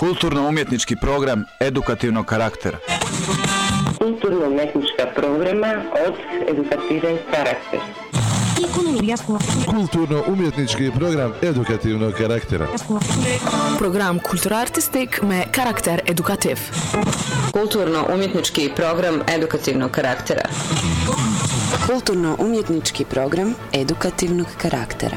Kulturno-umjetnički program edukativnog karaktera. Kulturno-umjetnička programa od edukativnog karaktera. Kulturno-umjetnički program edukativnog karaktera. Program kulturartistik me karakter edukativ. Kulturno-umjetnički program edukativnog karaktera. Kulturno-umjetnički program edukativnog karaktera.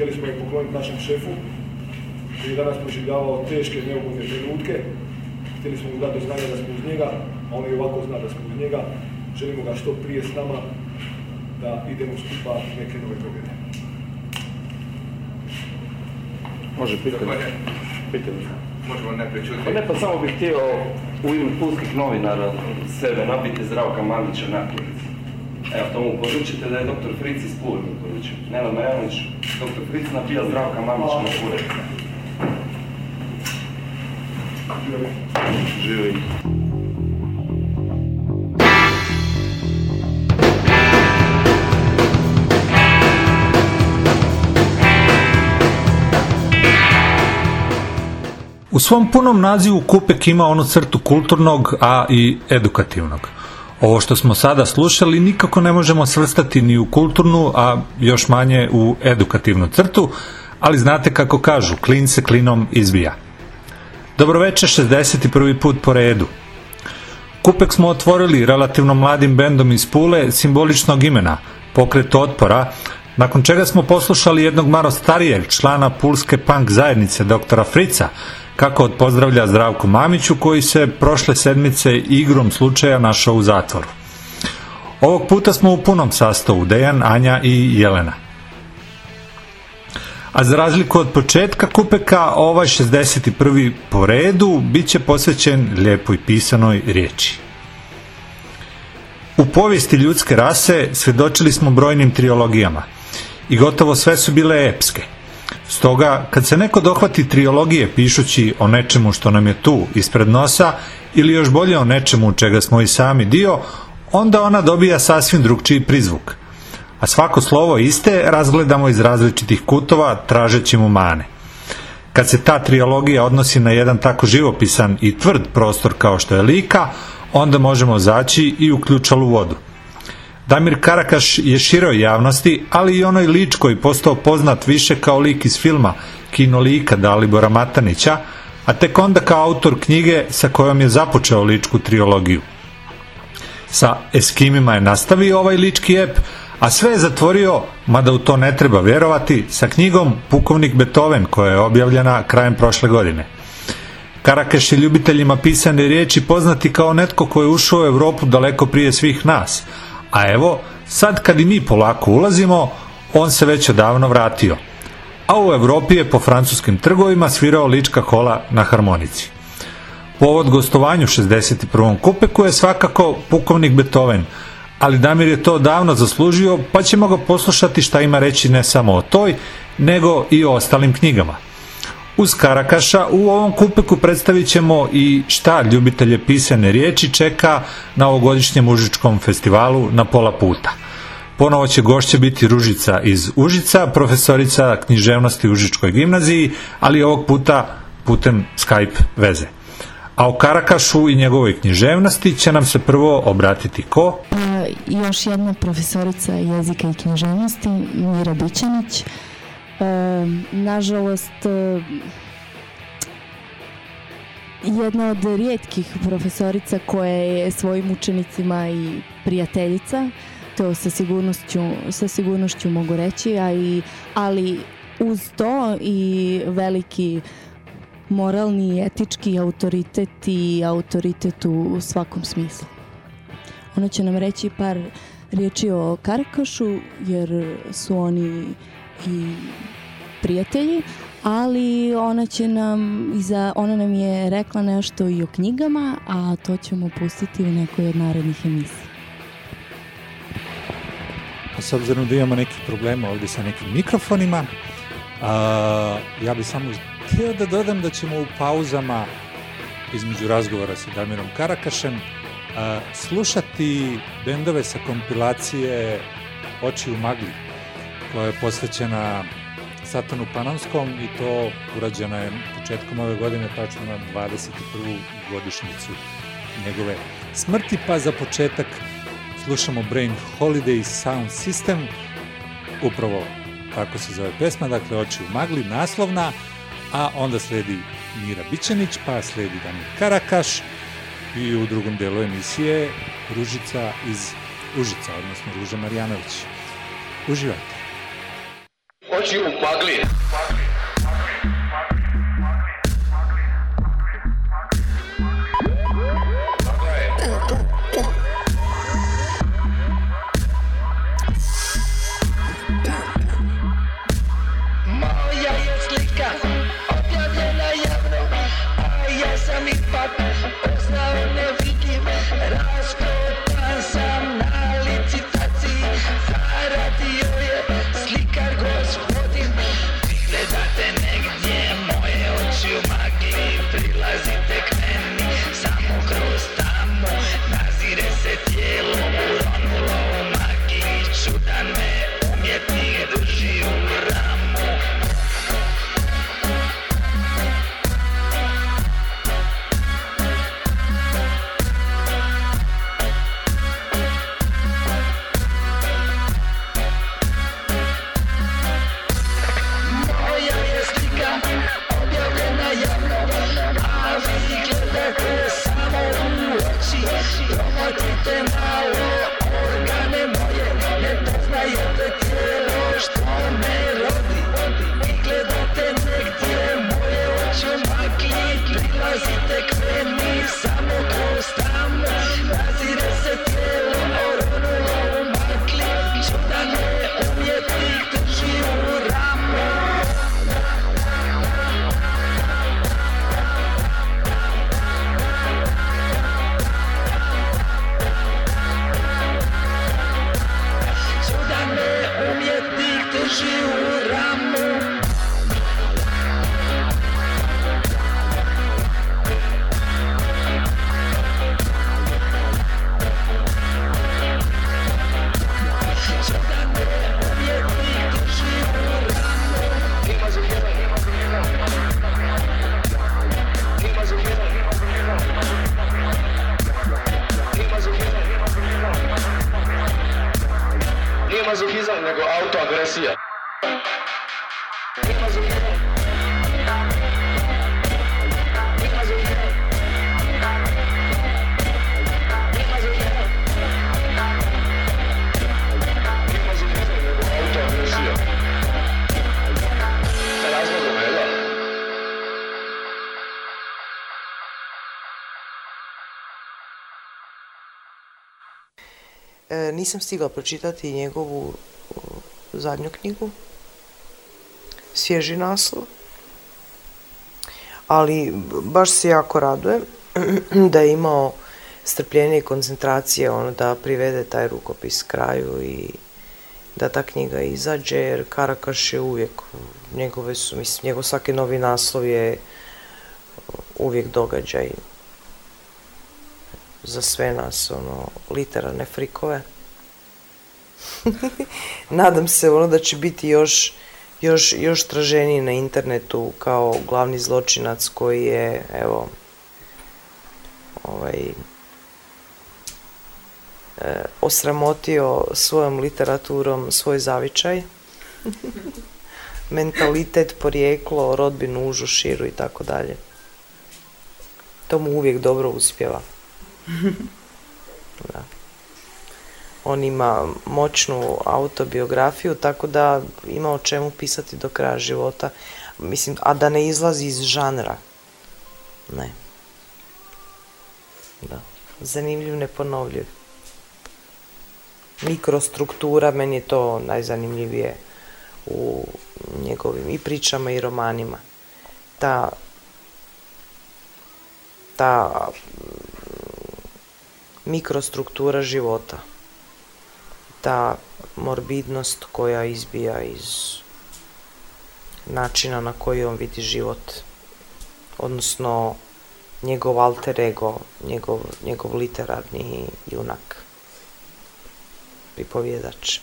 Htjeli smo je pokloniti našem šefu, koji je danas proživljavao teške, neugodne trenutke. Htjeli smo mu dati do znanja da smo uz njega, a on i ovako zna da smo uz njega. Želimo ga što prije s nama da idemo skupa neke nove pobjede. Može pitanje. Pitanje. Možemo najprije čuti. Pa ne, pa samo bih htio u ime pulskih novinara sebe nabiti Zdravka Mamića na. Evo, to mu poručite da je dr. Fric iz Pule mu poručio. Nenad Majanović, dr. Fric nabija Zdravka Mamića na kurac. Živi. U svom punom nazivu Kupek ima onu crtu kulturnog, a i edukativnog. Ovo što smo sada slušali nikako ne možemo svrstati ni u kulturnu, a još manje u edukativnu crtu, ali znate kako kažu, klin se klinom izbija. Dobroveče, 61. put po redu. Kupek smo otvorili relativno mladim bendom iz Pule simboličnog imena, pokret otpora, nakon čega smo poslušali jednog malo starijeg člana pulske punk zajednice, doktora Frica, kako od pozdravlja Zdravku Mamiću koji se prošle sedmice igrom slučaja našao u zatvoru. Ovog puta smo u punom sastavu, Dejan, Anja i Jelena. A za razliku od početka kupeka, ovaj 61. po redu bit će posvećen lijepoj pisanoj riječi. U povijesti ljudske rase svjedočili smo brojnim triologijama i gotovo sve su bile epske. Stoga, kad se neko dohvati triologije pišući o nečemu što nam je tu ispred nosa ili još bolje o nečemu čega smo i sami dio, onda ona dobija sasvim drugčiji prizvuk. A svako slovo iste razgledamo iz različitih kutova tražeći mu mane. Kad se ta triologija odnosi na jedan tako živopisan i tvrd prostor kao što je lika, onda možemo zaći i u ključalu vodu. Damir Karakaš je široj javnosti, ali i onoj ličkoj postao poznat više kao lik iz filma Kino lika Dalibora Matanića, a tek onda kao autor knjige sa kojom je započeo ličku triologiju. Sa Eskimima je nastavio ovaj lički ep, a sve je zatvorio, mada u to ne treba vjerovati, sa knjigom Pukovnik Beethoven koja je objavljena krajem prošle godine. Karakeš je ljubiteljima pisane riječi poznati kao netko koji je ušao u Europu daleko prije svih nas, a evo, sad kad i mi polako ulazimo, on se već odavno vratio. A u Europi je po francuskim trgovima svirao lička kola na harmonici. Povod gostovanju 61. kupeku je svakako pukovnik Beethoven, ali Damir je to davno zaslužio, pa ćemo ga poslušati šta ima reći ne samo o toj, nego i o ostalim knjigama. Uz Karakaša u ovom kupeku predstavit ćemo i šta ljubitelje pisane riječi čeka na ovogodišnjem Užičkom festivalu na pola puta. Ponovo će gošće biti Ružica iz Užica, profesorica književnosti u Užičkoj gimnaziji, ali ovog puta putem Skype veze. A o Karakašu i njegovoj književnosti će nam se prvo obratiti ko? Pa, još jedna profesorica jezika i književnosti, Mira Bićanić. Nažalost, e, jedna od rijetkih profesorica koja je svojim učenicima i prijateljica, to sa sigurnošću, sa sigurnošću mogu reći, a i, ali uz to i veliki moralni i etički autoritet i autoritet u svakom smislu. Ona će nam reći par riječi o Karkašu jer su oni i prijatelji, ali ona će nam iza, ona nam je rekla nešto i o knjigama, a to ćemo pustiti u nekoj od narednih emisija. S obzirom da imamo nekih problema ovdje sa nekim mikrofonima, a, ja bih samo htio da dodam da ćemo u pauzama između razgovora sa Damirom Karakašem a, slušati bendove sa kompilacije Oči u magli koja je posvećena Satanu Panamskom i to urađena je početkom ove godine, tačno na 21. godišnjicu njegove smrti, pa za početak slušamo Brain Holiday Sound System, upravo tako se zove pesma, dakle Oči u magli, naslovna, a onda sledi Mira Bićanić, pa sledi Damir Karakaš i u drugom delu emisije Ružica iz Užica, odnosno Ruža Marjanović. Uživajte! Oči u magli. Nisam stigla pročitati njegovu zadnju knjigu, svježi naslov, ali baš se jako radujem da je imao strpljenje i koncentracije ono da privede taj rukopis kraju i da ta knjiga izađe jer Karakaš je uvijek njegove su, mislim, njegov svaki novi naslov je uvijek događaj za sve nas, ono, literarne frikove. Nadam se ono da će biti još, još, još traženiji na internetu kao glavni zločinac koji je, evo, ovaj, e, osramotio svojom literaturom svoj zavičaj, mentalitet, porijeklo, rodbinu, užu, širu i tako dalje. To mu uvijek dobro uspjeva. da. On ima moćnu autobiografiju, tako da ima o čemu pisati do kraja života. Mislim, a da ne izlazi iz žanra. Ne. Da. Zanimljiv, neponovljiv. Mikrostruktura, meni je to najzanimljivije u njegovim i pričama i romanima. Ta ta mikrostruktura života. Ta morbidnost koja izbija iz načina na koji on vidi život. Odnosno, njegov alter ego, njegov, njegov literarni junak, pripovjedač.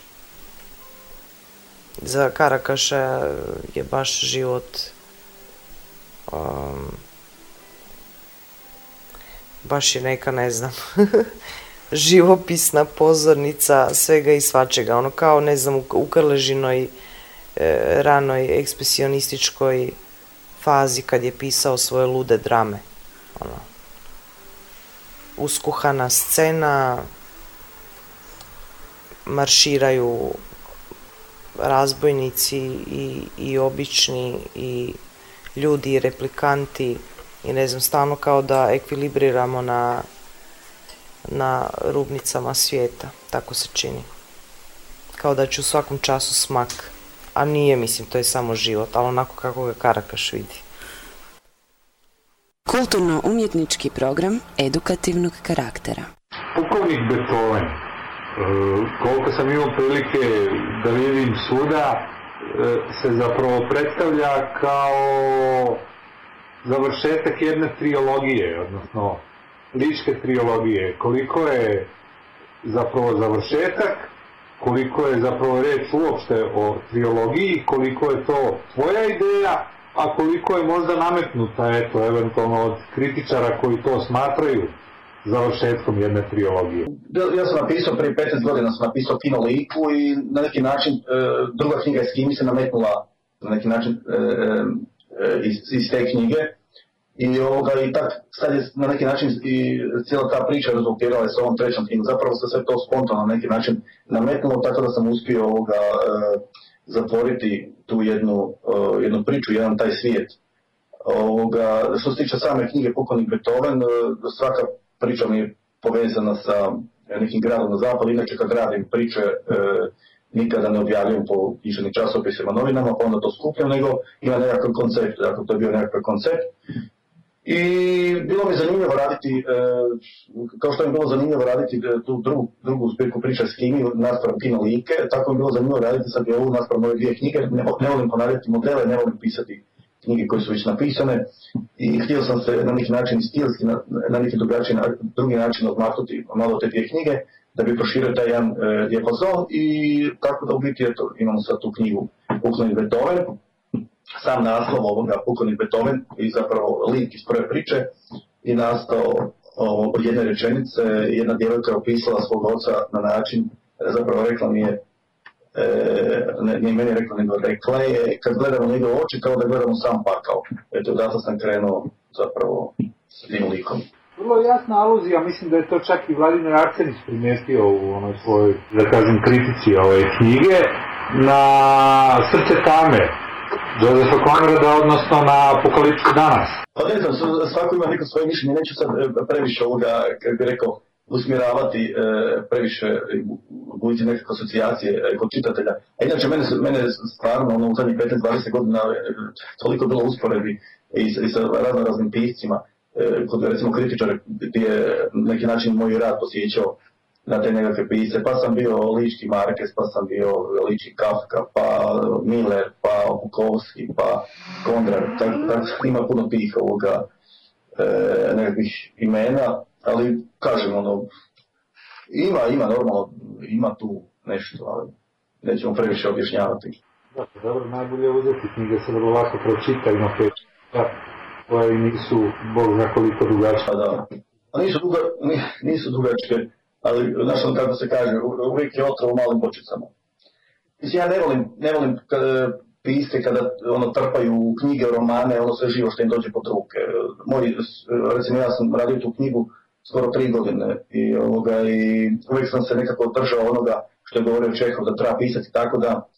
Za Karakaša je baš život um, baš je neka, ne znam, živopisna pozornica svega i svačega. Ono kao, ne znam, u Krležinoj e, ranoj ekspresionističkoj fazi kad je pisao svoje lude drame. Ono, uskuhana scena, marširaju razbojnici i, i obični i ljudi i replikanti i ne znam, stalno kao da ekvilibriramo na, na rubnicama svijeta, tako se čini. Kao da će u svakom času smak, a nije, mislim, to je samo život, ali onako kako ga Karakaš vidi. Kulturno-umjetnički program edukativnog karaktera. Pukovnik Beethoven, e, koliko sam imao prilike da vidim suda, e, se zapravo predstavlja kao završetak jedne triologije, odnosno ličke triologije. Koliko je zapravo završetak, koliko je zapravo reč uopšte o triologiji, koliko je to tvoja ideja, a koliko je možda nametnuta, eto, eventualno od kritičara koji to smatraju završetkom jedne triologije. Ja sam napisao, prije 15 godina sam napisao Kino Liku i na neki način e, druga knjiga iz Kimi se nametnula na neki način e, e, iz, iz te knjige. I, ovoga, i tak, sad je na neki način i cijela ta priča rezultirala s ovom trećom knjigom. Zapravo se sve to spontano na neki način nametnulo, tako da sam uspio ovoga, e, zatvoriti tu jednu, e, jednu priču, jedan taj svijet. Ovoga, što se tiče same knjige Pukovnik Beethoven, e, svaka priča mi je povezana sa nekim gradom na zapadu, inače kad radim priče e, nikada ne objavljujem po književnim časopisima, novinama, pa onda to skupljam, nego ima nekakav koncept, dakle to je bio nekakav koncept. I bilo mi zanimljivo raditi, e, kao što mi je bilo zanimljivo raditi e, tu drugu, drugu zbirku priča s Kimi naspram Kino Like, tako je bilo zanimljivo raditi sad i ovu naspram dvije knjige, ne, ne volim ponavljati modele, ne volim pisati knjige koje su već napisane i htio sam se na neki način stilski, na, neki drugačiji, drugi način odmaknuti malo te dvije knjige, da bi proširio taj jedan e, i tako da u biti eto, imamo sad tu knjigu Pukovnik Beethoven. Sam naslov ovoga Pukovnik Beethoven i zapravo link iz prve priče je nastao od jedne rečenice. Jedna djevojka je opisala svog oca na način, zapravo rekla mi je e, ne, nije meni rekla, nego rekla je, kad gledamo njegove oči, kao da gledamo sam pakao. Eto, odatle sam krenuo zapravo s tim likom. Vrlo jasna aluzija, mislim da je to čak i Vladimir Arsenić primjetio u onoj svojoj, da kažem, kritici ove knjige, na srce tame, Josefa Conrada, odnosno na apokalipsu danas. Pa ne znam, svako ima neko svoje mišljenje, neću sad e, previše ovoga, kako bi rekao, usmjeravati e, previše, buditi nekakve asocijacije e, kod čitatelja. A inače, mene, mene stvarno, ono, u zadnjih 15-20 godina toliko bilo usporedbi i, i sa razno raznim piscima, kod recimo kritičara gdje je neki način moj rad posjećao na te nekakve pise, pa sam bio Lički Marquez, pa sam bio Lički Kafka, pa Miller, pa Bukowski, pa Konrad, tako tak, ima puno tih ovoga e, nekakvih imena, ali kažem ono, ima, ima normalno, ima tu nešto, ali nećemo previše objašnjavati. Da, dobro, najbolje je uzeti knjige se vrlo lako pročita, ima pet koje nisu, bog zna koliko dugačke. Da, a nisu, duga, nisu dugačke, ali znaš ono kako se kaže, uvijek je otrov u malim bočicama. Mislim, ja ne volim, ne volim kada, pisce kada ono trpaju knjige, romane, ono sve živo što im dođe pod ruke. Moj, recimo ja sam radio tu knjigu skoro tri godine i, ovoga, i uvijek sam se nekako držao onoga što je govorio Čehov da treba pisati tako da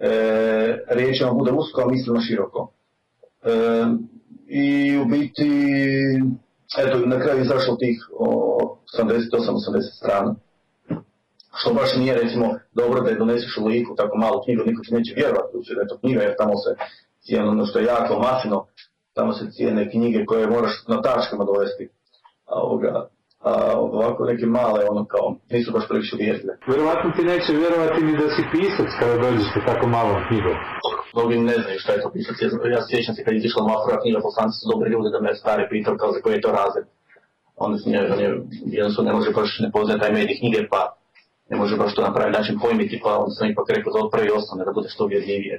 e, riječima bude usko, a mislima široko. E, I u biti, eto, na kraju izašlo tih 78-80 strana. Što baš nije, recimo, dobro da je doneseš u liku tako malu knjigu, niko ti neće vjerovati da je to knjiga, jer tamo se cijene ono što je jako masino, tamo se cijene knjige koje moraš na tačkama dovesti. Ovoga, a ovako neke male, ono kao, nisu baš previše uvjerljive. Vjerovatno ti neće vjerovati ni da si pisac kada dođeš sa tako malom knjigom. Mnogi ne znaju šta je to pisac. Ja, ja sjećam se kad je izišla moja prva knjiga, poslanci su dobri ljudi da me stare pitao kao za koji je to razred. Onda se jednostavno ne može baš ne poznaje taj medij knjige, pa ne može baš to na pravi način pojmiti, pa onda sam ipak rekao za prvi osnovne da bude što uvjerljivije.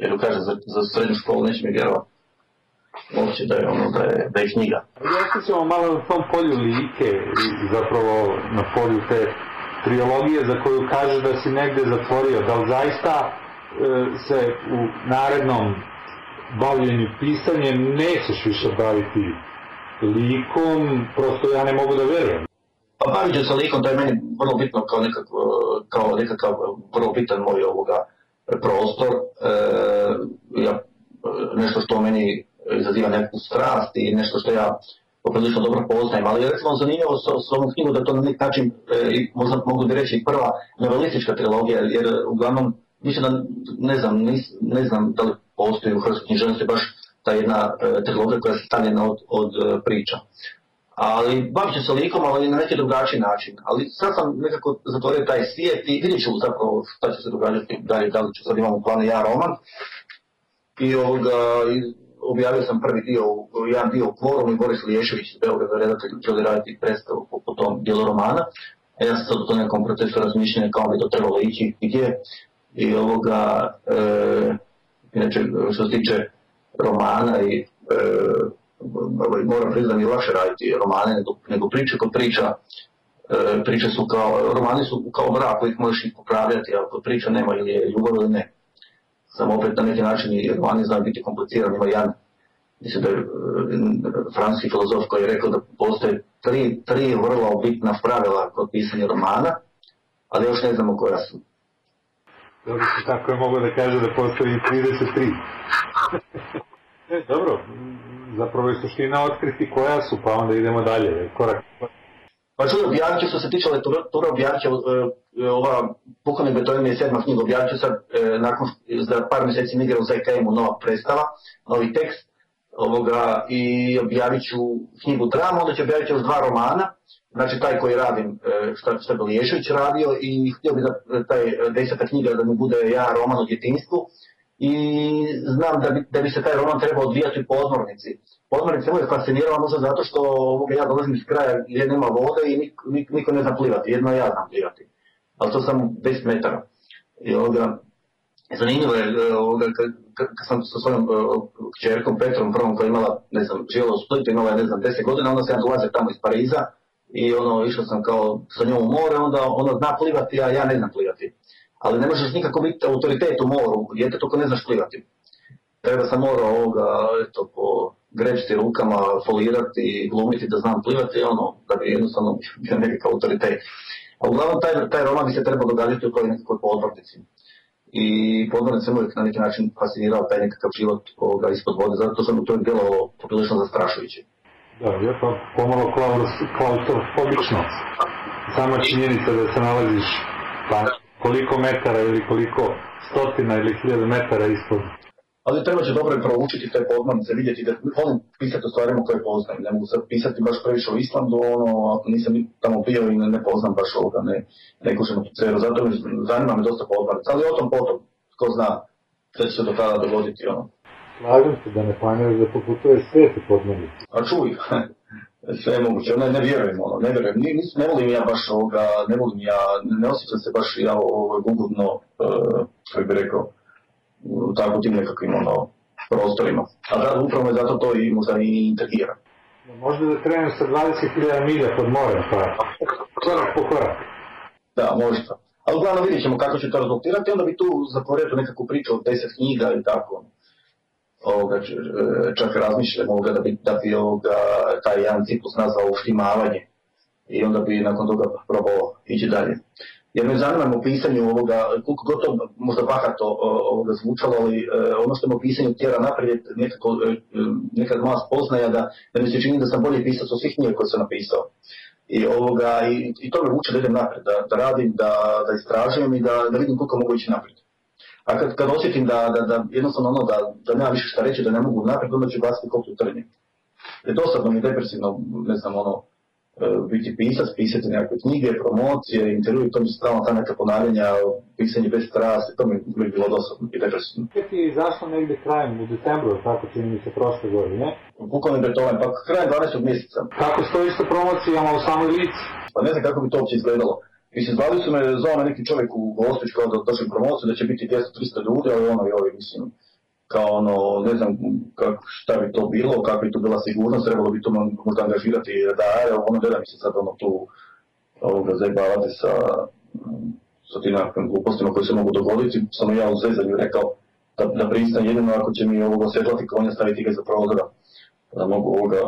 Jer kaže, za, za srednju školu neće mi vjerovati uopće da je ono da je, da je knjiga. Ja ćemo malo na tom polju like i zapravo na polju te trilogije za koju kažeš da si negde zatvorio. Da li zaista e, se u narednom bavljenju pisanjem nećeš više baviti likom, prosto ja ne mogu da verujem. Pa bavit ću se likom, to je meni vrlo bitno kao, nekak, kao nekakav vrlo bitan moj ovoga prostor. E, ja, nešto što meni izaziva neku strast i nešto što ja poprilično dobro poznajem, ali recimo zanimljivo s, s ovom knjigu da to na neki način, e, možda mogu bi reći prva novelistička trilogija, jer uglavnom mislim da ne znam, ne znam da li postoji u hrvatskoj književnosti baš ta jedna e, trilogija koja je stavljena od, od e, priča. Ali bavit ću se likom, ali na neki drugačiji način. Ali sad sam nekako zatvorio taj svijet i vidjet ću zapravo šta će se događati da li ću sad imamo u planu ja roman. I ovoga, i objavio sam prvi dio, jedan dio u kvorumu i Boris Liješević iz Beograda, redatelj, želi raditi predstavu po, po tom dijelu romana. A ja sam sad u tom nekom procesu razmišljanja kao bi to trebalo ići i gdje. I ovoga, e, inače, što se tiče romana i e, moram priznati je lakše raditi romane nego, nego priče. Kod priča, e, priče su kao, romani su kao brak kojih možeš ih popravljati, a kod priča nema ili je ljubav ili ne samo opet na neki način i romani znaju biti komplicirani. Ima jedan, mislim da je francuski filozof koji je rekao da postoje tri, tri vrlo bitna pravila kod pisanja romana, ali još ne znamo koja su. Dobro, tako je mogu da kaže da postoji 33. e, dobro, zapravo je suština otkriti koja su, pa onda idemo dalje, korak. Pa objavit ću što se tiče lektura, objavit ću ova Pukovni beton je sedma knjiga, objavit ću sad e, nakon za par mjeseci mi igra u ZKM-u nova predstava, novi tekst ovoga, i objavit ću knjigu drama, onda ću objaviti još dva romana, znači taj koji radim, e, šta, šta bi Liješević radio i htio bi da taj deseta knjiga da mi bude ja roman o djetinstvu i znam da bi, da bi se taj roman trebao odvijati u podmornici. Podmornica me fascinirala možda zato što ovoga, ja dolazim iz kraja gdje nema vode i niko, niko ne zna plivati, jedno ja znam plivati ali to samo 10 metara. I ovoga, zanimljivo je, e, ovoga, kad, sam sa svojom uh, kćerkom Petrom prvom koja imala, ne znam, živjela u Splitu, imala je, ne znam, 10 godina, onda sam ja dolazio tamo iz Pariza i ono, išao sam kao sa njom u more, onda ona zna plivati, a ja ne znam plivati. ali ne možeš nikako biti autoritet u moru, djetetu ko ne znaš plivati. Treba sam morao ovoga, eto, po grečiti rukama, folirati i glumiti da znam plivati, ono, da bi jednostavno bio nekakav autoritet. A uglavnom, taj, taj roman bi se trebao događati u toj nekakvoj podmornici. I podmornice sam uvijek na neki način fascinirao taj nekakav život ovoga, ispod vode, zato što mi to je bilo poprilično zastrašujuće. Da, je pa pomalo klaustrofobično. Sama činjenica da se nalaziš pa koliko metara ili koliko stotina ili hiljada metara ispod. Ali treba će dobro i proučiti te podmornice, vidjeti da volim pisati o stvarima koje poznajem. Ne mogu sad pisati baš previše o Islandu, ono, ako nisam tamo bio i ne, ne poznam baš ovoga, ne, ne kužem atmosferu. Zato mi zanima me dosta podmornica, ali o tom potom, ko zna, sve će se do tada dogoditi, ono. Slažem se da ne planiraš da poputuje svijet u podmornici. A čuj, sve je moguće, ne, ne vjerujem, ono, ne vjerujem, ne, ne volim ja baš ovoga, ne volim ja, ne osjećam se baš ja ovo gugudno, uh, kako bi rekao, u tako tim nekakvim ono, prostorima. A da, upravo je zato to i možda i integrira. Možda da krenem sa 20.000 milja pod morem, pa korak po korak. Da, možda. Ali uglavnom vidjet ćemo kako će to rezultirati, onda bi tu zaporedio nekakvu priču od 10 knjiga i tako. Ovoga, čak razmišljam ovoga da bi, da bi ovoga, taj jedan ciklus nazvao uštimavanje i onda bi nakon toga probao ići dalje jer me zanima u pisanju ovoga, koliko god to možda bahato ovoga zvučalo, ali e, ono što me u pisanju tjera naprijed nekako, e, nekad moja spoznaja da, da mi se čini da sam bolji pisac od svih knjiga koje sam napisao. I, ovoga, i, i to me vuče da idem naprijed, da, da radim, da, da istražujem i da, da vidim koliko mogu ići naprijed. A kad, kad osjetim da, da, da jednostavno ono, da, da nema više šta reći, da ne mogu naprijed, onda ću baciti koplju trnje. Jer dosadno mi depresivno, ne znam, ono, biti pisac, pisati nekakve knjige, promocije, intervju, to mi se stalno ta neka ponavljanja, pisanje bez strasti, to mi je bilo dosadno i depresivno. Ti je izašlo negdje krajem u decembru, tako čini mi se prošle godine, ne? Bukvalno Beethoven, pa krajem 12. mjeseca. Kako stoji sa promocijama u samoj lici? Pa ne znam kako bi to uopće izgledalo. Mislim, zvali su me, zvao me neki čovjek u Gospić kao da došli promociju, da će biti 200-300 ljudi, ali ono i ovi, mislim, kao ono, ne znam kak, šta bi to bilo, kakva bi to bila sigurnost, trebalo bi to možda angažirati redare, ono gleda mi se sad ono tu ovoga zajebavati sa, sa tim nekakvim glupostima koje se mogu dogoditi, samo ja u zezanju rekao da, da pristan jedino ako će mi ovoga osjetlati konja staviti ga za prozora, da mogu ovoga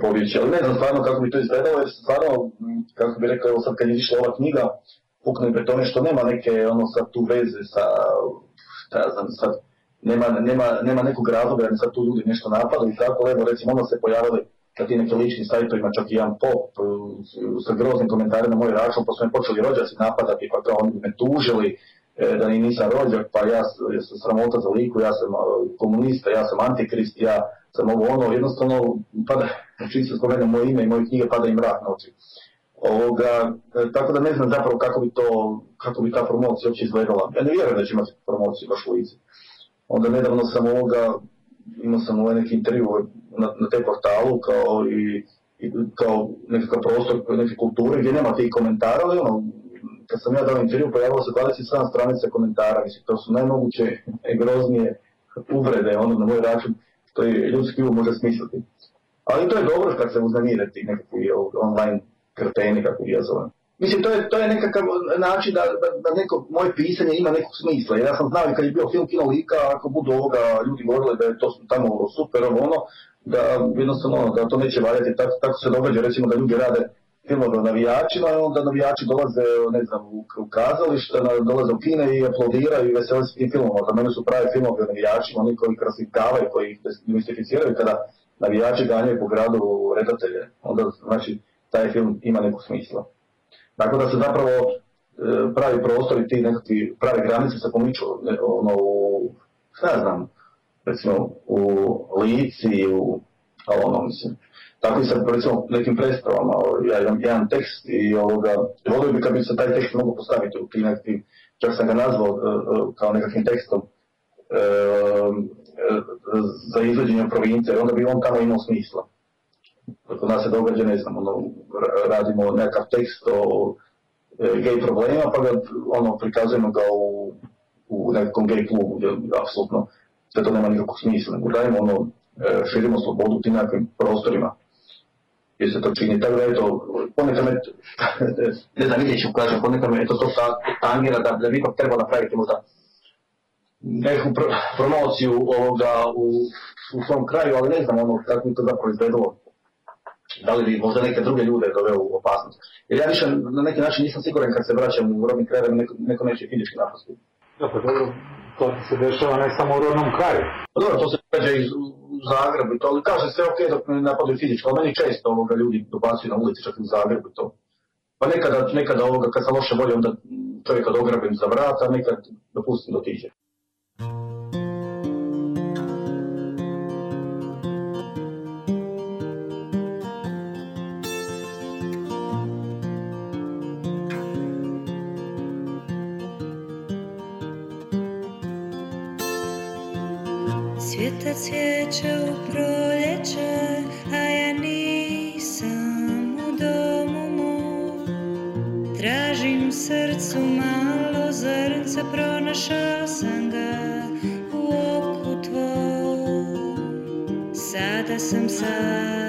pobjeći, ali ne znam stvarno kako bi to izgledalo, jer stvarno, kako bi rekao, sad kad je išla ova knjiga, pukne pre tome što nema neke ono sad tu veze sa, šta ja znam, sad, nema, nema, nema nekog razloga da sad tu ljudi nešto napadaju i tako, evo recimo onda se pojavili na ti neki lični sajtovima, čak i jedan pop sa groznim komentarima na moj račun, pa su me počeli rođaci napadati, pa kao oni me tužili, e, da ni nisam rođak, pa ja, ja sam sramota za liku, ja sam komunista, ja sam antikrist, ja sam ovo ono, jednostavno pada, čim se spomenu moje ime i moje knjige, pada im mrak na oči. Ovoga, e, tako da ne znam zapravo kako bi to, kako bi ta promocija uopće izgledala. Ja ne vjerujem da će imati promociju baš u lici. Onda nedavno sam ovoga, imao sam ovaj neki intervju na, na te portalu kao i, i kao nekakav prostor neke kulture gdje nema tih komentara, ali ono, kad sam ja dao intervju pojavilo se 27 stranica komentara, mislim, to su najmoguće groznije uvrede ono, na moj račun, što je ljudski um može smisliti. Ali to je dobro kad se uznemire ti nekakvi online kreteni, kako ja zovem. Mislim, to je, to je nekakav način da, da, da neko, moje pisanje ima nekog smisla. Ja sam znao i kad je bio film Kino Lika, ako budu ovoga ljudi govorili da je to tamo super, ono, da jednostavno ono, da to neće valjati. Tako, tako se događa recimo da ljudi rade filmove o navijačima i onda navijači dolaze ne znam, u, u kazalište, dolaze u kine i aplodiraju i vesele se tim filmom. Za mene su pravi filmovi o navijačima, oni koji kraslikavaju, koji ih demistificiraju kada navijači ganjaju po gradu redatelje. Onda znači taj film ima nekog smisla. Tako da se zapravo e, pravi prostor i ti nekakvi prave granice se pomiču ono, u, ja znam, recimo u Lici, u, ono, mislim, tako i sad recimo nekim predstavama, ja imam jedan tekst i ovoga, volio bi kad bi se taj tekst mogao postaviti u tim nekakvim, čak sam ga nazvao uh, kao nekakvim tekstom za izvođenje provincije, onda bi on tamo imao smisla. Kod nas se događa, ne znam, ono, radimo nekakav tekst o e, gej problema, pa ga ono, prikazujemo ga u, u nekom gej klubu, gdje apsolutno sve to nema nikakvog smisla, nego dajemo ono, e, širimo slobodu tim nekakvim prostorima. jer se to čini. Tako da eto, ponekad me, ne znam, vidjet ću kažem, ponekad me to ta, tangira da, da bi ipak treba napraviti možda neku pro, promociju ovoga u, u svom kraju, ali ne znam ono kako bi to zapravo izgledalo. Da li bi možda neke druge ljude doveo u opasnost. Jer ja više na neki način nisam siguran kad se vraćam u rodni kraj neko, neko neće fizički. Da, pa dobro, to se dešava ne samo u rodnom kraju. Pa dobro, to se događa i u Zagrebu i to, ali kaže sve ok dok ne napadaju fizički, ali meni često ovoga ljudi dobacuju na ulici, čak i u Zagrebu i to. Pa nekada, nekada ovoga, kad sam loše volje, onda čovjeka dograbim za vrat, a nekad dopustim da otiđe. Svijeta cvijeće u proljeće, a ja nisam u domu mom. Tražim srcu malo zrnce, pronašao sam ga u oku tvom. Sada sam sam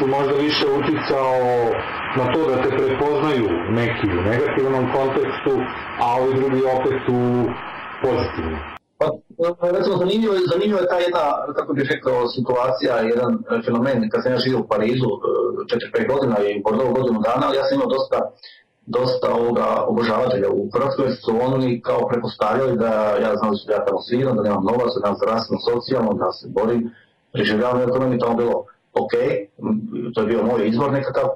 smislu možda više uticao na to da te prepoznaju neki u negativnom kontekstu, a ovi drugi opet u pozitivnom? Pa, recimo, zanimljivo, zanimljivo je ta jedna, kako bih rekao, situacija, jedan e, fenomen. Kad sam ja živio u Parizu, 4-5 godina i Bordeaux godinu dana, ja sam imao dosta, dosta ovoga obožavatelja u Hrvatskoj, jer su oni kao prepostavljali da ja znam da ja tamo sviram, da nemam novac, da nemam zdravstveno, socijalno, da se borim, preživljavam, iako meni tamo bilo ok, to je bio moj izbor nekakav,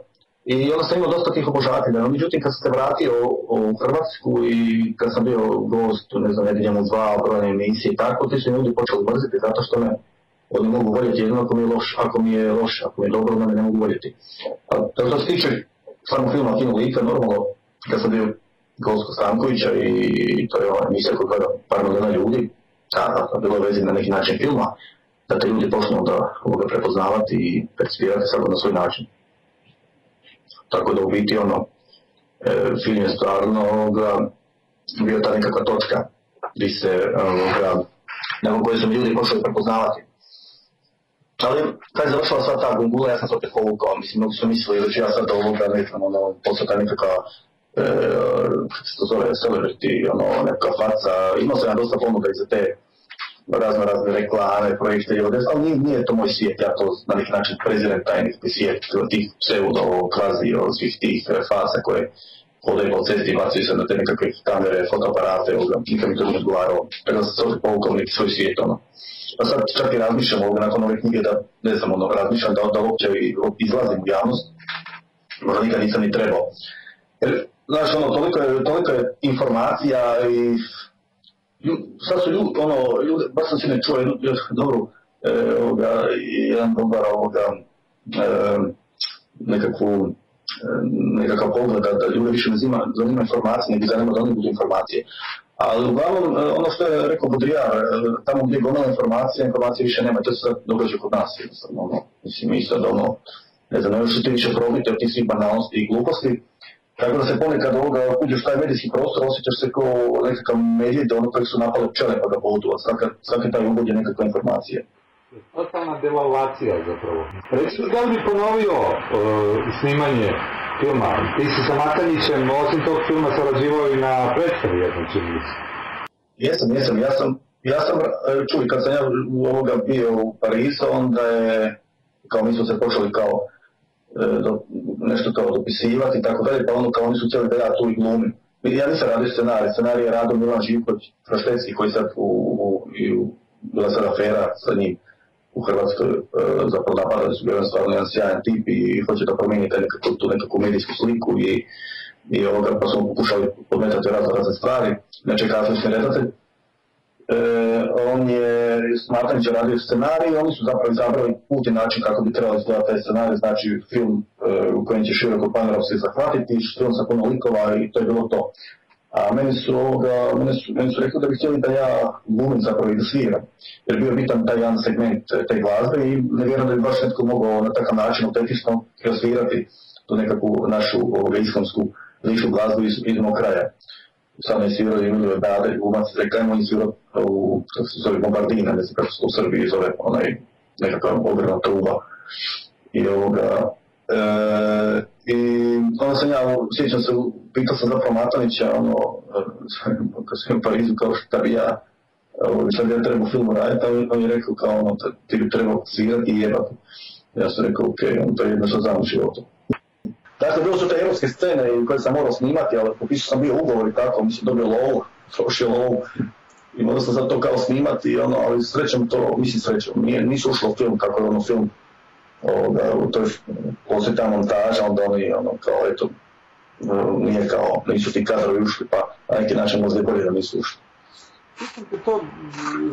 I onda sam imao dosta tih obožatelja, no međutim kad sam se vratio u Hrvatsku i kad sam bio gost, ne znam, u dva, brojne emisije i tako, ti su ljudi počeli mrziti zato što me oni mogu voljeti jedino ako mi je loš, ako mi je loš, ako mi je dobro, onda me ne mogu voljeti. A to što se tiče samog filma Kino Lika, normalno, kad sam bio gost kod Stankovića i to je ova emisija koju gleda par milijuna ljudi, da, da, bilo je vezi na neki način filma, da te ljudi počnu onda ovoga prepoznavati i percipirati svako na svoj način. Tako da u biti ono, e, film je stvarno ovoga, bio ta nekakva točka gdje se ovoga, nakon koje su ljudi počeli prepoznavati. Ali kad je završila sva ta gungula, ja sam se opet povukao, mislim, mnogi su mislili da ću ja sad ovoga, ne znam, ono, postati nekakva e, kako se to zove, celebrity, ono, neka faca, imao sam ja dosta ponuda i za te razno razne reklame, projekte i ovdje, ali nije, nije to moj svijet, ja to na neki način prezirem taj neki svijet tih pseudo kvazi od svih tih faca koje hodaju po cesti i bacaju se na te nekakve kamere, fotoaparate, nikad mi to ne odgovaralo, tako da sam se povukao neki svoj svijet, ono. Pa sad čak i razmišljam ovoga nakon ove knjige da, ne znam, ono, razmišljam da, da uopće izlazim u javnost, možda nikad nisam ni trebao. Jer, znaš, ono, toliko je, toliko je informacija i sad su ljudi, ono, ljudi, baš sam si ne čuo jednu dobru, e, ovoga, jedan dobar, ovoga, e, nekakvu, e, nekakav pogled da, da ljude više ne zima, zanima informacije, nego zanima da oni budu informacije. Ali uglavnom, e, ono što je rekao Budrijar, e, tamo gdje je informacija, informacije više nema, to se događa kod nas, jednostavno, ono, mislim, mi sad, ono, ne znam, još ti više probite od tih svih banalnosti i gluposti, tako da se ponekad ovoga uđeš taj medijski prostor, osjećaš se kao nekakav medij da ono kojeg su napale pčele pa ga bodu, a svaka, svaki taj uvod je nekakva informacija. Totalna devalvacija zapravo. Reci da li bi ponovio uh, snimanje filma? Ti si sa Matanićem, osim tog filma, sarađivao i na predstavi jednom čini. Jesam, jesam, ja sam, ja sam, čuj, kad sam ja ovoga bio u Parizu, onda je, kao mi smo se počeli kao do, nešto kao dopisivati i tako dalje, pa ono kao oni su htjeli da ja tu i glumim. Ja nisam radio scenarij, scenarij je radio Milan Živković Fraštecki koji sad u, u, u, bila sad afera sa njim u Hrvatskoj, e, zapravo napadali su bio stvarno jedan sjajan tip i hoće da promijeni nekako, tu nekakvu medijsku sliku i, i ovoga, pa smo pokušali podmetati razne stvari, neče kazališni redatelj. E, on je s Matanića radio scenarij oni su zapravo izabrali put i način kako bi trebalo izgledati taj scenarij, znači film e, u kojem će široko panerovski zahvatiti, film sa puno likova i to je bilo to. A meni su, ovoga, meni su, meni su rekli da bi htjeli da ja glumim zapravo i da sviram, jer bio bitan taj jedan segment te glazbe i ne vjerujem da bi baš netko mogao na takav način autentično transvirati tu nekakvu našu ovoga, islamsku lišu glazbu iz, iz mog kraja ne svirao i Emilio Bade, glumac, rekao ajmo svirao u, kako se zove, Bombardina, ne znam kako se u Srbiji zove, onaj nekakva ogromna truba. I ovoga, e, i onda sam ja, sjećam se, pitao sam zapravo Matanića, ono, kad sam u Parizu, kao šta bi ja, šta bi ja trebao film raditi, on, on je rekao kao ono, ti bi trebao svirati i jebati. Ja sam rekao, ok, on to je jedno što znam u životu. Dakle, bilo su te europske scene koje sam morao snimati, ali popisao sam bio ugovor i tako, mislim, dobio lovu, trošio lovu. I morao sam sad to kao snimati, ono, ali srećom to, mislim srećom, nije, nisu ušlo film kako je ono film, ovoga, u toj poslije ta montaža, onda oni, ono, kao, eto, nije kao, nisu ti kadrovi ušli, pa na neki način možda je bolje da nisu ušli. To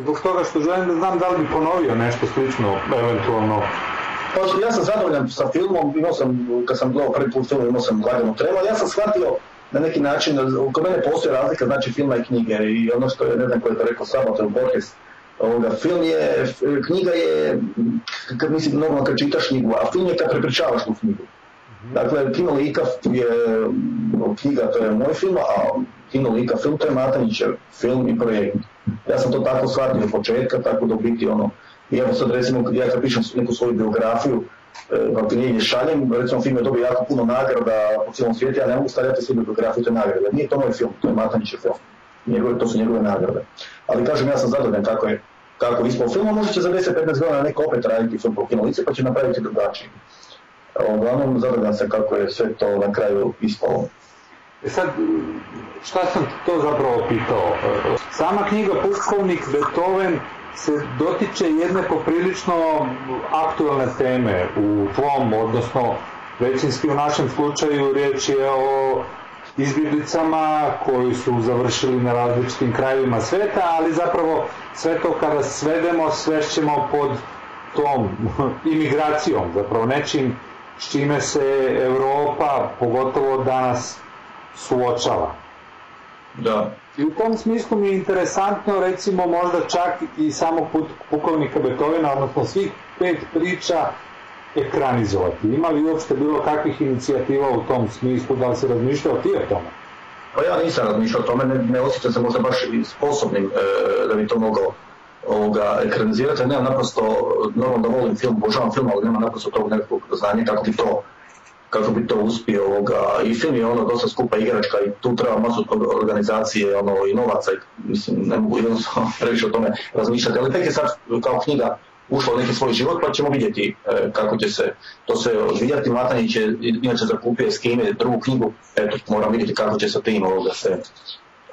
zbog toga što želim da znam da li bi ponovio nešto slično, eventualno, ja sam zadovoljan sa filmom, imao sam, kad sam gledao prvi put film, imao sam lagano trema, ja sam shvatio na neki način, kod mene postoji razlika znači filma i knjige i ono što je, ne znam ko je to rekao, Sabato Borges, ovoga, film je, knjiga je, kad mislim, normalno kad čitaš knjigu, a film je kad prepričavaš tu knjigu. Dakle, Kino Lika je, knjiga to je moj film, a Kino Lika film to je Matanićev film i projekt. Ja sam to tako shvatio od početka, tako da biti ono, i evo sad recimo, ja kad pišem neku svoju biografiju, kako knjige šaljem, recimo film je dobio jako puno nagrada po cijelom svijetu, ja ne mogu stavljati svoju biografiju te nagrade. Nije to moj film, to je Matanićev film. Njegove, to su njegove nagrade. Ali kažem, ja sam zadovoljan kako je kako ispao film, a možda će za 10-15 godina neko opet raditi film po kinolici pa će napraviti drugačiji. Uglavnom, zadovoljan sam kako je sve to na kraju ispalo. E sad, šta sam to zapravo pitao? Sama knjiga Puškovnik, Beethoven, se dotiče jedne poprilično aktualne teme u tvom, odnosno većinski u našem slučaju riječ je o izbjeglicama koji su završili na različitim krajevima sveta, ali zapravo sve to kada svedemo, svešćemo pod tom imigracijom, zapravo nečim s čime se Europa, pogotovo danas, suočava. Da. I u tom smislu mi je interesantno recimo možda čak i samog put pukovnika Beethovena, odnosno svih pet priča ekranizovati. Ima li uopšte bilo kakvih inicijativa u tom smislu, da li se razmišljao ti o tome? Pa ja nisam razmišljao o tome, ne, ne osjećam se možda baš sposobnim e, da bi to mogao ovoga, ekranizirati, nemam naprosto, normalno da volim film, obožavam film, ali nemam naprosto tog nekakvog znanja kako bi to kako bi to uspio ovoga, i film je ono dosta skupa igračka i tu treba masu organizacije ono, i novaca i mislim ne mogu jednostavno previše o tome razmišljati, ali tek je sad kao knjiga ušla u neki svoj život pa ćemo vidjeti e, kako će se to sve odvijati. Matanić je inače zakupio s kime drugu knjigu, eto moram vidjeti kako će se tim ovoga se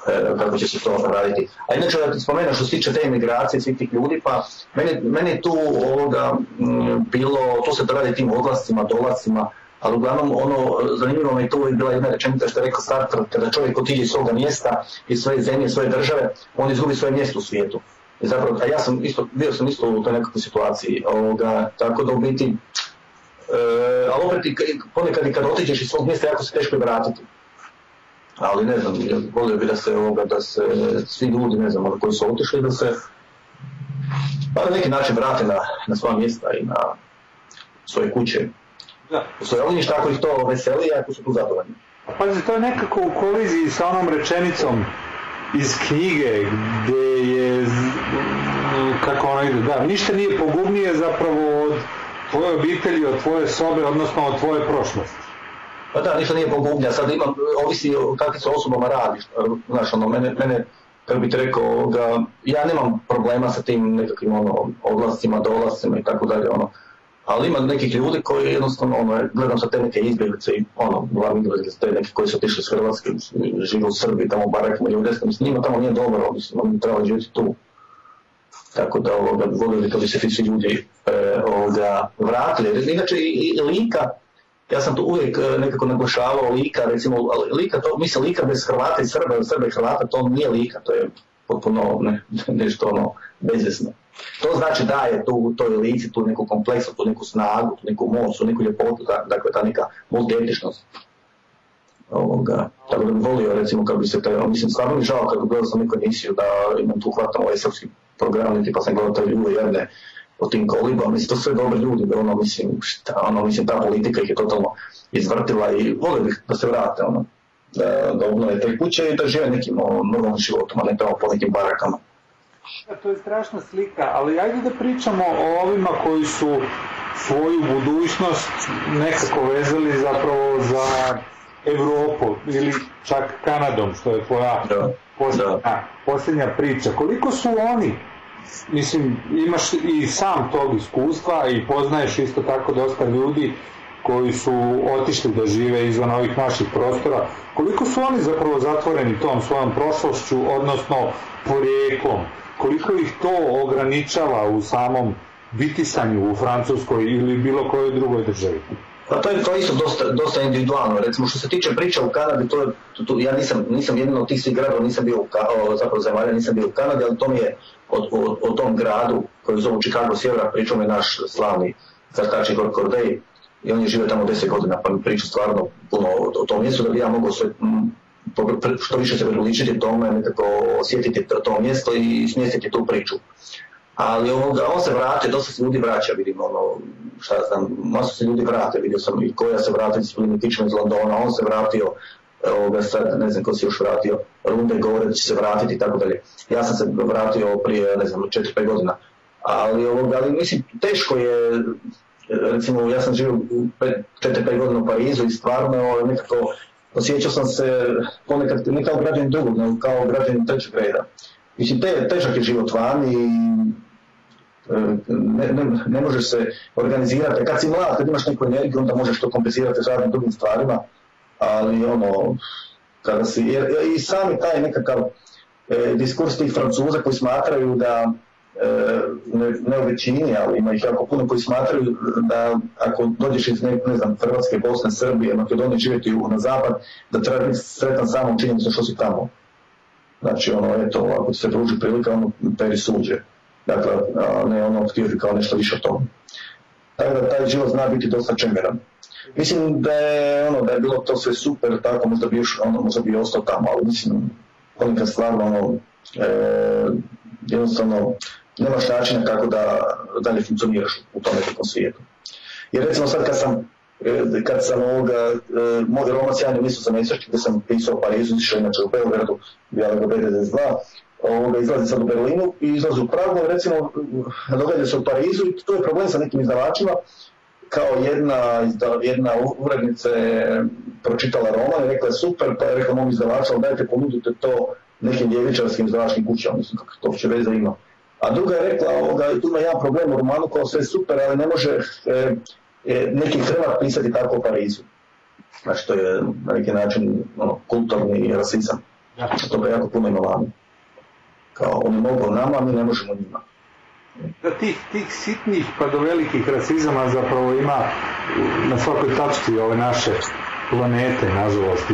e, kako će se to raditi. A inače da ti spomenem što se tiče te imigracije svih tih ljudi, pa meni, meni tu ovoga m, bilo, to se radi tim odlascima, dolazcima, ali uglavnom ono zanimljivo mi je tu bila jedna rečenica što je rekao Sartre, kada čovjek otiđe iz svoga mjesta, iz svoje zemlje, svoje države, on izgubi svoje mjesto u svijetu. I zapravo, a ja sam isto, bio sam isto u toj nekakvoj situaciji, ovoga, tako da u biti, e, ali opet i ponekad i kad otiđeš iz svog mjesta, jako se teško je vratiti. Ali ne znam, volio bi da se, ovoga, da se svi ljudi, ne znam, ono, koji su otišli, da se pa na neki način vrate na, na svoja mjesta i na svoje kuće. U svoje ognjišta, ako ih to veseli, ako su tu zadovoljni. Pazi, to je nekako u koliziji sa onom rečenicom iz knjige gdje je, kako ono ide, da, ništa nije pogubnije zapravo od tvoje obitelji, od tvoje sobe, odnosno od tvoje prošlosti. Pa da, ništa nije pogubnja, sad imam, ovisi o kakvim se osobama radiš, znaš, ono, mene, mene kako bi ti rekao, ja nemam problema sa tim nekakvim ono, odlascima, dolascima i tako dalje, ono, ali ima nekih ljudi koji jednostavno, ono, gledam sa te neke izbjeglice i ono, glavni te neke koji su otišli iz Hrvatske, žive u Srbiji, tamo u barakama, ljudi, mislim, njima tamo nije dobro, mislim, oni trebali živjeti tu. Tako da, ovoga, volio bi kad bi se ti ljudi e, ovoga, vratili. Inače, i, i Lika, ja sam tu uvijek e, nekako naglašavao Lika, recimo, Lika, to, mislim, Lika bez Hrvata i Srba, Srba i Hrvata, to nije Lika, to je potpuno ne, nešto ono bezvesno. To znači daje tu toj lici tu neku kompleksnu, tu neku snagu, tu neku moć, tu neku ljepotu, dakle ta neka multietičnost. Ovoga, tako da bi volio recimo kad bi se taj, mislim stvarno mi žao kad gledao sam neku emisiju da imam tu hvatam ovaj srpski program, niti pa sam gledao te ljude jedne o tim kolibama, mislim to sve dobri ljudi, da ono mislim, šta, ono mislim ta politika ih je totalno izvrtila i volio bih da se vrate ono, da, da obnove te kuće i da žive nekim ono, normalnim životom, a ne tamo po nekim barakama. Da, to je strašna slika, ali ajde da pričamo o ovima koji su svoju budućnost nekako vezali zapravo za Europu ili čak Kanadom, što je tvoja posljednja, posljednja priča. Koliko su oni, mislim, imaš i sam tog iskustva i poznaješ isto tako dosta ljudi koji su otišli da žive izvan ovih naših prostora, koliko su oni zapravo zatvoreni tom svojom prošlošću, odnosno porijeklom, koliko ih to ograničava u samom bitisanju u Francuskoj ili bilo kojoj drugoj državi? Pa to je to isto dosta, dosta individualno. Recimo što se tiče priča u Kanadi, to je, to, to- ja nisam, nisam jedan od tih svih gradova, nisam bio u, o, zapravo zemalja, nisam bio u Kanadi, ali to mi je od, od, od tom gradu koji zovu Chicago Sjevera, pričao mi naš slavni crtač Igor Kordej i on je živio tamo 10 godina, pa mi priča stvarno puno o, o tom mjestu da bi ja mogao sve, što više se približiti tome, nekako osjetiti to, to mjesto i smjestiti tu priču. Ali ovoga, on se vratio, dosta se ljudi vraća, vidim, ono, šta ja znam, masu se ljudi vrate, vidio sam i koja se vratio, s Limitičom iz Londona, on se vratio, ovoga, sad, ne znam ko se još vratio, Runde govore da će se vratiti i tako dalje. Ja sam se vratio prije, ne znam, 4-5 godina. Ali, ovoga, ali mislim, teško je, recimo, ja sam živio 4-5 godina u Parizu i stvarno nekako osjećao sam se ponekad ne kao građanin drugog, nego kao građanin trećeg reda. Mislim, te, težak je život van i e, ne, ne, ne možeš se organizirati. Kad si mlad, kad imaš neku energiju, onda možeš to kompenzirati raznim drugim stvarima, ali ono, kada si, jer, i sami taj nekakav e, diskurs tih francuza koji smatraju da ne, ne u većini, ali ima ih jako puno koji smatraju da ako dođeš iz ne, ne znam, Hrvatske, Bosne, Srbije, Makedonije živjeti na zapad, da treba biti sretan samom činjenicom što si tamo. Znači, ono, eto, ako se pruži prilika, ono, peri suđe. Dakle, ne ono, htio kao nešto više od toga. Tako da taj život zna biti dosta čemeran. Mislim da je, ono, da je bilo to sve super, tako možda bi još, ono, možda bi ostao tamo, ali mislim, ponekad stvarno, ono, e, jednostavno, nemaš načina kako da dalje funkcioniraš u tom nekakvom svijetu. Jer recimo sad kad sam e, kad sam ovoga, e, moj roman Sjajni nisu za mjesečki, gdje sam pisao u Parizu, išao inače u Beogradu, Bijalego BDD2, ovoga, izlazi sad u Berlinu i izlazi u Pragu, recimo, događa se u Parizu i to je problem sa nekim izdavačima, kao jedna, jedna urednica je pročitala roman i rekla je super, pa je rekla mom izdavaču, dajte ponudite to nekim djevičarskim izdavačkim kućama, mislim kako to uopće veze ima. A druga je rekla, ovoga, tu ima jedan problem u romanu, kao sve super, ali ne može e, e, neki Hrvat pisati tako o Parizu. Znači to je na neki način ono, kulturni rasizam. To ga jako puno. Kao oni mogu nama, a mi ne možemo njima. Da tih, tih sitnih pa do velikih rasizama zapravo ima na svakoj tački ove naše planete, nažalost.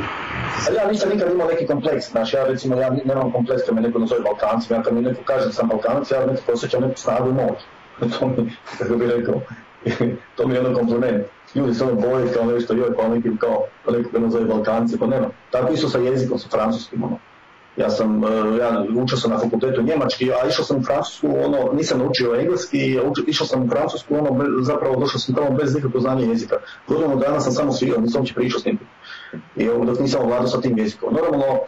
A ja nisam nikad imao neki kompleks, znači ja recimo ja nemam kompleks kad me neko nazove Balkancima, ja kad mi neko kaže da sam Balkanac, ja nekako osjećam neku snagu i moć. to mi, kako bi rekao, to mi je ono kompliment. Ljudi se ono boje kao nešto, joj, pa neki kao, neko ga nazove Balkanci, pa nema. Tako isto sa jezikom, sa francuskim, ono. Ja sam, e, ja učio sam na fakultetu njemački, a išao sam u Francusku, ono, nisam naučio engleski, išao sam u Francusku, ono, zapravo došao sam tamo bez nikakvog znanja jezika. Godinu dana sam samo svirao, nisam uopće pričao s njim. I dok nisam ovladao sa tim jezikom. Normalno,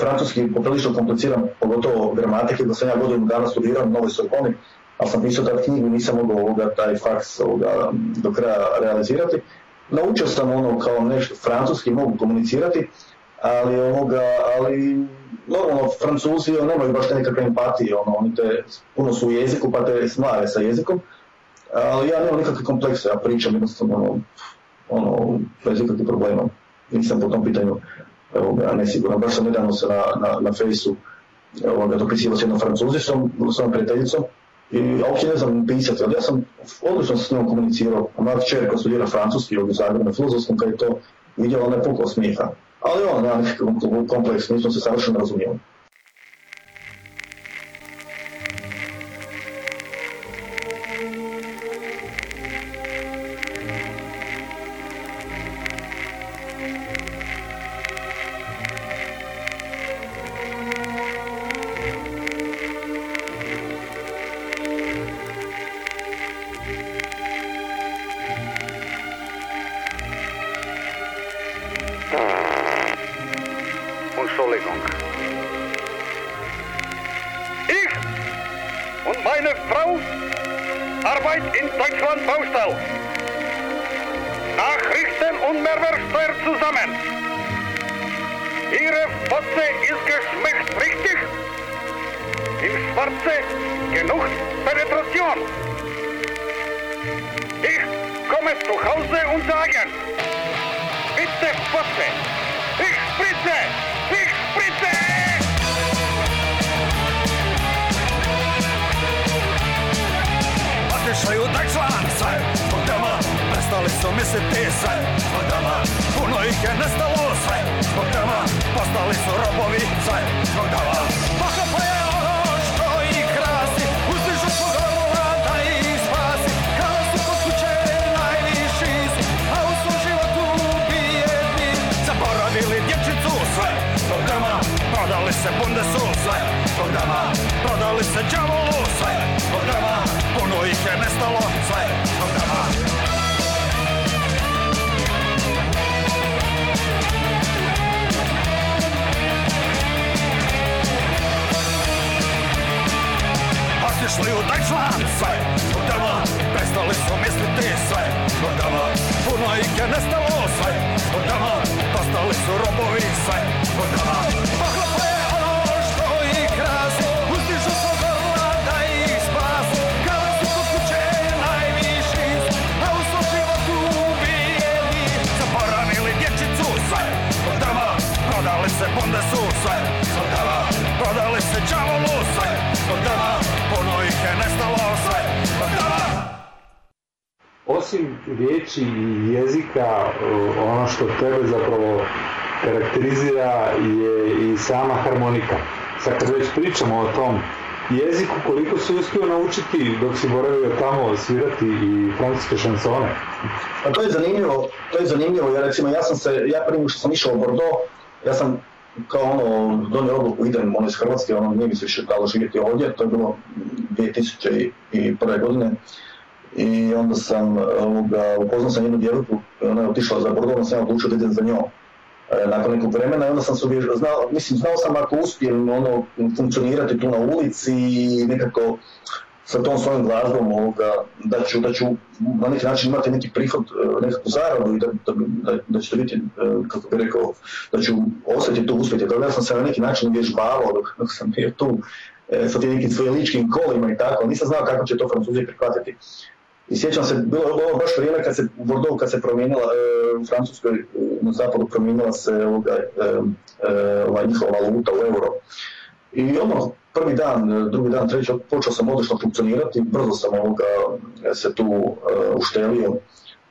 francuski poprilično kompliciran, pogotovo gramatike, da sam ja godinu dana studirao na Novoj Sorboni, ali sam pisao tad knjigu, nisam mogao ovoga, taj faks ovoga, do kraja realizirati. Naučio sam ono kao nešto francuski, mogu komunicirati, ali ovoga, ali normalno Francuzi ono, nemaju baš te nekakve empatije, ono, oni te, puno su u jeziku pa te smare sa jezikom, ali ja nemam nikakve komplekse, ja pričam jednostavno ono, ono, bez ikakvih problema. Nisam po tom pitanju ovoga, nesiguran. Baš sam nedavno se na, na, na fejsu ovoga, dopisivao s jednom francuzicom, s svojom prijateljicom, i ja uopće ne znam pisati, ali ja sam odlično s njom komunicirao. Moja kćer koja studira francuski ovdje u Zagrebu na filozofskom, kad je to vidjela, ona je pukla smijeha. Ali on, nema nekakav kompleks, nismo se savršeno razumijeli. Entschuldigung. Misliti sve Zbog dama puno ih je nestalo sve. Zbog dama postali su robovi sve. Zbog dama Pohlepa je ono što ih krasi. Uzdižu svog orla da ih spasi. Kao su kod kuće najviši si A u svom životu bijedni. Zaboravili dječicu sve. Zbog dama prodali se bundesu sve. Zbog dama prodali se džavolu sve. Zbog dama puno ih je nestalo sve. Zbog dama Otišli u Deutschland sve Zbog dama prestali su misliti sve dama puno ih je nestalo sve dama postali su robovi sve Zbog dama Pohlepa je ono što ih krasi Uzdižu svog orla da ih spasi Kao su kod kuće najviši A u svom životu ubijeni. Zaboravili dječicu sve dama prodali se bundesu sve dama prodali se džavolu je nestalo sve. Osim riječi i jezika, ono što tebe zapravo karakterizira je i sama harmonika. Sad kad već pričamo o tom jeziku, koliko si uspio naučiti dok si boravio tamo svirati i francuske šansone? A to je zanimljivo, to je zanimljivo, jer recimo ja sam se, ja prije što sam išao u Bordeaux, ja sam kao ono donio odluku idem ono iz Hrvatske, ono nije mi se više dalo živjeti ovdje, to je bilo 2001. godine. I onda sam ovoga, upoznao sam jednu djevojku, ona je otišla za Bordeaux, onda sam ja odlučio da idem za njom e, nakon nekog vremena onda sam se znao, mislim, znao sam ako uspijem ono, funkcionirati tu na ulici i nekako sa tom svojom glazbom ovoga, da ću, da ću na neki način imati neki prihod, e, nekakvu zaradu i da, da, da, će to biti, kako bi rekao, da ću osjetiti tu uspjeti. Da sam se na neki način uvježbavao dok, dok sam bio tu e, sa tim nekim svojim ličkim kolima i tako, nisam znao kako će to Francuzi prihvatiti. I sjećam se, bilo ovo baš vrijeme kad se u Bordeaux, kad se promijenila, e, u Francuskoj, e, na zapadu promijenila se ovoga, e, e, ova njihova valuta u euro. I ono, prvi dan, drugi dan, treći, počeo sam odlično funkcionirati, brzo sam ovoga se tu uh, uštelio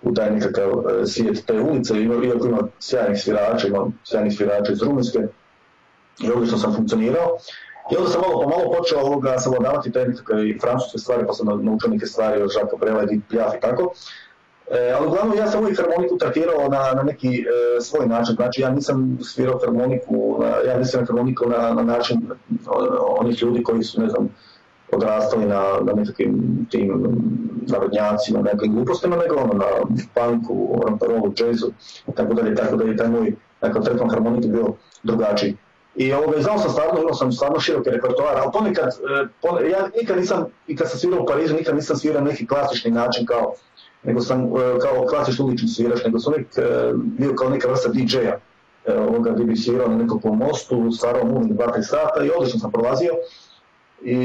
u taj nekakav uh, svijet te ulice, iako ima sjajnih svirača, imam sjajnih svirača iz Rumunjske i odlično sam funkcionirao. I onda sam malo po malo počeo ovoga savladavati te nekakve i francuske stvari, pa sam naučio neke stvari od Žaka Prela i Piaf i tako. E, ali uglavnom ja sam uvijek harmoniku tretirao na, na neki e, svoj način, znači ja nisam svirao harmoniku, na, ja nisam harmoniku na, na način onih ljudi koji su, ne znam, odrastali na, na nekakvim tim narodnjacima, nekim glupostima, nego ono na punku, ramparolu, jazzu, tako dalje, tako dalje, taj moj takav tretman harmonike bio drugačiji. I ovoga, znao sam stvarno, imao sam stvarno široki repertoar, ali ponekad, e, ponekad, ja nikad nisam, i kad sam svirao u Parizu, nikad nisam svirao neki klasični način kao nego sam e, kao klasični ulični svirač, nego sam uvijek e, bio kao neka vrsta DJ-a. E, ovoga gdje bi svirao na nekakvom mostu, stvarao muzik dva, tri sata i odlično sam prolazio. I,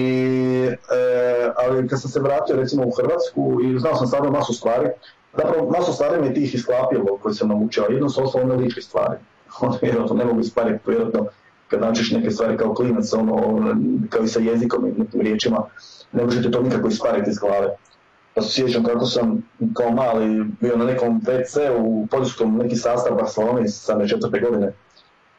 e, ali kad sam se vratio recimo u Hrvatsku i znao sam stvarno masu stvari, zapravo masu stvari mi tih isklapilo koje sam naučio, jedno su ostalo one ličke stvari. Ono vjerojatno ne mogu ispariti, vjerojatno kad nađeš neke stvari kao klinac, ono, kao i sa jezikom i nekim riječima, ne možete to nikako ispariti iz glave se sjećam kako sam kao mali bio na nekom WC u Poljskom, neki sastav Barcelone iz same četvrte godine.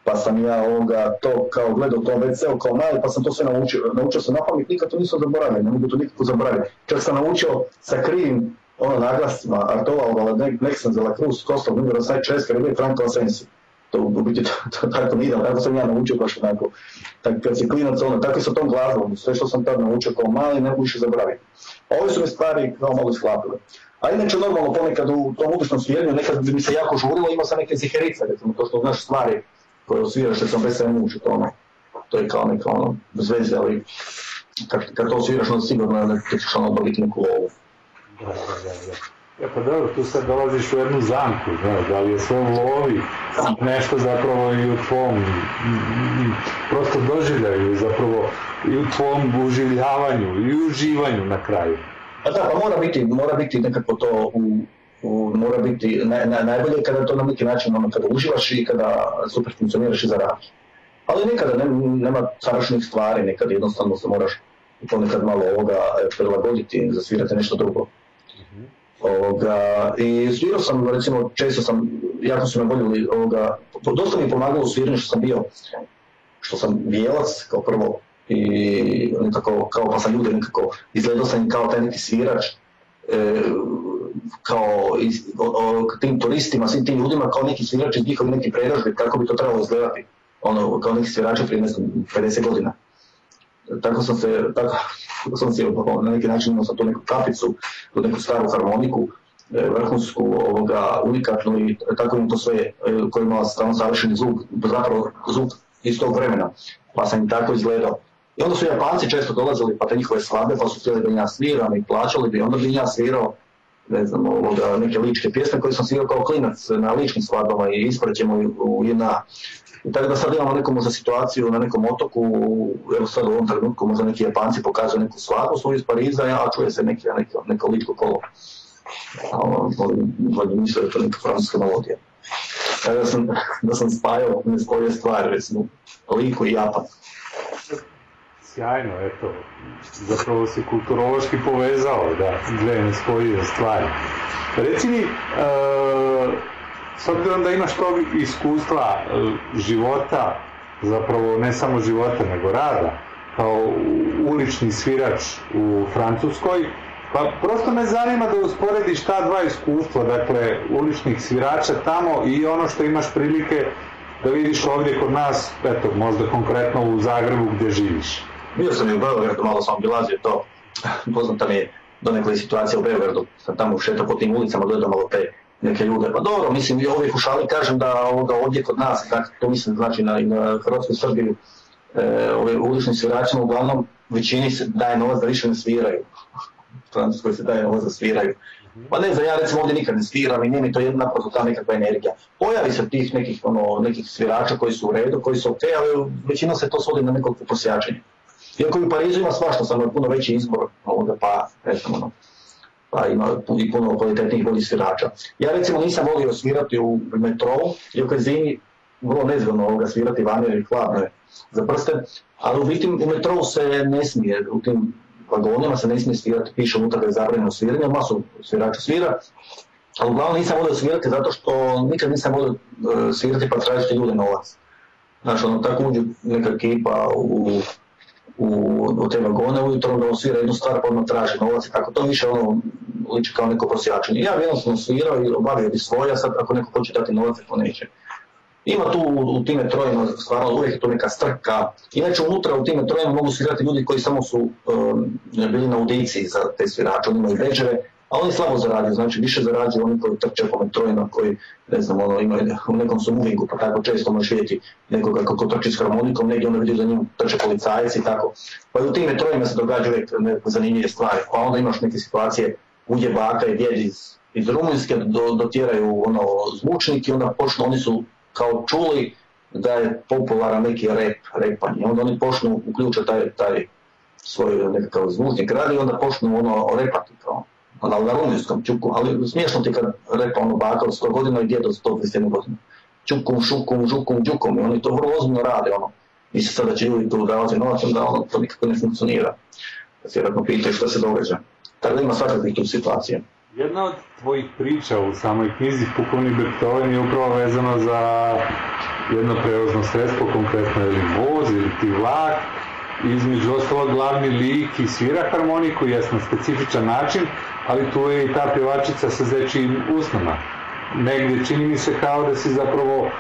Pa sam ja ovoga to kao gledao to WC kao mali, pa sam to sve naučio. Naučio sam na pamet, nikad to nisam zaboravio, ne mogu to nikako zaboraviti. Čak sam naučio sa krivim ono naglascima, Artola, Ovala, Nexon, Zela Cruz, Kostov, numero 6, Rebej, Franko Asensi. To u biti to, tako nije, tako sam ja naučio baš onako. Tak, kad si klinac, ono, tako i sa tom glazbom, sve što sam tad naučio kao mali, ne mogu više zaboraviti. Ove su mi stvari kao malo isklapile. A inače normalno ponekad u tom uličnom svijenju nekad bi mi se jako žurilo, imao sam neke ziherice, recimo to što znaš stvari koje osviraš, što sam bez sve muči, to ono, to je kao neka ono, veze, ali kad, kad to osviraš, onda sigurno da ćeš ono dobiti neku lovu. Ja pa dobro, tu sad dolaziš u jednu zamku, da, da li je sve u lovi, nešto zapravo i u tvom prosto doživljaju, zapravo i u tvom uživljavanju i uživanju na kraju. Pa da, pa mora biti, mora biti nekako to u, u mora biti na, na, najbolje kada to na neki način ono kada uživaš i kada super funkcioniraš i zaradiš. Ali nekada ne, nema savršenih stvari, nekad jednostavno se moraš ponekad malo ovoga prilagoditi, zasvirati nešto drugo. Ovoga, I svirao sam, recimo, često sam, jako su me voljeli, ovoga, dosta mi je pomagalo u sviranju što sam bio, što sam bijelac kao prvo i nekako, kao pa sam ljude nekako, izgledao sam kao taj neki svirač, e, kao iz, o, o, tim turistima, svim tim ljudima, kao neki svirač iz njihovi neki predražbi, kako bi to trebalo izgledati, ono, kao neki svirači prije, ne znam, 50 godina tako sam se, tako sam se na neki način imao sam tu neku kapicu, tu neku staru harmoniku, e, vrhunsku, ovoga, unikatnu i tako im to sve, e, koji imala stalno savršeni zvuk, zapravo zvuk iz tog vremena, pa sam im tako izgledao. I onda su Japanci često dolazili pa te njihove svadbe, pa su htjeli da ja sviram i plaćali bi, onda bi ja svirao ne znam, ovoga, neke ličke pjesme koje sam svirao kao klinac na ličnim svadbama i isprećemo u jedna i tako da sad imamo neku možda situaciju na nekom otoku, evo sad u ovom trenutku možda neki Japanci pokazuju neku svadbu svoju iz Pariza, a čuje se neki, neko, neko ličko kolo. Valjda misle da je to neka francuska melodija. Tako da sam, da sam spajao ne spojio stvari, recimo, liku i Japan. sjajno, eto, zapravo si kulturološki povezao, da, dve nespojive stvari. Reci mi, e, s obzirom da imaš tog iskustva e, života, zapravo ne samo života, nego rada, kao ulični svirač u Francuskoj, pa prosto me zanima da usporediš ta dva iskustva, dakle, uličnih svirača tamo i ono što imaš prilike da vidiš ovdje kod nas, eto, možda konkretno u Zagrebu gdje živiš. Bio sam i u Beogradu, malo sam obilazio to. Poznata mi je donekle situacija u Beogradu. Sam tamo šetao po tim ulicama, gledao malo te neke ljude. Pa dobro, mislim, ja uvijek u šali kažem da ovoga ovdje kod nas, dakle, to mislim znači na, na Hrvatsku Srbiju, e, ove ulični sviračima uglavnom većini se daje novac da više ne sviraju. Francuskoj se daje novac da sviraju. Pa ne znam, ja recimo ovdje nikad ne sviram i nije mi to jedna naprosto ta nekakva energija. Pojavi se tih nekih, ono, nekih svirača koji su u redu, koji su ok, ali većinom se to svodi na nekog prosjačenja. Iako u Parizu ima svašta, samo je puno veći izbor, ovoga, pa, ne znam, ono, pa ima i puno kvalitetnijih boljih svirača. Ja recimo nisam volio svirati u metrou, iako je zimi vrlo nezgodno ovoga svirati vani jer hladno je za prste, ali u biti u metrou se ne smije, u tim vagonima se ne smije svirati, piše unutra da je zabranjeno sviranje, masu svirača svira, ali uglavnom nisam volio svirati zato što nikad nisam volio e, svirati pa tražiti ljude novac. Znaš, ono, tako uđu neka ekipa u, u, u te vagone ujutro, on svira jednu stvar pa odmah traži novac i tako to više ono liči kao neko prosjačenje. Ja bi jednostavno svirao i obavio bi svoje, a sad ako neko hoće dati novac, ako neće. Ima tu u, u tim metrojima stvarno uvijek je tu neka strka. Inače unutra u tim metrojima mogu svirati ljudi koji samo su um, bili na audiciji za te svirače, oni imaju beđeve, a oni slabo zarađuju, znači više zarađuju oni koji trče po metrojima, koji ne znam, ono, imaju, u nekom su movingu, pa tako često možeš vidjeti nekoga kako trči s harmonikom, negdje onda vidiš za njim trče policajci i tako. Pa i u tim metrojima se događaju uvijek zanimljive stvari, pa onda imaš neke situacije uđe baka i djed iz, Rumunjske, do, dotjeraju ono, zvučnik i onda počnu, oni su kao čuli da je popularan neki rep, repanje. Onda oni počnu uključati taj, taj svoj nekakav zvučnik radi i onda počnu ono repati kao ono, na rumunjskom čuku, ali smiješno ti kad repa ono baka od 100 godina i djed od 121 godinu. Čukum, šukum, žukum, đukom i oni to vrlo ozbiljno rade ono. Misle sad da će ljudi tu davati novac, onda ono to nikako ne funkcionira. Da se vjerojatno pitaju što se događa. Tako da ima svakakvih tu situacija. Jedna od tvojih priča u samoj knjizi Pukovni Beethoven je upravo vezano za jedno prevozno sredstvo, konkretno ili voz ili ti vlak. Između ostalog glavni lik i svira harmoniku, jest na specifičan način, ali tu je i ta pjevačica sa zečijim usnama. Negdje čini mi se kao da si zapravo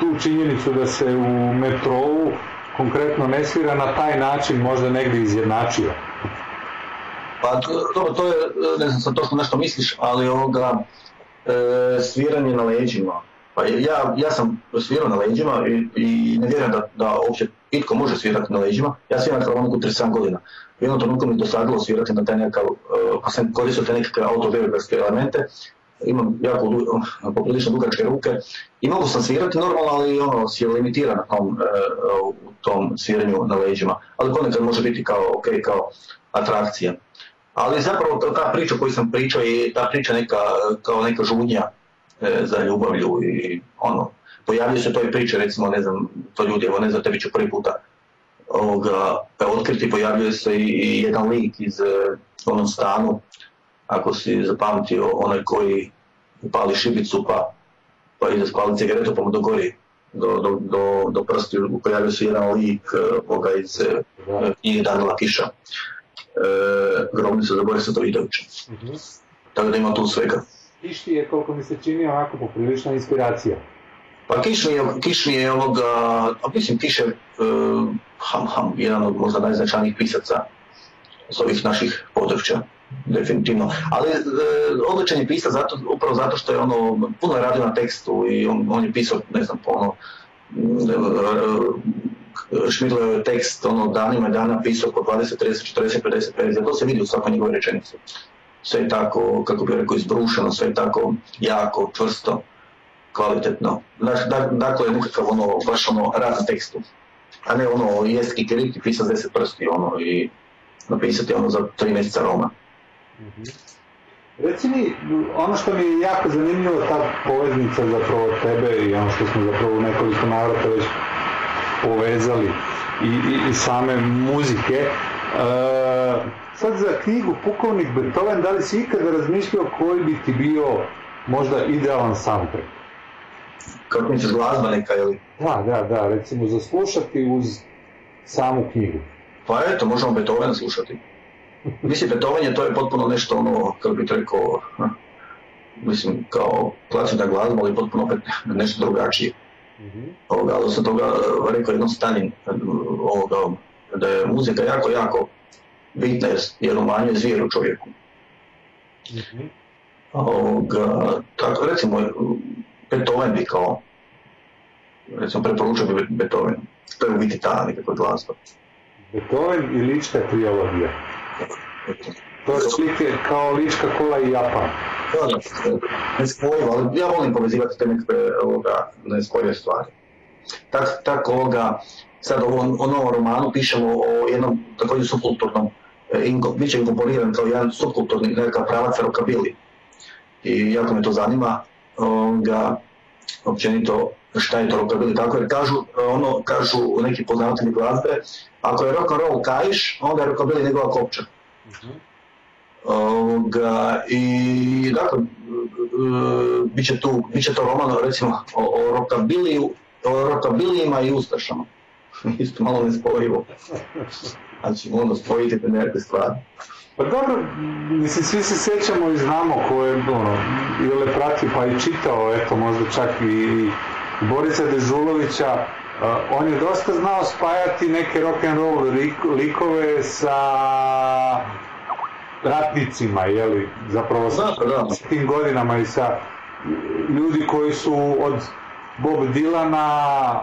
tu činjenicu da se u metrovu konkretno ne svira na taj način možda negdje izjednačio. Pa dobro, to je, ne znam sad točno nešto misliš, ali ovoga, e, sviranje na leđima. Pa ja, ja sam svirao na leđima i, i ne vjerujem da, da uopće itko može svirati na leđima. Ja sviram harmoniku 37 godina. U jednom trenutku mi dosadilo svirati na taj nekakav, e, pa sam koristio te nekakve autobiografske elemente. Imam jako du, poprilično dugačke ruke i mogu sam svirati normalno, ali ono si je limitiran tom, e, u tom sviranju na leđima. Ali ponekad može biti kao, ok, kao atrakcija. Ali zapravo ta- priča koju sam pričao je ta priča neka, kao neka žudnja e, za ljubavlju i ono, pojavljaju se to i priče, recimo, ne znam, to ljudi, evo ne znam, tebi ću prvi puta ovoga, otkriti, pojavljuje se i, i jedan lik iz e, onom stanu, ako si zapamtio, onaj koji pali šibicu pa, pa ide spali cigaretu pa mu dogori do, do, do, do prstiju, pojavio se jedan lik e, ovoga iz e, knjige Danila Kiša, e, grobnica za Borisa Davidovića. Tako da ima tu svega. Kišti je, koliko mi se čini, onako poprilična inspiracija. Pa Kišni je, ovoga, a mislim Kiš je uh, ham, ham, jedan od možda najznačajnijih pisaca s ovih naših područja, definitivno. Ali uh, odličan je pisac zato, upravo zato što je ono, puno je radio na tekstu i on, on je pisao, ne znam, po ono, Šmidleo je tekst ono, danima i dana pisao po 20, 30, 40, 50 verzija, to se vidi u svakoj njegovoj rečenici. Sve je tako, kako bih rekao, izbrušeno, sve je tako jako, čvrsto kvalitetno. Dak- dak- Dakle, nekakav ono, baš ono, rad tekstu. A ne ono, jeski kiriti, pisati 10 prsti, ono, i napisati ono za 3 mjeseca Roma. Reci mi, ono što mi je jako zanimljivo, ta poveznica zapravo tebe i ono što smo zapravo u nekoliko navrata već povezali. i, i, i same muzike. E, sad za knjigu Pukovnik Beethoven, da li si ikada razmišljao koji bi ti bio možda idealan soundtrack? Kako misliš, glazba neka ili? Da, da, da, recimo za slušati uz samu knjigu. Pa eto, možemo Beethovena slušati. Mislim, Beethoven je to je potpuno nešto ono, kako bi to rekao, mislim, kao klasična glazba, ali potpuno opet nešto drugačije. Ovoga, ali osim toga, rekao jednom Stalin, ovoga, da je muzika jako, jako bitna jer, jer umanjuje zvijer u čovjeku. Ovoga, tako, recimo, Beethoven bi kao, recimo, preporučio bi Beethoven. To je u biti ta nekakva glazba. Beethoven i lička trijologija. To je slike kao lička kola i Japan. Da, da, nespojivo, ali ja volim povezivati te nekakve ovoga, nespojive stvari. Tak, tako ovoga, sad ovo, o novom romanu pišemo o jednom također subkulturnom, e, inko, bit će inkorporiran kao jedan subkulturni nekakav pravac rockabilly. I jako me to zanima, ovoga, općenito šta je to rockabilly, tako jer kažu, ono, kažu neki poznavatelji glazbe, ako je rock and roll kaiš, onda je rockabilly njegova kopča. Ovoga, I dakle, bit će tu, bit će to roman recimo o, o rockabiliju, o rockabilijima i ustašama. Isto malo nespojivo. Znači, onda spojiti te nekakve stvari. Pa dobro, mislim, svi se sjećamo i znamo ko je, ono, ili prati pa i čitao, eto, možda čak i Borisa Dežulovića, uh, on je dosta znao spajati neke rock and roll likove sa ratnicima, jeli, zapravo sa tim godinama i sa ljudi koji su od Bob Dilana,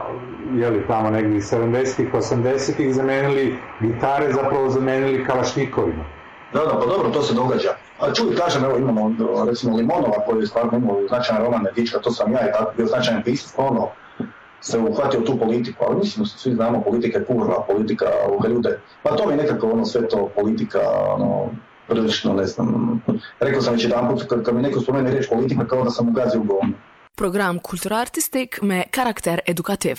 jeli, tamo negdje 70-ih, 80-ih zamenili gitare, zapravo zamenili kalašnikovima. Da, da, pa dobro, to se događa. A čuj, kažem, evo imamo recimo Limonova koji je stvarno imao značajan roman Nedička, to sam ja i tako bio značajan pisac, ono, se uhvatio tu politiku, ali mislim svi znamo politika je kurva, politika ovoga ljude, pa to mi je nekako ono sve to politika, ono, prilično, ne znam, rekao sam već jedan put, kad, kad mi neko spomene riječ politika, kao da sam ugazio u govno. Program Kulturartistik me karakter edukativ.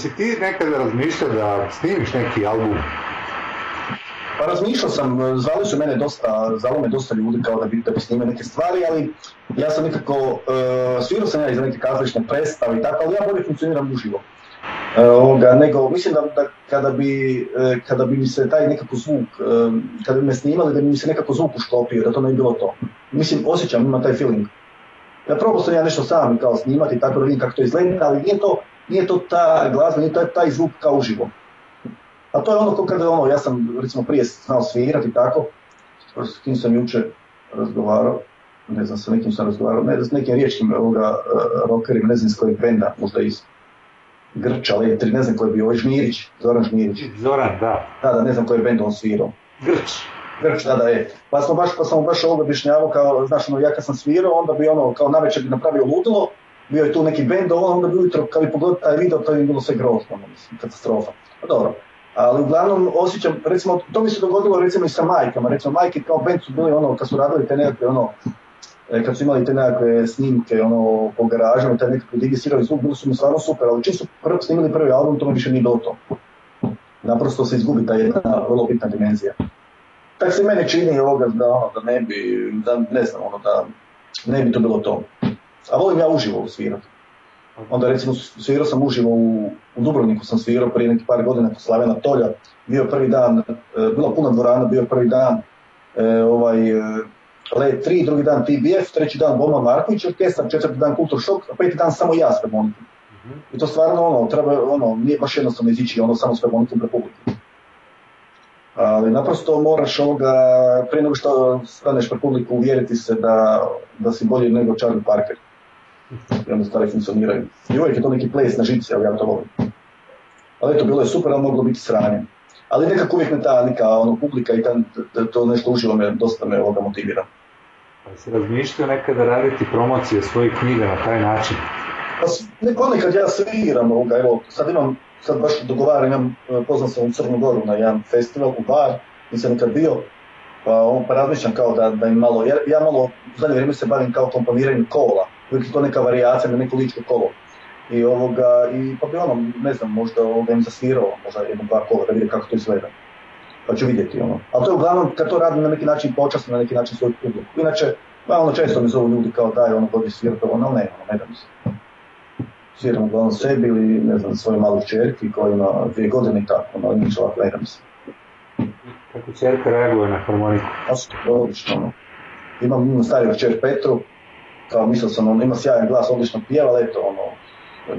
Jesi ti nekada razmišljao da snimiš neki album? Pa razmišljao sam, zvali su mene dosta, zvalo me dosta ljudi kao da bi, da bi snimio neke stvari, ali ja sam nekako, uh, svirao sam ja iz neke kazališne predstave i tako, ali ja bolje funkcioniram uživo. E, ovoga, nego mislim da, da kada, bi, e, kada bi mi se taj nekako zvuk, e, kada bi me snimali, da bi mi se nekako zvuk ušklopio, da to ne bi bilo to. Mislim, osjećam, imam taj feeling. Ja probao sam ja nešto sam kao snimati, tako da vidim kako to izgleda, ali nije to, nije to ta glazba, nije taj, taj zvuk kao uživo. A to je ono kao kada ono, ja sam recimo prije znao svirati i tako, s kim sam jučer razgovarao, ne znam sa nekim sam razgovarao, ne, s nekim riječkim ovoga, uh, rockerima, ne znam iz kojeg benda, možda iz Grča, Letri, ne znam koji je bio, Žmirić, Zoran Žmirić. Zoran, da. Da, da, ne znam koji je bend on svirao. Grč. Grč, da, da je. Pa sam baš, pa sam baš ovo objašnjavao kao, znaš, ono, ja kad sam svirao, onda bi ono, kao navečer bi napravio ludilo, bio je tu neki bend, ovo, onda bi ujutro, kad bi pogledao taj video, to bi bilo sve grozno, mislim, katastrofa. Pa dobro. Ali uglavnom osjećam, recimo, to mi se dogodilo recimo i sa majkama, recimo majke kao bend su bili ono, kad su radili te nekakve ono, e, kad su imali te nekakve snimke ono, po garažama, taj nekakvi digisirali zvuk, bili su mi stvarno super, ali čim su prv, snimili prvi album, to mi više nije bilo to. Naprosto se izgubi ta jedna vrlo bitna dimenzija. Tako se meni čini ovoga da, ono, da ne bi, da ne znam, ono, da ne bi to bilo to. A volim ja uživo svirati. Onda recimo svirao sam uživo u, u Dubrovniku, sam svirao prije nekih par godina kod Slavena Tolja, bio prvi dan, e, bila puna dvorana, bio prvi dan e, ovaj, e, Le 3, drugi dan TBF, treći dan Boman Marković orkestar, četvrti dan Kultur Šok, a peti dan samo ja s harmonikom. I to stvarno ono, treba, ono, nije baš jednostavno izići ono samo s harmonikom republike. Ali naprosto moraš ovoga, prije nego što staneš pred publiku, uvjeriti se da, da si bolji nego Charlie Parker. I onda stvari funkcioniraju. I uvijek je to neki ples na žici, ali ja to volim. Ali eto, bilo je super, ali moglo biti sranje. Ali nekako uvijek me ta neka ono, publika i ta, da to nešto uživo me, dosta me ovoga motivira. Pa si razmišljao nekada raditi promocije svojih knjiga na taj način? Pa ponekad ja sviram ovoga, evo, sad imam, sad baš dogovaram, imam, e, pozvan sam u Crnu Goru na jedan festival, u bar, nisam nikad bio, pa, on, pa razmišljam kao da, da im malo, ja, ja malo u zadnje vrijeme se bavim kao komponiranjem kola, uvijek je to neka varijacija na neko ličko kolo. I ovoga, i pa bi ono, ne znam, možda ovoga im zasvirao, možda jedno dva kola da vidi kako to izgleda. Pa ću vidjeti ono. Ali to je uglavnom, kad to radim na neki način počasno, na neki način svoj publiku. Inače, pa ono često mi zovu ljudi kao daj ono dođi svirati ovo, no ne, ono, ne da mi se. Sviram uglavnom sebi ili ne znam, svojoj maloj čerki koja ima dvije godine i tako, ono, inače ovako ne da mi se. Kako čerka reaguje na harmoniku? A što, odlično, ono. Imam, imam stariju čer Petru, kao mislio sam, ono, ima sjajan glas, odlično pjeva, ali eto, ono,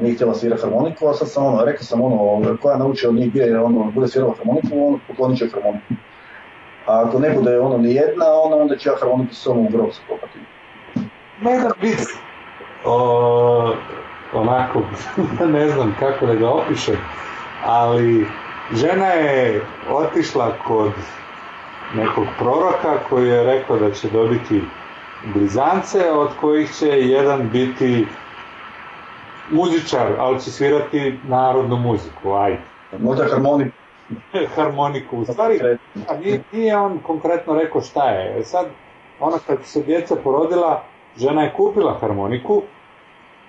nije htjela svirati harmoniku, a sad sam ono, rekao sam ono, koja nauči od njih gdje ono, bude svirala harmoniku, ono, poklonit će harmoniku. A ako ne bude ono ni jedna, ono, onda ću ja harmoniku s sobom u grob. Ma jedan bit, o, onako, ne znam kako da ga opišem, ali žena je otišla kod nekog proroka koji je rekao da će dobiti blizance, od kojih će jedan biti muzičar, ali će svirati narodnu muziku, ajde. Možda harmoniku. harmoniku. U stvari, a nije, nije on konkretno rekao šta je. E Sad, ona kad se djeca porodila, žena je kupila harmoniku,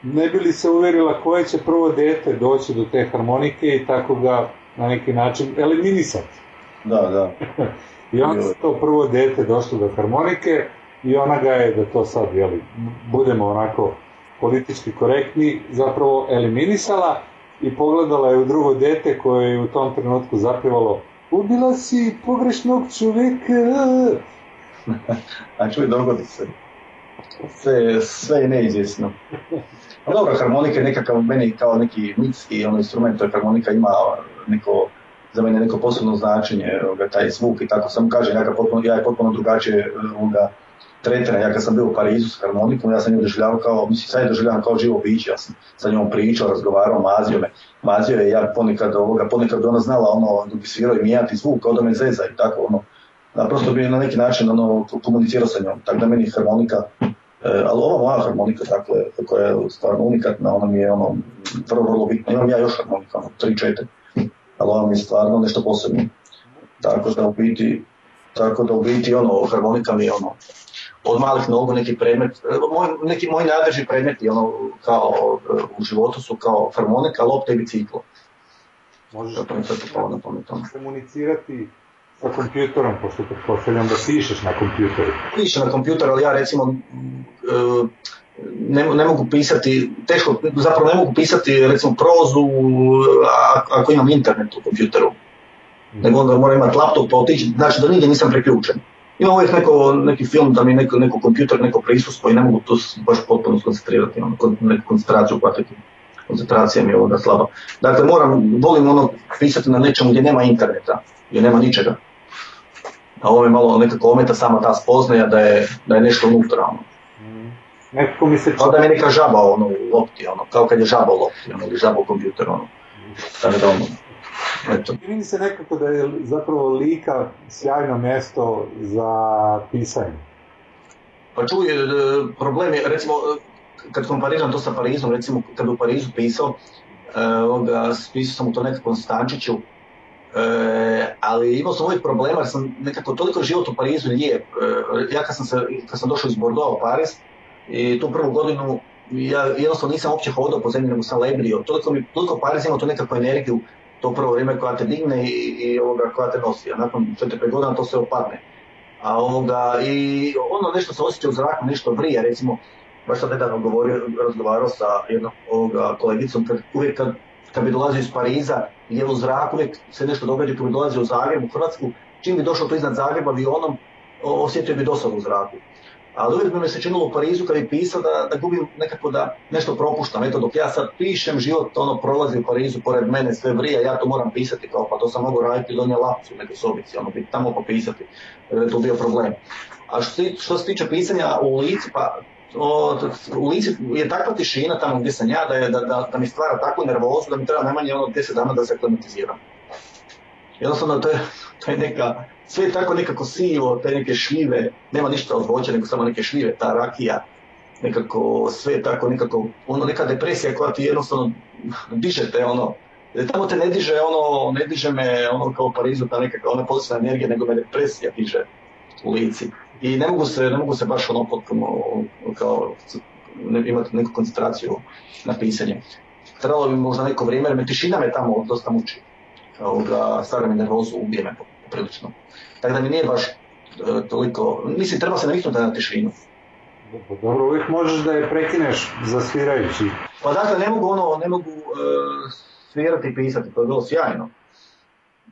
ne bi li se uvjerila koje će prvo dete doći do te harmonike i tako ga na neki način eliminisati. Da, da. I onda se to prvo dete došlo do harmonike i ona ga je, da to sad, jeli, budemo onako politički korektni, zapravo eliminisala i pogledala je u drugo dete koje je u tom trenutku zapjevalo Ubila si pogrešnog čovjeka. A čuj, dogodi se. Sve, sve je neizvjesno. A dobro, harmonika je nekakav meni kao neki mitski ono, instrument, to je harmonika ima neko, za mene neko posebno značenje, taj zvuk i tako sam kažem, ja, ja je potpuno drugačije ovoga, tretiram. Ja kad sam bio u Parizu s harmonikom, ja sam nju doživljavao kao, mislim sad je doživljavam kao živo biće, ja sam sa njom pričao, razgovarao, mazio me, mazio je, ja ponekad ovoga, ponekad bi ona znala ono, dok bi svirao i mijati zvuk, kao da me zeza i tako ono, naprosto bi na neki način ono, komunicirao sa njom, tako da meni harmonika, e, ali ova moja harmonika, dakle, koja je stvarno unikatna, ona mi je ono, vrlo, vrlo bitna, imam ja još harmonika, ono, tri, četiri, ali ova mi je stvarno nešto posebno, tako da u biti, tako da u biti ono, harmonika mi je ono, od malih nogu neki predmet, e, moj, neki moji najdraži predmeti ono, kao e, u životu su kao harmonika, lopta i biciklo. Možeš To pamet, ono. komunicirati sa kompjuterom, pošto pretpostavljam da pišeš na kompjuteru. Pišem na kompjuteru, ali ja recimo e, ne, ne mogu pisati, teško, zapravo ne mogu pisati recimo prozu ako imam internet u kompjuteru. Nego onda moram imati laptop pa otići, znači da nigdje nisam priključen. Imam uvijek neko, neki film da mi neko, neko kompjuter, neko prisustvo i ne mogu tu s- baš potpuno skoncentrirati, ono, neku koncentraciju uhvatiti. Koncentracija mi je ovoga slaba. Dakle, moram, volim ono pisati na nečemu gdje nema interneta, gdje nema ničega. A ovo me malo nekako ometa sama ta spoznaja da je, da je nešto unutra. Ono. Nekako mi se Kao da mi je neka žaba ono, u lopti, ono, kao kad je žaba u lopti, ono, ili žaba u kompjuteru. Ono. Tako da, ono, eto. Čini se nekako da je zapravo Lika sjajno mjesto za pisanje. Pa čuj, e, problem je, recimo, e, kad kompariram to sa Parizom, recimo, kad u Parizu pisao, e, ovoga, pisao sam u to nekakvom stančiću, e, ali imao sam uvijek problema jer sam nekako toliko život u Parizu lijep. E, ja kad sam, se, kad sam došao iz Bordeaux u Pariz, i tu prvu godinu ja jednostavno nisam uopće hodao po zemlji, nego sam lebrio. Toliko, mi, toliko Pariz ima tu nekakvu energiju, to prvo vrijeme koja te digne i, i ovoga, koja te nosi. A nakon 4-5 godina to sve opadne. A ovoga, i ono nešto se osjeća u zraku, nešto vrije, recimo, baš sam nedavno govorio, razgovarao sa jednom ovoga, kolegicom, kad, uvijek kad, kad bi dolazio iz Pariza, je u zraku, uvijek se nešto događa, kad bi dolazio u Zagreb, u Hrvatsku, čim bi došao tu iznad Zagreba avionom, osjetio bi dosadu u zraku. Ali uvijek bi mi se činilo u Parizu kad bi pisao da, da gubim nekako da nešto propuštam. Eto dok ja sad pišem, život ono prolazi u Parizu pored mene, sve vrije, ja to moram pisati kao pa to sam mogu raditi donje lapcu u nekoj sobici, ono biti tamo popisati. E, to bio problem. A što, što se tiče pisanja u lici, pa o, u lici je takva tišina tamo gdje sam ja da, da, da, da mi stvara takvu nervozu da mi treba najmanje ono 10 dana da se aklimatiziram. Jednostavno to je, to je neka, sve je tako nekako sivo, te neke šljive, nema ništa od voća, nego samo neke šljive, ta rakija, nekako sve je tako nekako, ono neka depresija koja ti jednostavno diže te ono, tamo te ne diže ono, ne diže me ono kao u Parizu ta nekakva ona pozitivna energija, nego me depresija diže u lici. I ne mogu se, ne mogu se baš ono potpuno kao ne, imati neku koncentraciju na pisanje. Trebalo bi možda neko vrijeme, jer me tišina me tamo dosta muči ovoga, stavlja mi nervozu, ubije me poprilično. Tako da mi nije baš e, toliko, mislim treba se naviknuti na tišinu. Pa Dobro, uvijek možeš da je prekineš zasvirajući. Pa dakle ne mogu ono, ne mogu e, svirati i pisati, to je bilo sjajno.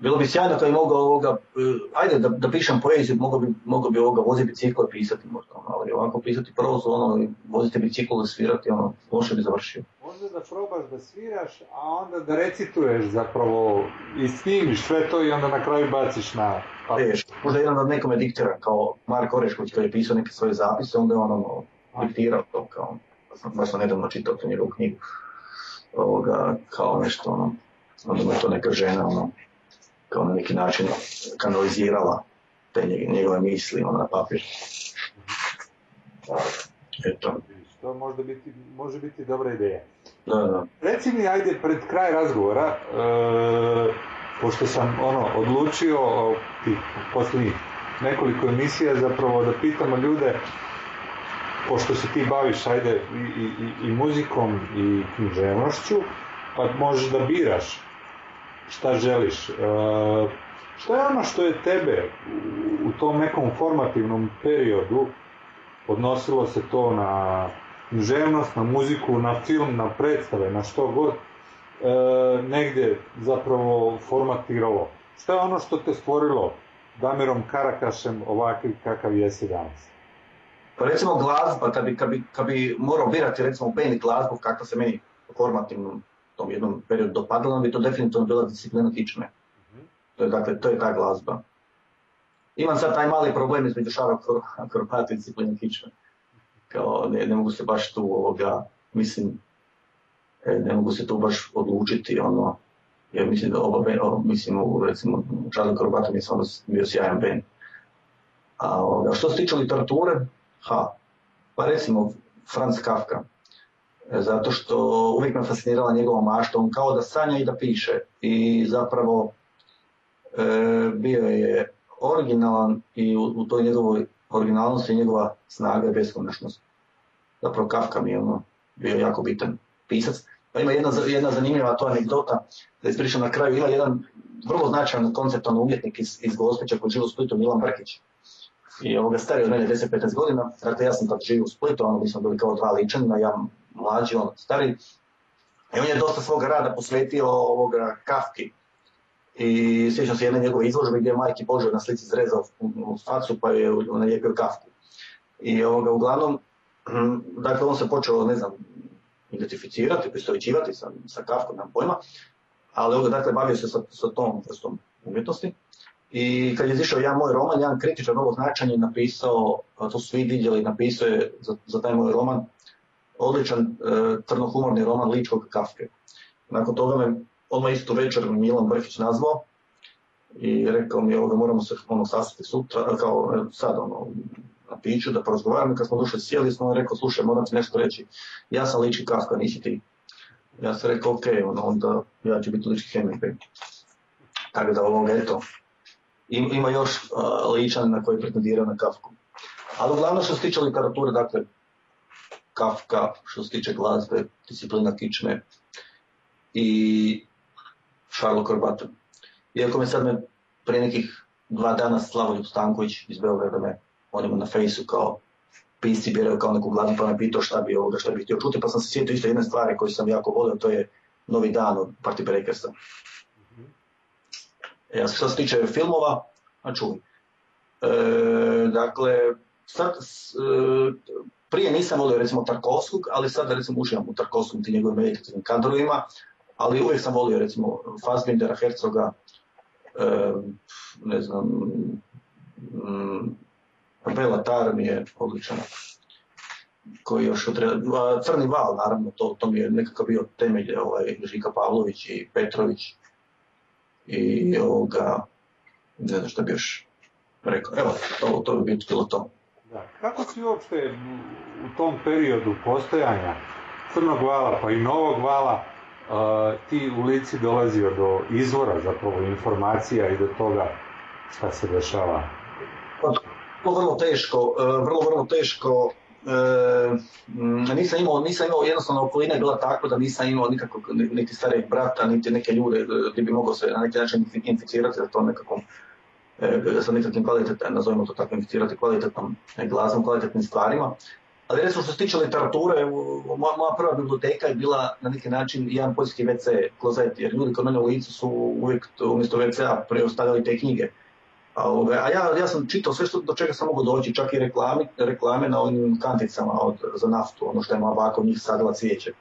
Bilo bi sjajno kad bi mogao ovoga, e, ajde da, da pišem poeziju, mogao bi, mogao bi ovoga voziti bicikl i pisati možda, ono, ali ovako pisati prozu, ono, voziti bicikl i svirati, ono, loše bi završio. Možda da probaš da sviraš, a onda da recituješ zapravo i snimiš sve to i onda na kraju baciš na papir. Možda jedan od nekome diktira, kao Marko Orešković koji je pisao neke svoje zapise, onda je on ono, diktirao to kao, sam, baš sam nedavno čitao tu njegovu knjigu, ovoga, kao nešto ono, onda mu je to neka žena ono, kao na neki način kanalizirala te nje- njegove misli ono, na papir. Eto, To možda biti, može biti dobra ideja. da, da. Reci mi, ajde, pred kraj razgovora, e, pošto sam ono, odlučio o tih posljednjih nekoliko emisija zapravo da pitamo ljude, pošto se ti baviš, ajde, i, i, i- i muzikom i književnošću, pa možeš da biraš šta želiš. E, šta je ono što je tebe u, tom nekom formativnom periodu odnosilo se to na književnost, na muziku, na film, na predstave, na što god, e, negdje zapravo formatiralo. Što je ono što te stvorilo Damirom Karakašem ovakvi kakav jesi danas? Pa recimo glazba, kad bi, kad bi, kad bi morao birati recimo band glazbu, kakva se meni formativnom tom jednom periodu dopadala, bi to definitivno bila disciplina kičme. To je, dakle, to je ta glazba. Imam sad taj mali problem između šara akrobata i discipline kičme. Kao, ne, ne mogu se baš tu, ovoga, mislim, e, ne mogu se tu baš odlučiti, ono, jer mislim da oba, ben- o, mislim, u, recimo, Charlie Akrobata mi je stvarno bio sjajan band. A ovoga, što se tiče literature, ha, pa recimo Franz Kafka. Zato što uvijek me fascinirala njegova mašta, on kao da sanja i da piše. I zapravo e, bio je originalan i u, u toj njegovoj originalnosti njegova snaga i beskonačnost. Zapravo Kafka mi je ono, bio jako bitan pisac. Pa ima jedna, jedna zanimljiva to anegdota, da ispričam na kraju, ima jedan vrlo značajan konceptualni umjetnik iz, iz Gospića koji živi u Splitu, Milan Brkić. I ovoga stariji od mene 10-15 godina, dakle ja sam tad živio u Splitu, ono mi smo bili kao dva ličanina, ja mlađi, on stari. I on je dosta svoga rada posvetio ovoga Kafki. I sjećam se jedne njegove izložbe gdje je Majki Bože na slici zrezao u, facu pa je nalijepio Kafku. I ovoga, uglavnom, dakle on se počeo, ne znam, identificirati, pristovjećivati sa, sa Kafkom, nemam pojma, ali ovoga, dakle, bavio se sa, sa tom vrstom umjetnosti. I kad je izišao jedan moj roman, jedan kritičar novog značanja je napisao, to su svi vidjeli, napisao je za, za taj moj roman, odličan e, crnohumorni roman Ličkog Kafke. Nakon toga me odmah istu večer Milan Brkić nazvao i rekao mi ovoga moramo se ono sastati sutra, kao e, sad ono, na piću da porazgovaramo. Kad smo došli sjeli smo, on rekao slušaj moram ti nešto reći, ja sam Lički Kafka, nisi ti. Ja sam rekao ok, ono, onda ja ću biti Lički Hemingway. Tako da ovoga, eto, im- ima još uh, ličan na koji pretendirao na Kafku. Ali uglavnom što se tiče literature, dakle, Kafka, što se tiče glazbe, disciplina kičme i Šarlo Korbato. Iako me sad me prije nekih dva dana Slavoljub Stanković iz Beograda me, on ima na fejsu kao pisci biraju kao neku glazbu pa me pitao šta bi ovoga, šta bi htio čuti, pa sam se sjetio isto jedne stvari koju sam jako volio, to je Novi dan od Party Breakersa. E, a što se tiče filmova, a čuj. E, dakle, sad, s- e, prije nisam volio recimo Tarkovskog, ali sad recimo uživam u Tarkovskom ti njegovim meditativnim kadrovima, ali uvijek sam volio recimo Fassbindera, Herzoga, e, ne znam, mm, Bela Tar mi je odličan koji još otre- Crni val, naravno, to, to mi je nekakav bio temelj, ovaj, Žika Pavlović i Petrović i ovoga, ne znam šta bi još rekao, evo, to, to bi bilo to. Da. Kako si uopšte u- tom periodu postojanja Crnog vala pa i Novog vala a, ti u lici dolazio do izvora zapravo informacija i do toga šta se dešava? Vrlo, vrlo teško, e, vrlo, vrlo teško, e, nisam imao, nisam imao, jednostavno okolina je bila takva da nisam imao nikakvog, ni- niti starijeg brata, niti neke ljude e, gdje bi mogao se na neki način inficirati za to nekakvom, e, sa nekakvim kvalitetnim, nazovimo to tako, inficirati kvalitetnom e, glazbom, kvalitetnim stvarima. Ali recimo što se tiče literature, u- moja, moja prva biblioteka je bila na neki način jedan poljski WC klozet, jer ljudi kod mene u licu su uvijek to umjesto WC-a preostavljali te knjige. A, ja, ja sam čitao sve što, do čega sam mogao doći, čak i reklami, reklame na ovim kanticama od, za naftu, ono što je moja baka od njih sadila cvijeće.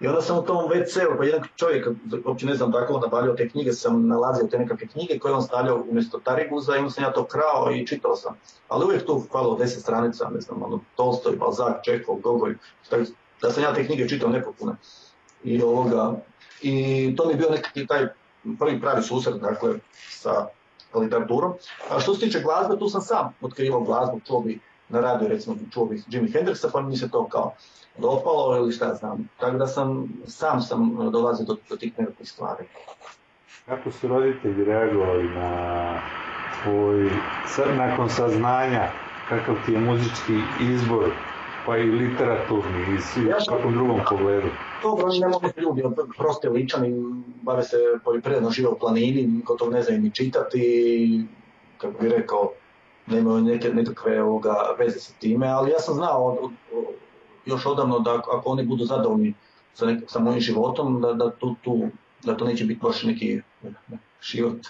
I onda sam u tom WC-u, pa jedan čovjek, uopće ne znam tako on nabavljao te knjige, sam nalazio te nekakve knjige koje je on stavljao umjesto Tariguza i onda sam ja to krao i čitao sam. Ali uvijek tu falilo deset stranica, ne znam, ono, Tolstoj, Balzac, Čehov, Gogolj, da sam ja te knjige čitao nepopune. I ovoga, i to mi je bio nekakvi taj prvi pravi susret, dakle, sa literaturom. A što se tiče glazbe, tu sam sam otkrivao glazbu, čuo bi na radiju, recimo, čuo bih Jimi Hendrixa, pa mi se to kao dopalo ili šta ja znam. Tako da sam, sam sam e, dolazio do, do tih nekakvih stvari. Kako su roditelji reagovali na tvoj, nakon saznanja kakav ti je muzički izbor, pa i literaturni i u svakom drugom pogledu? Dobro, oni ne mogu ljudi, on prosti ličani, bave se poljoprivredno, žive u planini, gotovo ne znaju ni čitati, kako bi rekao, nemaju neke, nekakve ovoga, veze sa time, ali ja sam znao od- još odavno da ako oni budu zadovoljni sa, nek, sa mojim životom, da, da, tu, tu, da to neće biti baš neki život,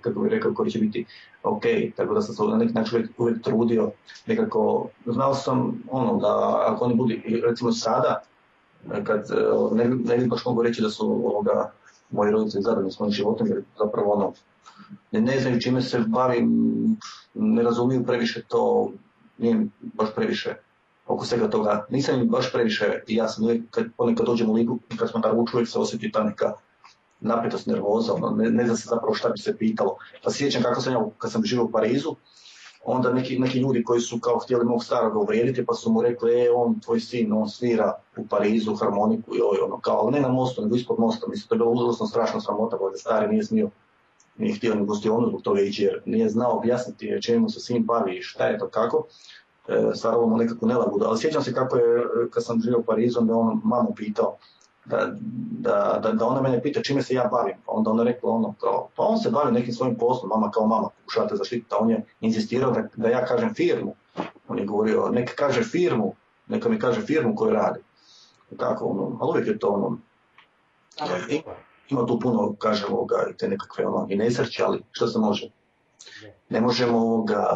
kako bi rekao, koji će biti ok, tako da sam se na neki način uvijek, trudio, nekako, znao sam ono da ako oni budu, recimo sada, kad ne, ne bi baš mogu reći da su ovoga, moji roditelji zadovoljni s mojim životom, jer zapravo ono, ne, ne znaju čime se bavim, ne razumiju previše to, nije baš previše oko svega toga. Nisam im baš previše, i ja sam uvijek, kad, ponekad dođem u ligu kad smo tamo uvijek se osjeti ta neka napetost, nervoza, ono, ne, ne zna se zapravo šta bi se pitalo. Pa sjećam kako sam ja, kad sam živio u Parizu, onda neki, neki ljudi koji su kao htjeli mog staroga uvrijediti, pa su mu rekli, e, on, tvoj sin, on svira u Parizu harmoniku i oj, ono, kao, ali ne na mostu, nego ispod mosta. Mislim, to je bilo užasno strašno sramota, da stari nije smio, nije htio ni gostionu zbog toga ići, jer nije znao objasniti čemu se sin bavi i šta je to kako. E, stvaralo mu nekakvu nelagodu, ali sjećam se kako je, e, kad sam živio u Parizu, onda on mamu pitao, da, da, da, da ona mene pita čime se ja bavim, pa onda ona rekla ono kao, pa on se bavi nekim svojim poslom, mama kao mama pokušavate zaštititi, a on je insistirao da, da ja kažem firmu. On je govorio, neka kaže firmu, neka mi kaže firmu koju radi. Tako, ono, ali uvijek je to ono, ima, ima tu puno, kažem, ovoga, i te nekakve ono, i nesreće, ali što se može? Ne možemo ovoga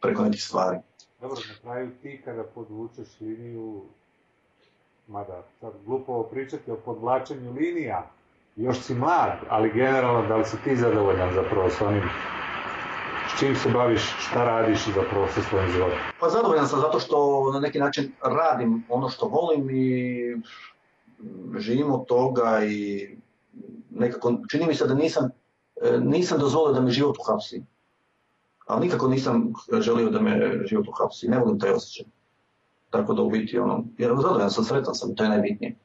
preko nekih stvari. Dobro, na kraju ti kada podvučeš liniju, mada sad glupo pričati o podvlačenju linija, još si mlad, ali generalno da li si ti zadovoljan zapravo s onim s čim se baviš, šta radiš zapravo sa svojim životom? Pa zadovoljan sam zato što na neki način radim ono što volim i živim od toga i nekako čini mi se da nisam, e, nisam dozvolio da me život uhapsi. Ali nikako nisam želio da me život uhapsi. Ne volim taj osjećaj. Tako da u biti ono, jer zadovoljan sam, sretan sam, to je najbitnije.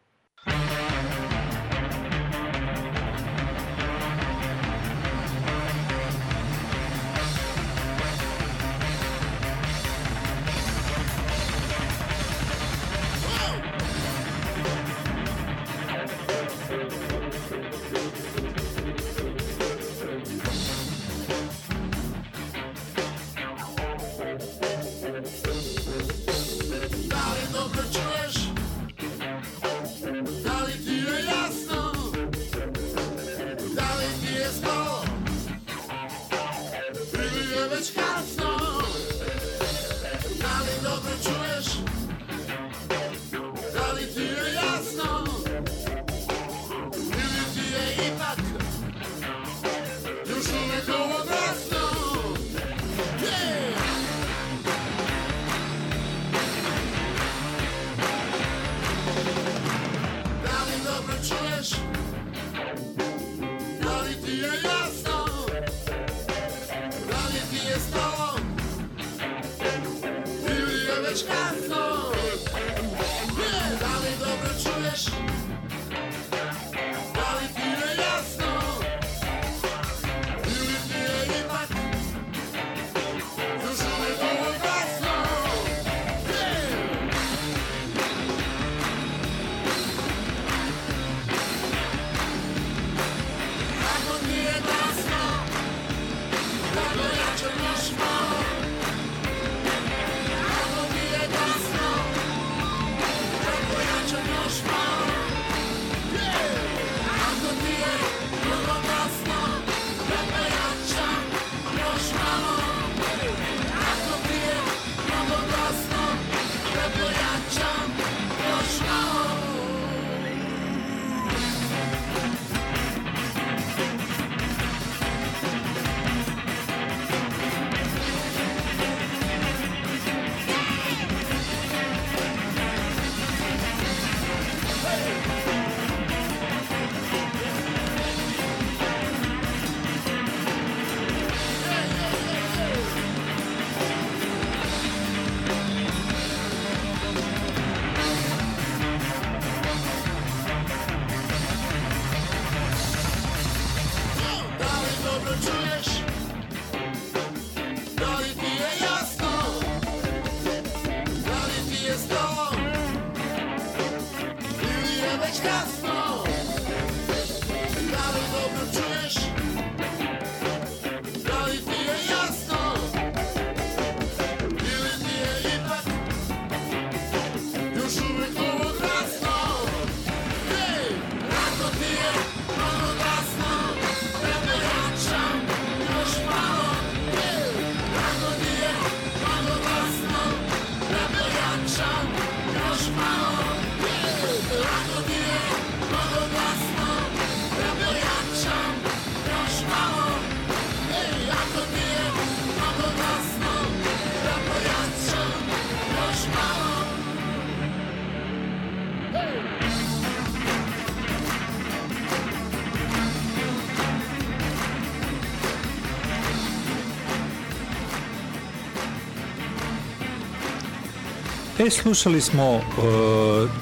E, slušali smo uh,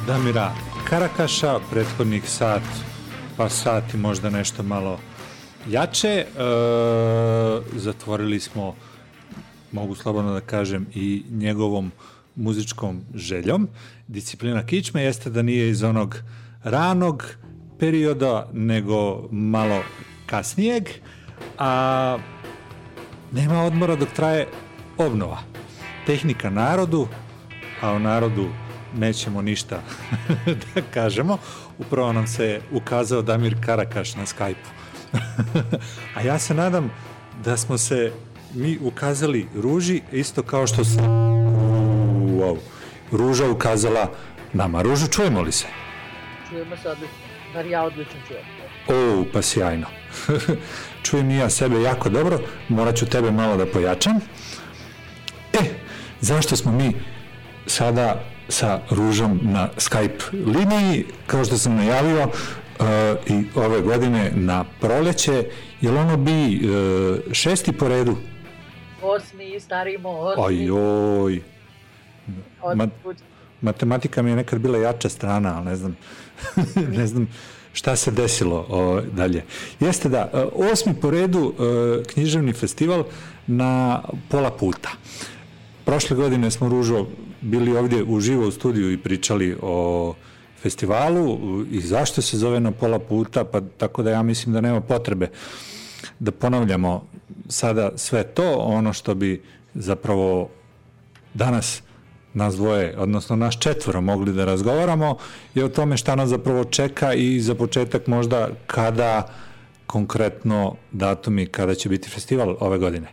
Damira Karakaša, prethodnih sat, pa sati možda nešto malo jače. Uh, zatvorili smo, mogu slobodno da kažem, i njegovom muzičkom željom. Disciplina kičme jeste da nije iz onog ranog perioda nego malo kasnijeg, a nema odmora dok traje obnova. Tehnika narodu, a o narodu nećemo ništa da kažemo. Upravo nam se ukazao Damir Karakaš na Skype-u. a ja se nadam da smo se mi ukazali ruži isto kao što se wow, ruža ukazala nama. Ružu, čujemo li se? Čujemo se odlično. Bar ja odlično čujem. O, pa sjajno. Čujem i ja sebe jako dobro, morat ću tebe malo da pojačam. E, zašto smo mi sada sa Ružom na Skype liniji, kao što sam najavio, uh, i ove godine na proleće, jel ono bi uh, šesti po redu? Osmi, starimo, osmi. Ajoj. Ma, matematika mi je nekad bila jača strana, ali ne znam, ne znam šta se desilo o, dalje. Jeste da, e, osmi po redu e, književni festival na pola puta. Prošle godine smo, Ružo, bili ovdje uživo u studiju i pričali o festivalu i zašto se zove na pola puta, pa tako da ja mislim da nema potrebe da ponavljamo sada sve to, ono što bi zapravo danas nas dvoje, odnosno nas četvoro mogli da razgovaramo, je o tome šta nas zapravo čeka i za početak možda kada konkretno datumi kada će biti festival ove godine.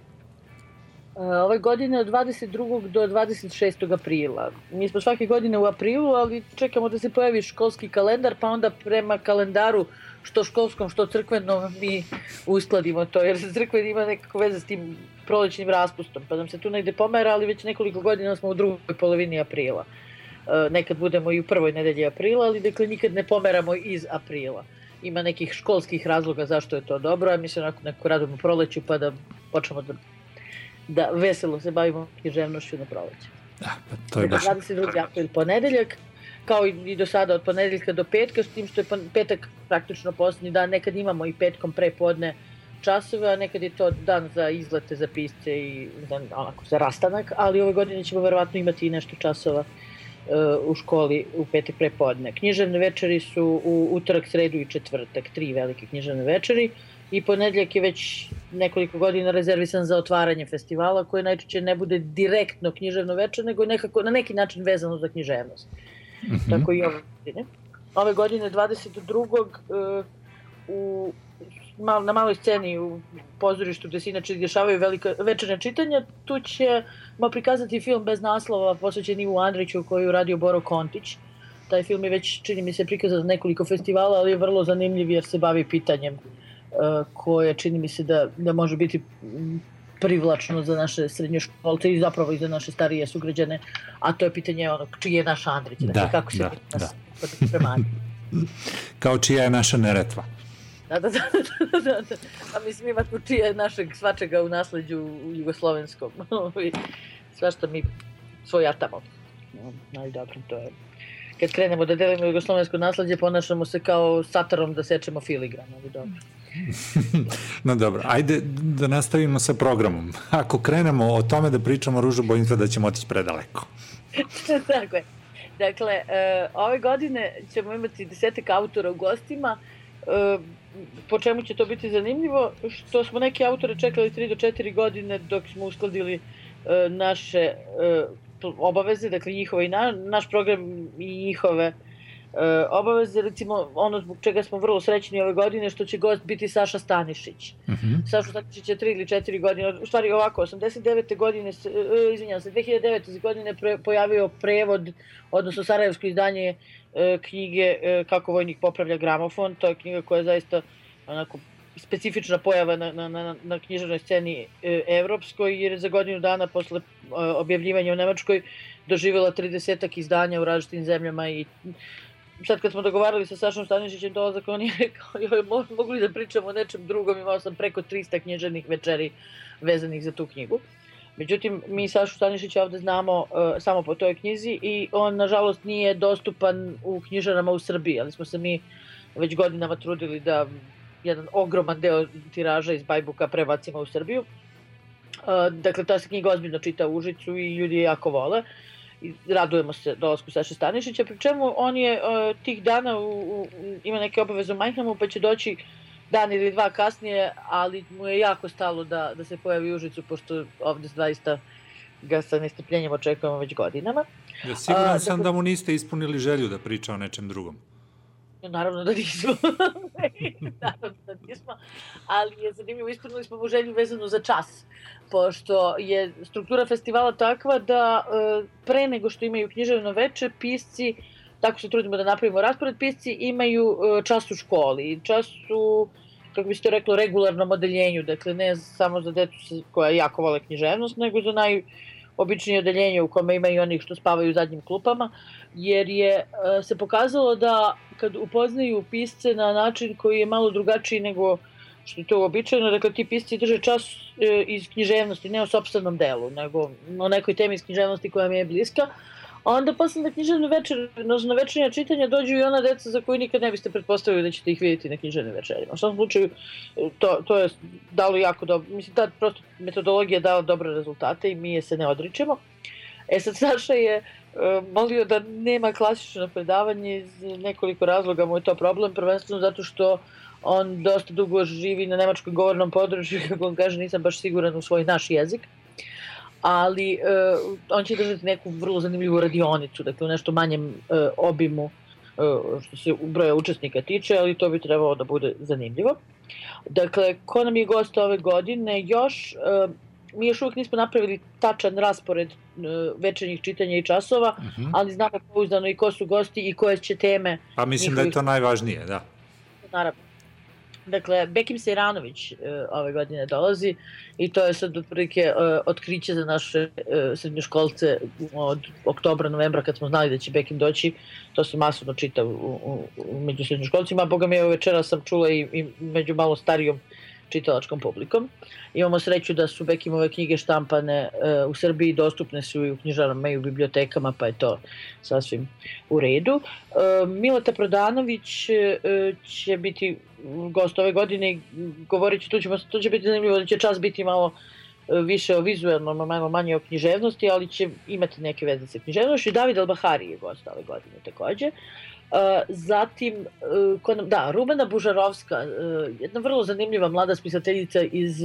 E, Ove godine od 22. do 26. aprila. Mi smo svake godine u aprilu, ali čekamo da se pojavi školski kalendar, pa onda prema kalendaru što školskom, što crkvenom mi uskladimo to, jer crkven ima nekako veze s tim prolećnim raspustom, pa nam se tu negde pomera, ali već nekoliko godina smo u drugoj polovini aprila. E, Nekad budemo i u prvoj nedelji aprila, ali dakle nikad ne pomeramo iz aprila. Ima nekih školskih razloga zašto je to dobro, a mi se onako neko radimo proleću pa da počnemo da da veselo se bavimo književnošću na proleće. To je baš... 22. april ponedeljak, kao i do sada od ponedeljka do petka, s tim što je petak praktično posljednji dan, nekad imamo i petkom pre podne časove, a nekad je to dan za izlete za pisce i za, onako, za rastanak, ali ove godine ćemo verovatno imati i nešto časova e, u školi u petak pre podne. Književne večeri su u utorak, sredu i četvrtak, tri velike književne večeri i ponedeljak je već nekoliko godina rezervisan za otvaranje festivala koje najčešće ne bude direktno književno večer, nego nekako na neki način vezano za književnost. Mhm. Tako i ove godine. Ove godine 22. e, u mal, na maloj sceni u pozorištu gde se inače dešavaju velika večernja čitanja, tu ćemo prikazati film bez naslova posvećen Ivu Andriću koju je uradio Boro Kontić. Taj film je već, čini mi se, prikazan na nekoliko festivala, ali je vrlo zanimljiv jer se bavi pitanjem koje čini mi se da, da može biti m, privlačno za naše srednjoškolce i zapravo i za naše starije sugrađane, a to je pitanje ono, čiji je naš Andrić, Da, kako se da, nas prema Kao čija je naša neretva. Da, da, da, da, da, da. A mislim ima tu čije našeg svačega u nasleđu u jugoslovenskom. I Svašta mi svojatamo. No, ali dobro, to je... Kad krenemo da delimo jugoslovensko nasleđe, ponašamo se kao satarom da sečemo filigram, ali dobro. No dobro, ajde da nastavimo sa programom. Ako krenemo o tome da pričamo ružu, bojim se da ćemo otići predaleko. Tako je. Dakle, e, ove godine ćemo imati desetak autora u gostima, e, po čemu će to biti zanimljivo, što smo neke autore čekali 3 do 4 godine dok smo uskladili e, naše obaveze, dakle njihove i na, naš program i njihove e, obaveze, recimo ono zbog čega smo vrlo srećni ove godine, što će gost biti Saša Stanišić. Saša Stanišić je 3 ili 4 godine, u stvari ovako, 89. godine, se- e, izvinjam se, 2009. godine pre, pojavio prevod, odnosno sarajevsko izdanje e, knjige e, Kako vojnik popravlja gramofon, to je knjiga koja je zaista onako specifična pojava na, na, na, na književnoj sceni e, evropskoj, jer je za godinu dana posle e, objavljivanja u Nemačkoj doživjela 30 izdanja u različitim zemljama i sad kad smo dogovarali sa Sašom Stanišićem dolazak, on je rekao, joj, mo- mogu li da pričamo o nečem drugom, imao sam preko 300 književnih večeri vezanih za tu knjigu. Međutim, mi Sašu Stanišića ovde znamo uh, samo po toj knjizi i on, nažalost, nije dostupan u knjižarama u Srbiji, ali smo se mi već godinama trudili da jedan ogroman deo tiraža iz Bajbuka prebacimo u Srbiju. Uh, dakle, ta se knjiga ozbiljno čita u Užicu i ljudi je jako vole. I radujemo se dolasku Saše Stanišića, pri čemu on je e, tih dana u, u, ima neke obaveze u Majnhamu, pa će doći dan ili dva kasnije, ali mu je jako stalo da, da se pojavi u Užicu, pošto ovde zaista ga sa nestrpljenjem očekujemo već godinama. Ja siguran A, sam dakle- da mu niste ispunili želju da priča o nečem drugom. Naravno da nismo. Naravno da nismo. Ali je zanimljivo, ispunili smo mu želju vezanu za čas. Pošto je struktura festivala takva da e, pre nego što imaju književno veče, pisci, tako se trudimo da napravimo raspored, pisci imaju e, čas u školi. Čas u kako bi se to reklo, regularnom odeljenju, dakle ne samo za decu koja jako vole književnost, nego za najobičnije odeljenje u kome ima i onih što spavaju u zadnjim klupama, jer je e, se pokazalo da kad upoznaju pisce na način koji je malo drugačiji nego što je to uobičajeno, dakle ti pisci drže čas e, iz književnosti, ne o sopstvenom delu, nego o nekoj temi iz književnosti koja mi je bliska, onda posle na književne večer, na večernja čitanja dođu i ona deca za koju nikad ne biste pretpostavili da ćete ih vidjeti na književnim večerima. U svakom slučaju, to, to je dalo jako dobro, mislim, ta prosto metodologija je dala dobre rezultate i mi je se ne odričemo. E sad Saša je e, molio da nema klasično predavanje iz nekoliko razloga mu je to problem, prvenstveno zato što on dosta dugo živi na nemačkom govornom području, kako on kaže, nisam baš siguran u svoj naš jezik. Ali e, on će držati neku vrlo zanimljivu radionicu, dakle u nešto manjem e, obimu e, što se broja učesnika tiče, ali to bi trebalo da bude zanimljivo. Dakle, ko nam je gost ove godine? Još, mi još uvijek nismo napravili tačan raspored večernjih čitanja i časova, Mhm. ali znamo pouzdano i ko su gosti i koje će teme. Pa mislim da je njihovih- to najvažnije, da. Naravno. Dakle, Bekim Sejranović e, ove godine dolazi i to je sad otprilike e, otkriće za naše e, srednjoškolce od oktobra, novembra kad smo znali da će Bekim doći. To se masovno čita u, u, u, među srednjoškolcima, boga mi evo večera sam čula i, i među malo starijom čitalačkom publikom. Imamo sreću da su Bekimove knjige štampane e, u Srbiji, dostupne su i u knjižarama i u bibliotekama, pa je to sasvim u redu. E, Mileta Prodanović e, će biti gost ove godine i govorit će, tu, ćemo, tu će biti zanimljivo da će čas biti malo više o vizualnom, malo manje o književnosti, ali će imati neke veze sa književnošću. David Albahari je gost ove godine takođe. E, zatim, nam- da, Rumena Bužarovska, e, jedna vrlo zanimljiva mlada spisateljica iz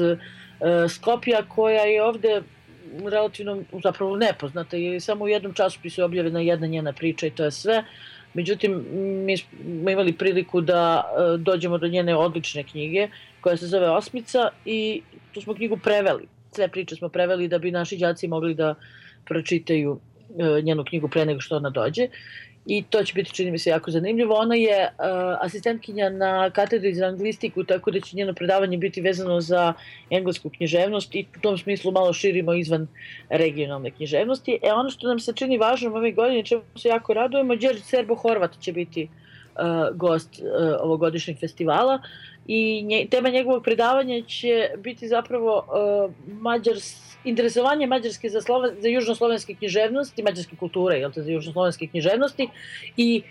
Skopja koja je ovde relativno zapravo nepoznata i samo u jednom časopisu je objavljena jedna njena priča i to je sve. Međutim, mi smo imali priliku da dođemo do njene odlične knjige koja se zove Osmica i tu smo knjigu preveli. Sve priče smo preveli da bi naši đaci mogli da pročitaju e, njenu knjigu pre nego što ona dođe. I to će biti, čini mi se, jako zanimljivo. Ona je e, asistentkinja na katedri za anglistiku, tako da će njeno predavanje biti vezano za englesku književnost i u tom smislu malo širimo izvan regionalne književnosti. E ono što nam se čini važno ove godine, čemu se jako radujemo, Đerđe Serbo Horvat će biti e, gost e, ovogodišnjeg festivala i nje, tema njegovog predavanja će biti zapravo e, mađars, interesovanje mađarske za, slova, za južnoslovenske književnosti, mađarske kulture, jel te, za južnoslovenske književnosti i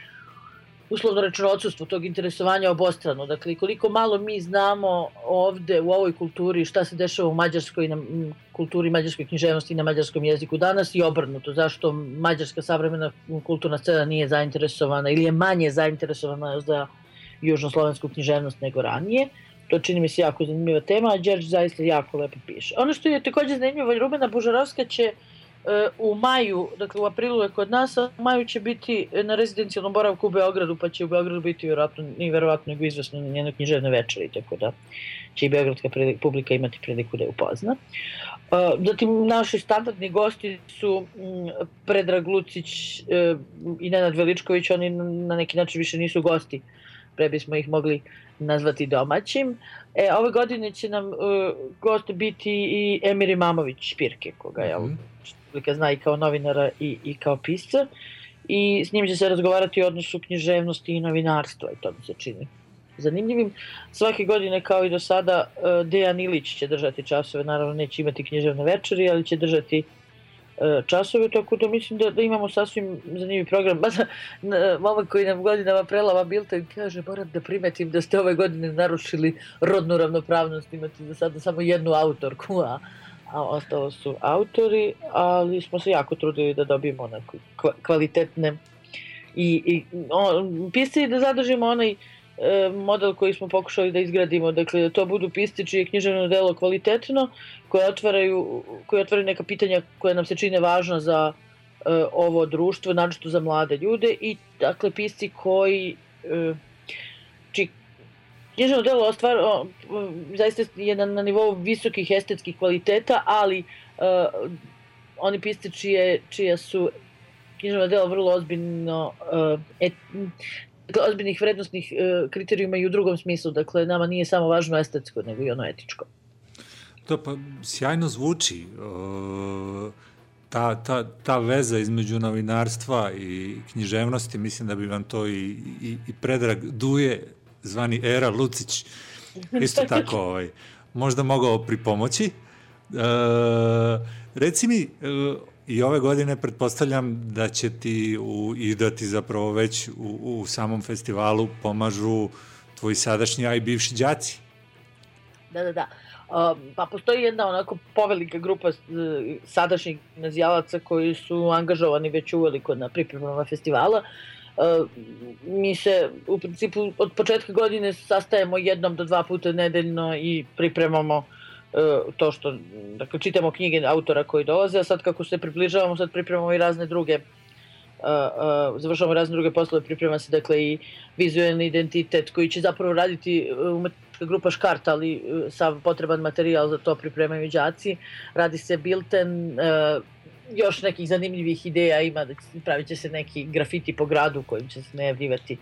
uslovno rečeno odsustvo tog interesovanja obostrano. Dakle, koliko malo mi znamo ovde u ovoj kulturi šta se dešava u mađarskoj na, kulturi, mađarskoj književnosti i na mađarskom jeziku danas i obrnuto. Zašto mađarska savremena kulturna scena nije zainteresovana ili je manje zainteresovana za južnoslovensku književnost nego ranije. To čini mi se jako zanimljiva tema, a Đerđ zaista jako lepo piše. Ono što je takođe zanimljivo, Rumena Bužarovska će e, u maju, dakle u aprilu je kod nas, a u maju će biti na rezidencijalnom boravku u Beogradu, pa će u Beogradu biti vjerojatno, nije vjerojatno nego izvesno na njenoj književnoj večeri, tako da će i beogradska publika imati priliku da je upozna. E, Zatim, naši standardni gosti su Predrag Lucić e, i Nenad Veličković, oni na neki način više nisu gosti, pre bismo ih mogli nazvati domaćim. E, ove godine će nam e, gost biti i Emir Imamović Špirke, koga je mm publika zna i kao novinara i, i kao pisca. I s njim će se razgovarati o odnosu književnosti i novinarstva i to mi se čini zanimljivim. Svake godine kao i do sada e, Dejan Ilić će držati časove, naravno neće imati književne večeri, ali će držati časove, tako da mislim da, da imamo sasvim zanimljiv program. Ba, momak koji nam godinama prelava Bilten kaže, moram da primetim da ste ove godine narušili rodnu ravnopravnost, imate za sada samo jednu autorku, a a ostalo su autori, ali smo se jako trudili da dobijemo onako kva- kvalitetne i, i pisci da zadržimo onaj e, model koji smo pokušali da izgradimo, dakle da to budu pisci čije je književno delo kvalitetno, koje otvaraju, koje otvaraju neka pitanja koje nam se čine važna za e, ovo društvo, naročito za mlade ljude. I dakle pisci koji e, čiji književno delo ostvar, o, zaista je na, na nivou visokih estetskih kvaliteta, ali e, oni pisci čije, čija su književno delo vrlo ozbiljno e, dakle, ozbiljnih vrednostnih e, kriterijuma i u drugom smislu, dakle nama nije samo važno estetsko, nego i ono etičko. To pa sjajno zvuči. e, Ta, ta, ta veza između novinarstva i književnosti, mislim da bi vam to i, i, i Predrag Duje, zvani Era Lucić, isto tako ovaj, možda mogao pripomoći. E, reci mi, e, i ove godine pretpostavljam da će ti u, i da ti zapravo već u, u samom festivalu pomažu tvoji sadašnji, a i bivši đaci. Da, da, da. Pa postoji jedna onako povelika grupa sadašnjih gimnazijalaca koji su angažovani već uveliko na pripremama festivala. Mi se u principu od početka godine sastajemo jednom do dva puta nedeljno i pripremamo to što, dakle, čitamo knjige autora koji dolaze, a sad kako se približavamo, sad pripremamo i razne druge uh, uh, završavamo razne druge poslove, priprema se dakle i vizualni identitet koji će zapravo raditi grupa Škart, ali sav potreban materijal za to pripremaju i đaci. Radi se bilten, još nekih zanimljivih ideja ima, pravit će se neki grafiti po gradu kojim će se najavljivati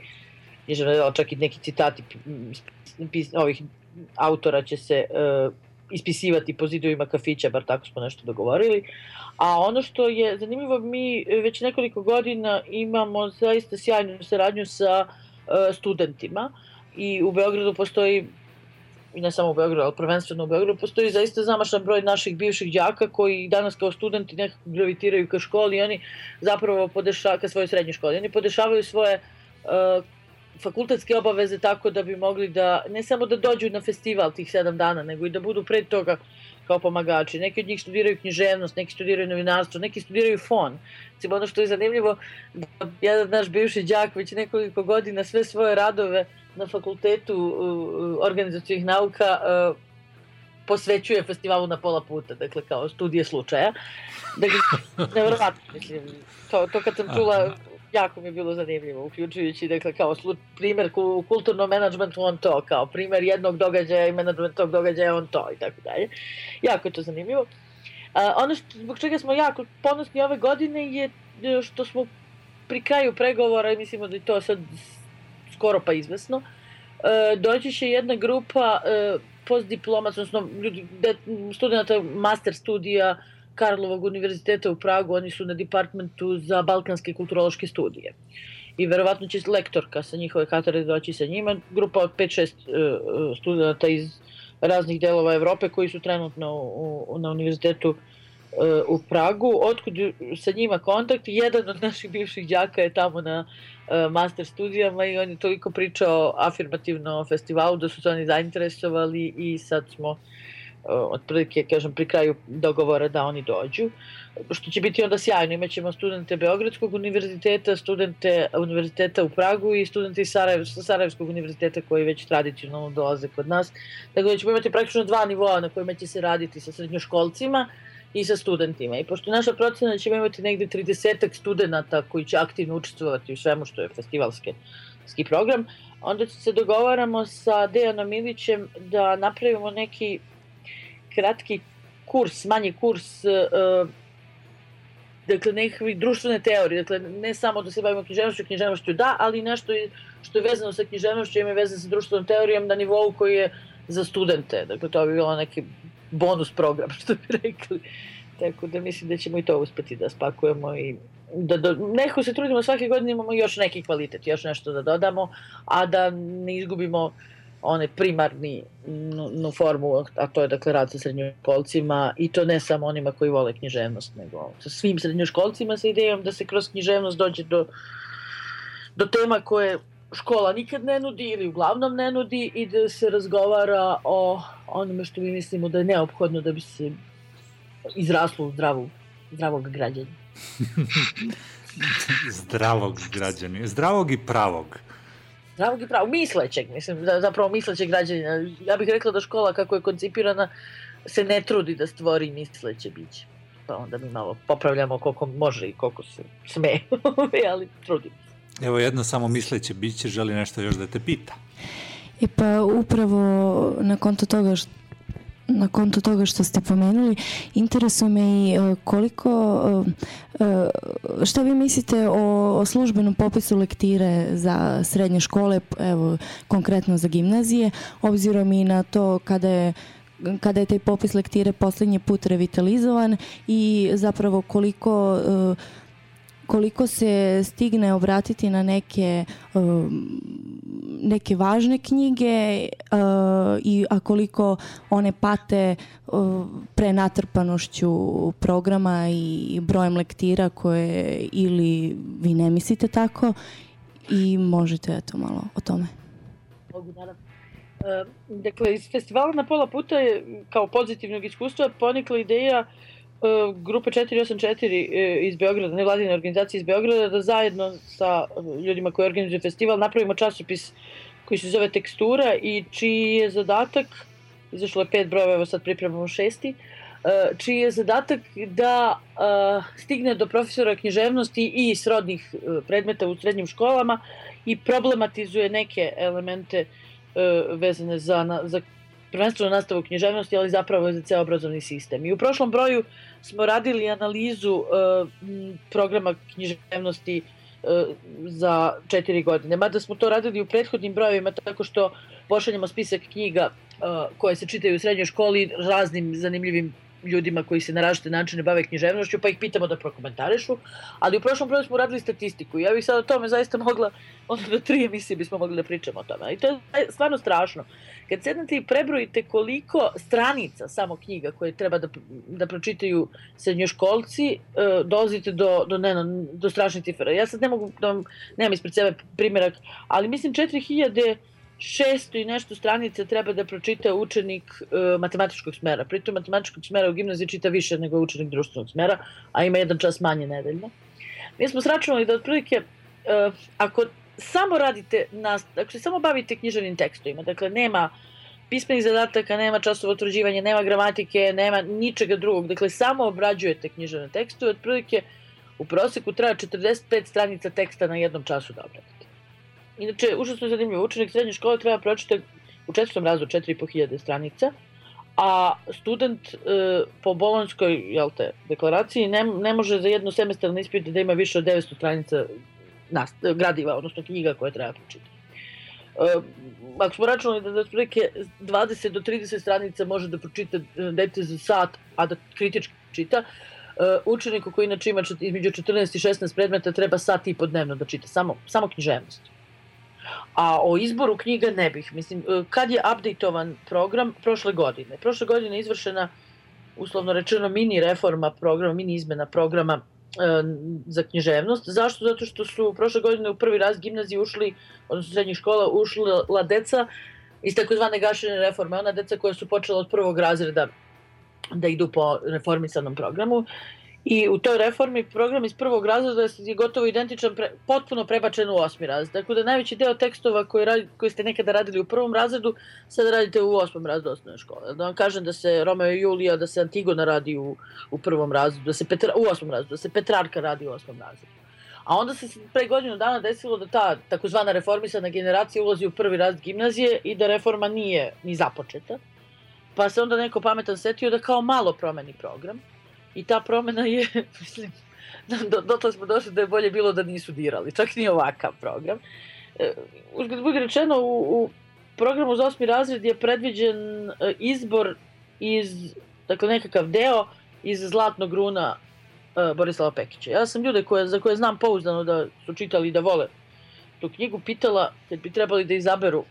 čak i neki citati p- pis- ovih autora će se uh, ispisivati po zidovima kafića, bar tako smo nešto dogovorili. A ono što je zanimljivo, mi već nekoliko godina imamo zaista sjajnu saradnju sa uh, studentima i u Beogradu postoji i ne samo u Beogradu, ali prvenstveno u Beogradu, postoji zaista zamašan broj naših bivših đaka koji danas kao studenti nekako gravitiraju ka školi i oni zapravo podešavaju, ka svojoj srednjoj školi, oni podešavaju svoje uh, fakultetske obaveze tako da bi mogli da, ne samo da dođu na festival tih sedam dana, nego i da budu pre toga kao pomagači. Neki od njih studiraju književnost, neki studiraju novinarstvo, neki studiraju fon. Recimo ono što je zanimljivo, da jedan naš bivši đak već nekoliko godina sve svoje radove na fakultetu organizacijnih nauka uh, posvećuje festivalu na pola puta, dakle kao studije slučaja. Dakle, nevjerovatno, mislim, to, to kad sam čula, jako mi je bilo zanimljivo, uključujući, dakle, kao primjer u kulturnom menadžmentu on to, kao primjer jednog događaja i menadžment tog događaja on to i tako dalje. Jako je to zanimljivo. A, ono što, zbog čega smo jako ponosni ove godine je e, što smo pri kraju pregovora i mislimo da je to sad skoro pa izvesno, e, doći će jedna grupa e, postdiplomaca, odnosno ljudi, de, studenta master studija Karlovog univerziteta u Pragu, oni su na departmentu za balkanske kulturološke studije. I verovatno će lektorka sa njihove katedre doći sa njima, grupa od 5-6 uh, studenta iz raznih delova Evrope koji su trenutno u, u, na univerzitetu uh, u Pragu, otkud sa njima kontakt. Jedan od naših bivših đaka je tamo na uh, master studijama i on je toliko pričao afirmativno o festivalu da su se oni zainteresovali i sad smo otprilike, kažem, pri kraju dogovora da oni dođu, što će biti onda sjajno. Imaćemo studente Beogradskog univerziteta, studente univerziteta u Pragu i studente iz Sarajev, Sarajevskog univerziteta koji već tradicionalno dolaze kod nas. Tako da ćemo imati praktično dva nivoa na kojima će se raditi sa srednjoškolcima i sa studentima. I pošto naša procena da ćemo imati negde 30 studenta koji će aktivno učestvovati u svemu što je festivalski program, onda se dogovaramo sa Dejanom Ilićem da napravimo neki kratki kurs, manji kurs uh, dakle nekakve društvene teorije, dakle ne samo da se bavimo književnošću, književnošću da, ali nešto što je vezano sa književnošću ima vezano sa društvenom teorijom na nivou koji je za studente, dakle to bi bilo neki bonus program, što bi rekli. Tako da mislim da ćemo i to uspeti da spakujemo i da do, neko se trudimo svake godine imamo još neki kvalitet, još nešto da dodamo, a da ne izgubimo onaj primarni nu formu, a to je dakle rad sa srednjoškolcima i to ne samo onima koji vole književnost, nego sa svim srednjoškolcima sa idejom da se kroz književnost dođe do, do tema koje škola nikad ne nudi ili uglavnom ne nudi i da se razgovara o onome što mi mislimo da je neophodno da bi se izraslo u zdravu, zdravog građanja. Zdravog građani. Zdravog i pravog. Zdravog i pravog, mislećeg, mislim, zapravo mislećeg građanina. Ja bih rekla da škola kako je koncipirana se ne trudi da stvori misleće biće. Pa onda mi malo popravljamo koliko može i koliko se sme, ali trudimo. Evo jedno samo misleće biće želi nešto još da te pita. E pa upravo na konto toga što na konto toga što ste pomenuli, interesuje me i e, koliko, e, e, šta vi mislite o, o službenom popisu lektire za srednje škole, evo konkretno za gimnazije, obzirom i na to kada je kada je taj popis lektire posljednji put revitalizovan i zapravo koliko e, koliko se stigne obratiti na neke um, neke važne knjige uh, i a koliko one pate uh, prenatrpanošću programa i brojem lektira koje ili vi ne mislite tako i možete eto malo o tome. E, Dakle, iz festivala na pola puta je kao pozitivnog iskustva ponikla ideja grupe 484 e, iz Beograda, nevladine organizacije iz Beograda, da zajedno sa e, ljudima koji organizuju festival napravimo časopis koji se zove Tekstura i čiji je zadatak, izašlo je pet brojeva, evo sad pripremamo šesti, e, čiji je zadatak da e, stigne do profesora književnosti i srodnih e, predmeta u srednjim školama i problematizuje neke elemente e, vezane za, za prvenstveno nastavu književnosti, ali zapravo za ceo obrazovni sistem. I u prošlom broju smo radili analizu e, m, programa književnosti e, za četiri godine. Mada smo to radili u prethodnim brojevima tako što pošaljemo spisak knjiga e, koje se čitaju u srednjoj školi raznim zanimljivim ljudima koji se na različite načine bave književnošću, pa ih pitamo da prokomentarišu, ali u prošlom broju smo radili statistiku i ja bih sad o tome zaista mogla, onda do tri emisije bismo mogli da pričamo o tome. I to je stvarno strašno. Kad sednete i prebrojite koliko stranica samo knjiga koje treba da, da pročitaju srednjoškolci, e, dolazite do, do, ne, do strašnih cifra. Ja sad ne mogu da vam, nemam ispred sebe primjerak, ali mislim 4000 600 i nešto stranica treba da pročita učenik e, matematičkog smera. Pritom matematičkog smera u gimnaziji čita više nego učenik društvenog smera, a ima jedan čas manje nedeljno. Mi smo sračunali da otprilike, e, ako samo radite, na, ako se samo bavite književnim tekstovima, dakle nema pismenih zadataka, nema časova utvrđivanja, nema gramatike, nema ničega drugog, dakle samo obrađujete književne tekstove, otprilike u proseku traja 45 stranica teksta na jednom času da obradite. Inače, užasno zanimljivo. Učenik srednje škole treba pročitati u četvrtom razredu 4.500 stranica, a student e, po bolonskoj jel te, deklaraciji ne, ne može za jedno semestralno ispit da ima više od 900 stranica nast, gradiva, odnosno knjiga koje treba pročitati. E, ako smo računali da, otprilike 20 do 30 stranica može da pročita e, dete za sat, a da kritički čita, e, učeniku koji inače ima između 14 i 16 predmeta treba sat i po dnevno da čita, samo, samo književnost. A o izboru knjiga ne bih. Mislim, e, kad je updateovan program? Prošle godine. Prošle godine je izvršena, uslovno rečeno, mini reforma programa, mini izmena programa e, za književnost. Zašto? Zato što su prošle godine u prvi raz gimnazije ušli, odnosno srednjih škola, ušla deca iz takozvane gašene reforme. Ona deca koja su počela od prvog razreda da idu po reformisanom programu I u toj reformi program iz prvog razreda je gotovo identičan, pre, potpuno prebačen u osmi razred. Tako da najveći deo tekstova koje, radi, koje ste nekada radili u prvom razredu, sada radite u osmom razredu osnovne škole. Da vam kažem da se Romeo i Julija, da se Antigona radi u, u prvom razredu, da se Petra, u osmom razredu, da se Petrarka radi u osmom razredu. A onda se pre godinu dana desilo da ta takozvana reformisana generacija ulazi u prvi razred gimnazije i da reforma nije ni započeta. Pa se onda neko pametan setio da kao malo promeni program I ta promena je, mislim, do, dotle smo došli da je bolje bilo da nisu dirali, čak ni ovakav program. E, uzgled budi rečeno, u, u programu za osmi razred je predviđen e, izbor iz, dakle nekakav deo iz Zlatnog runa e, Borislava Pekića. Ja sam ljude koje, za koje znam pouzdano da su čitali i da vole tu knjigu, pitala kad bi trebali da izaberu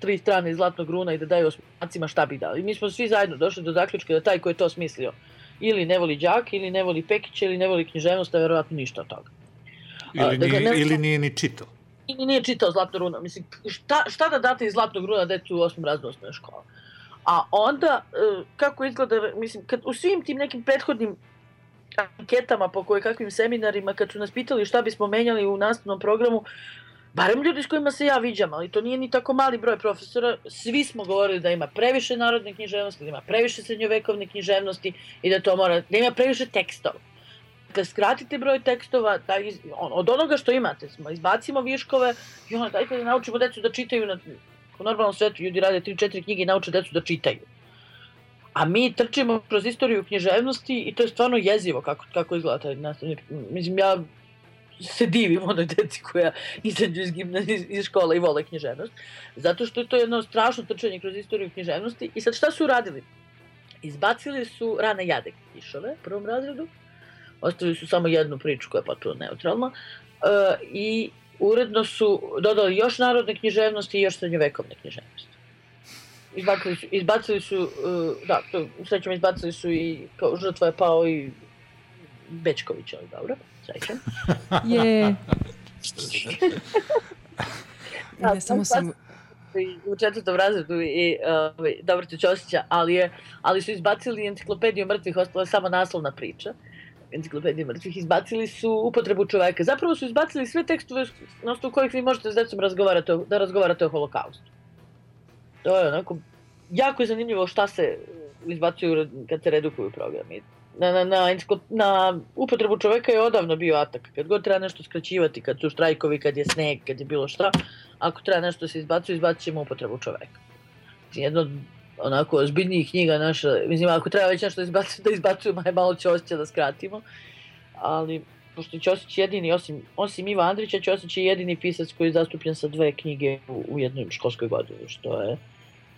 tri strane iz Zlatnog runa i da daju osmacima šta bi dali. Mi smo svi zajedno došli do zaključka da taj ko je to smislio ili ne voli đak, ili ne voli Pekića, ili ne voli književnost, a verovatno ništa od toga. Ili, nije, dakle, ne- ili nije ni čitao. I nije čitao Zlatno runa. Mislim, šta, šta da date iz Zlatnog runa decu u osmom razredu osnovne škole? A onda, e, kako izgleda, mislim, kad u svim tim nekim prethodnim anketama po koje kakvim seminarima, kad su nas pitali šta bismo menjali u nastavnom programu, barem ljudi s kojima se ja viđam, ali to nije ni tako mali broj profesora, svi smo govorili da ima previše narodne književnosti, da ima previše srednjovekovne književnosti i da to mora, da ima previše tekstova. Kad skratite broj tekstova, da iz, on, od onoga što imate, smo, izbacimo viškove i ono, dajte da naučimo decu da čitaju na, u normalnom svetu ljudi rade 3-4 knjige i nauče decu da čitaju. A mi trčimo kroz istoriju književnosti i to je stvarno jezivo kako, kako izgleda taj nastavnik. Mislim, ja se divim onoj deci koja izađu iz, gimnazije, iz, škola i vole književnost. Zato što je to jedno strašno trčanje kroz istoriju književnosti. I sad šta su uradili? Izbacili su rane jade kišove u prvom razredu. Ostavili su samo jednu priču koja je potpuno neutralna. E, I uredno su dodali još narodne književnosti i još srednjovekovne književnosti. Izbacili su, izbacili su uh, da, to, srećom izbacili su i kao žrtva je pao i Bečković, ali dobro, srećem. Je. Da, Ne, samo sam... u četvrtom razredu i uh, Dobrota Ćosića, ali, je, ali su izbacili enciklopediju mrtvih, ostala je samo naslovna priča. Enciklopediju mrtvih, izbacili su upotrebu čoveka. Zapravo su izbacili sve tekstove na osnovu kojih vi možete s decom razgovarati, o- da razgovarate o holokaustu. To je onako, jako je zanimljivo šta se izbacuju kad se redukuju programi. Na, na, na, na upotrebu čoveka je odavno bio atak. Kad god treba nešto skraćivati, kad su štrajkovi, kad je sneg, kad je bilo šta, ako treba nešto se izbacuje, izbacit ćemo upotrebu čoveka. Mislim, Jedno od onako ozbiljnijih knjiga naša, mislim, ako treba već nešto izbacujemo, da izbacujemo, aj malo Ćosića da skratimo. Ali, pošto je Ćosić jedini, osim, osim Iva Andrića, Ćosić je jedini pisac koji je zastupljen sa dve knjige u, u jednoj školskoj godini, što je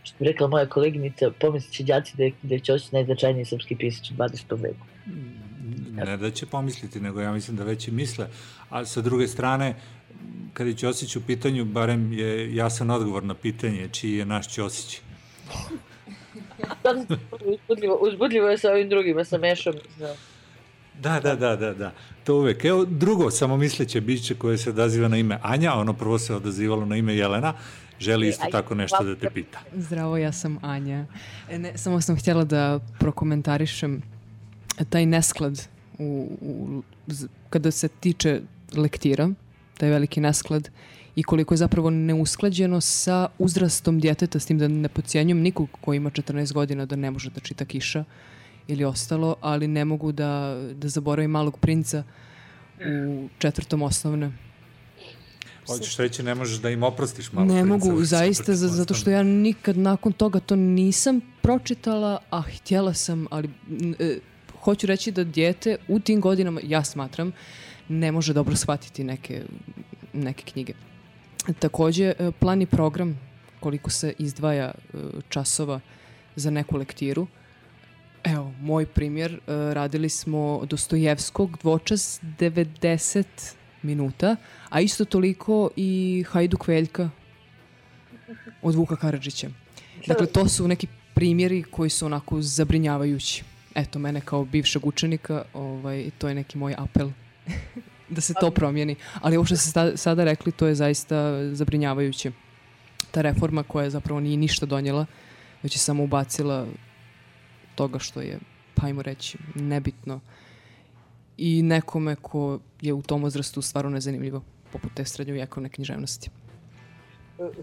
što bi rekla moja koleginica, pomislit će djaci da je, da je Ćosić najznačajniji srpski pisac u 20. veku. Ne da će pomisliti, nego ja mislim da već i misle. A sa druge strane, kad je Ćosić u pitanju, barem je jasan odgovor na pitanje čiji je naš Ćosić. uzbudljivo, uzbudljivo je sa ovim drugima, sa Mešom. Da, da, da, da, da. To uvek. Evo, drugo samomisleće biće koje se odaziva na ime Anja, ono prvo se odazivalo na ime Jelena, želi isto tako nešto da te pita. Zdravo, ja sam Anja. E, Ne, samo sam htjela da prokomentarišem taj nesklad u, u, kada se tiče lektira, taj veliki nesklad i koliko je zapravo neusklađeno sa uzrastom djeteta, s tim da ne pocijenjujem nikog ko ima 14 godina da ne može da čita kiša ili ostalo, ali ne mogu da, da zaboravim malog princa u četvrtom osnovne. Hoćeš reći, ne možeš da im oprostiš malo. Ne mogu, zaista, zato što ja nikad nakon toga to nisam pročitala, a htjela sam, ali e, hoću reći da dijete u tim godinama, ja smatram, ne može dobro shvatiti neke, neke knjige. Takođe, e, plan i program, koliko se izdvaja e, časova za neku lektiru, Evo, moj primjer, e, radili smo Dostojevskog dvočas 90 minuta, a isto toliko i Hajduk Veljka od Vuka Karadžića. Dakle, to su neki primjeri koji su onako zabrinjavajući. Eto, mene kao bivšeg učenika, ovaj, to je neki moj apel da se to promijeni. Ali ovo što ste sada rekli, to je zaista zabrinjavajuće. Ta reforma koja zapravo nije ništa donijela, već je samo ubacila toga što je, pa ajmo reći, nebitno i nekome ko je u tom uzrastu stvarno nezanimljivo, poput te srednjovjekovne književnosti.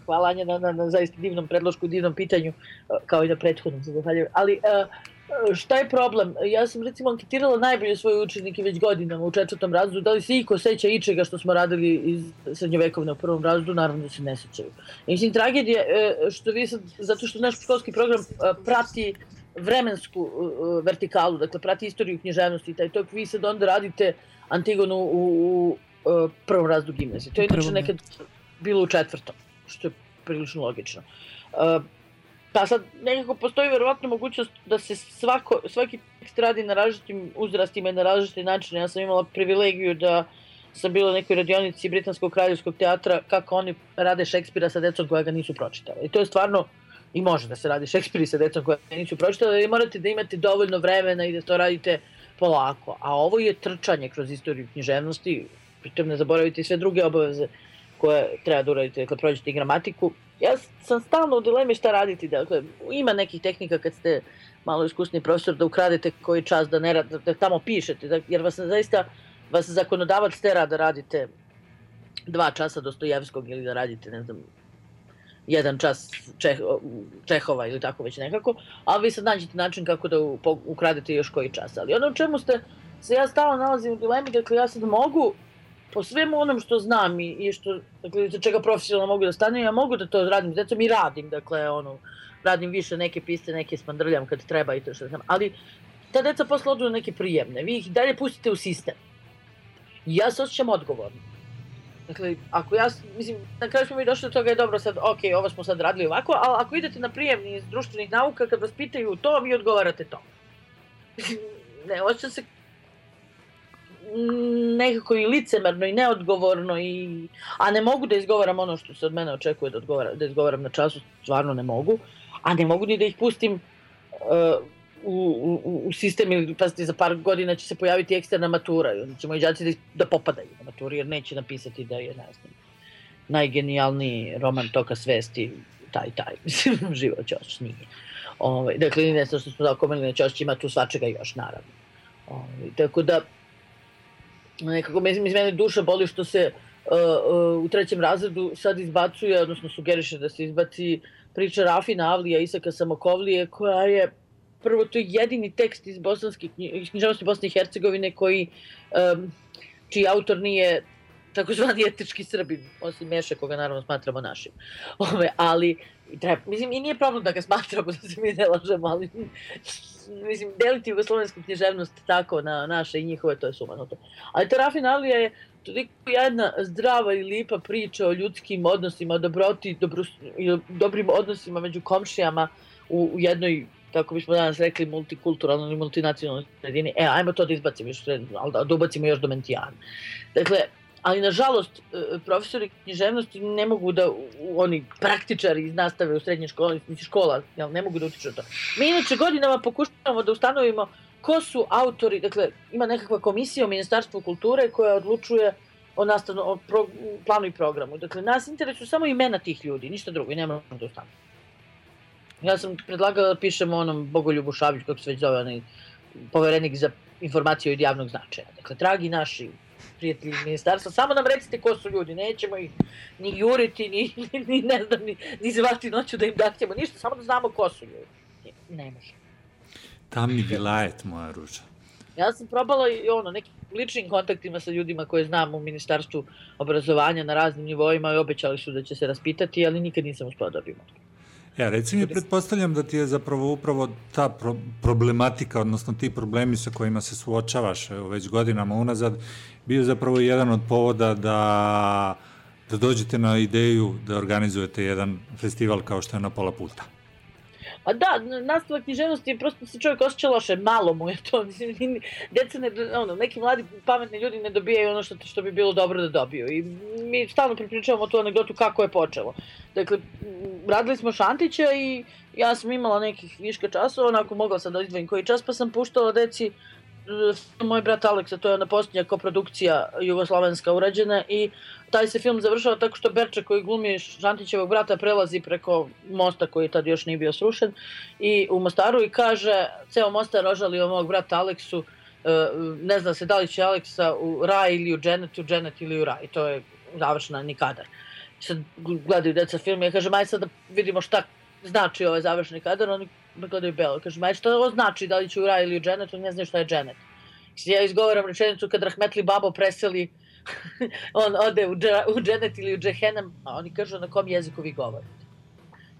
Hvala Anja na, na, na zaista divnom predlošku, divnom pitanju, e, kao i na prethodnom, zahvaljujem. Ali e, e, šta je problem? Ja sam recimo anketirala najbolje svoje učenike već godinama u četvrtom razredu. Da li se iko seća ičega što smo radili iz srednjovekovne u prvom razredu? Naravno da se ne sećaju. Mislim, tragedija što vi sad, zato što naš školski program prati vremensku e, vertikalu, dakle prati istoriju književnosti i taj tok, vi sad onda radite Antigonu u, u, e, prvom razredu gimnazije. To je U inače nekad bilo u četvrtom, što je prilično logično. Uh, pa sad nekako postoji verovatno mogućnost da se svako, svaki tekst radi na različitim uzrastima i na različite načine. Ja sam imala privilegiju da sam bila u nekoj radionici Britanskog kraljevskog teatra kako oni rade Šekspira sa decom koja ga nisu pročitala. I to je stvarno i može da se radi i sa decom koja nisu pročitala, ali morate da imate dovoljno vremena i da to radite polako. A ovo je trčanje kroz istoriju književnosti, pritom ne zaboravite i sve druge obaveze koje treba da uradite kad prođete i gramatiku. ja sam stalno u dilemi šta raditi. Dakle, ima nekih tehnika kad ste malo iskusni profesor da ukradete koji čas da ne rad, da tamo pišete, da, jer vas zaista vas zakonodavac tera da radite dva časa Dostojevskog ili da radite, ne znam, jedan čas Čeh, Čehova ili tako već nekako, a vi sad nađete način kako da ukradete još koji čas. Ali ono u čemu ste se ja stalno nalazim u dilemi, dakle ja sad mogu po svemu onom što znam i, i što, dakle, za čega profesionalno mogu da stanem, ja mogu da to radim s decom i radim, dakle, ono, radim više neke piste, neke smandrljam kad treba i to što znam, ali ta deca posle odu neke prijemne, vi ih dalje pustite u sistem. I ja se osjećam odgovorno. Dakle, ako ja, mislim, na kraju smo mi došli do toga je dobro sad, ok, ovo smo sad radili ovako, ali ako idete na prijemni iz društvenih nauka, kad vas pitaju to, vi odgovarate to. ne, osjećam se nekako i licemerno i neodgovorno i a ne mogu da izgovaram ono što se od mene očekuje da, odgovara, da izgovaram na času, stvarno ne mogu, a ne mogu ni da ih pustim uh, u, u, u sistem ili pazite za par godina će se pojaviti eksterna matura i onda će moji đaci da, popadaju na maturi jer neće napisati da je ne znam, najgenijalniji roman toka svesti taj taj, mislim, živo Ćoš nije. Ovaj, dakle, ne znam što smo da komenili, Ćoš ima tu svačega još, naravno. Ovaj, tako da, nekako me, mi mene duša boli što se uh, uh, u trećem razredu sad izbacuje, odnosno sugeriše da se izbaci priča Rafina Avlija Isaka Samokovlije, koja je prvo to je jedini tekst iz bosanske književnosti Bosne i Hercegovine koji um, čiji autor nije takozvani etički Srbin, osim Meše, koga naravno smatramo našim. Ove, ali, treba, mislim, i nije problem da ga smatramo, da se mi ne lažemo, ali mislim, deliti jugoslovensku književnost tako na naše i njihove, to je sumanuto. Ali ta Rafin Avlija je toliko jedna zdrava i lipa priča o ljudskim odnosima, o dobroti dobro, i o dobrim odnosima među komšijama u, u jednoj kako bismo danas rekli, multikulturalnoj ili multinacionalnoj sredini. E, ajmo to da izbacimo ali da, ubacimo još do Mentijana. Dakle, ali nažalost e, profesori književnosti ne mogu da oni praktičari iz nastave u srednjoj školi, škola, ne mogu da utiču to. Mi inače godinama pokušavamo da ustanovimo ko su autori, dakle ima nekakva komisija u Ministarstvu kulture koja odlučuje o nastavno, o pro, planu i programu. Dakle, nas interesuju samo imena tih ljudi, ništa drugo i ne možemo da ustanovimo. Ja sam predlagala da pišemo onom Bogoljubu Šabiću, kako se već zove, onaj poverenik za informacije od javnog značaja. Dakle, dragi naši prijatelji iz ministarstva, samo nam recite ko su ljudi, nećemo ih ni juriti, ni, ni, ne znam, ni, ni zvati noću da im dahtjemo, ništa, samo da znamo ko su ljudi. Ne može. Tamni vilajet, moja ruža. Ja sam probala i ono, nekim ličnim kontaktima sa ljudima koje znam u Ministarstvu obrazovanja na raznim nivoima i obećali su da će se raspitati, ali nikad nisam uspela da odgovor. Ja, reci mi, pretpostavljam da ti je zapravo upravo ta pro problematika, odnosno ti problemi sa kojima se suočavaš evo, već godinama unazad, bio zapravo jedan od povoda da, da dođete na ideju da organizujete jedan festival kao što je na pola puta. A da, n- nastava književnosti, prosto se čovjek osjeća loše, malo mu je to, deca ne, ono, neki mladi pametni ljudi ne dobijaju ono što, što bi bilo dobro da dobiju i mi stalno pripričavamo tu anegdotu kako je počelo. Dakle, radili smo Šantića i ja sam imala nekih viška časova, onako mogla sam da izdvojim koji čas, pa sam puštala deci moj brat Aleksa, to je ona posljednja koprodukcija jugoslovenska urađena i taj se film završava tako što Berče koji glumi Šantićevog brata prelazi preko mosta koji tad još nije bio srušen i u Mostaru i kaže ceo Mostar ožalio mog brata Aleksu e, ne zna se da li će Aleksa u raj ili u dženet, u dženet ili u raj. To je završena nikadar. Sad gledaju deca film i ja kažem aj sad da vidimo šta znači ovaj završeni kadar, oni gledaju belo. Kažem aj šta ovo znači da li će u raj ili u dženet, oni ne znaju šta je dženet. Ja izgovaram rečenicu kad Rahmetli Babo preseli on ode u, u dženet ili u džehenem, a oni kažu na kom jeziku vi govorite.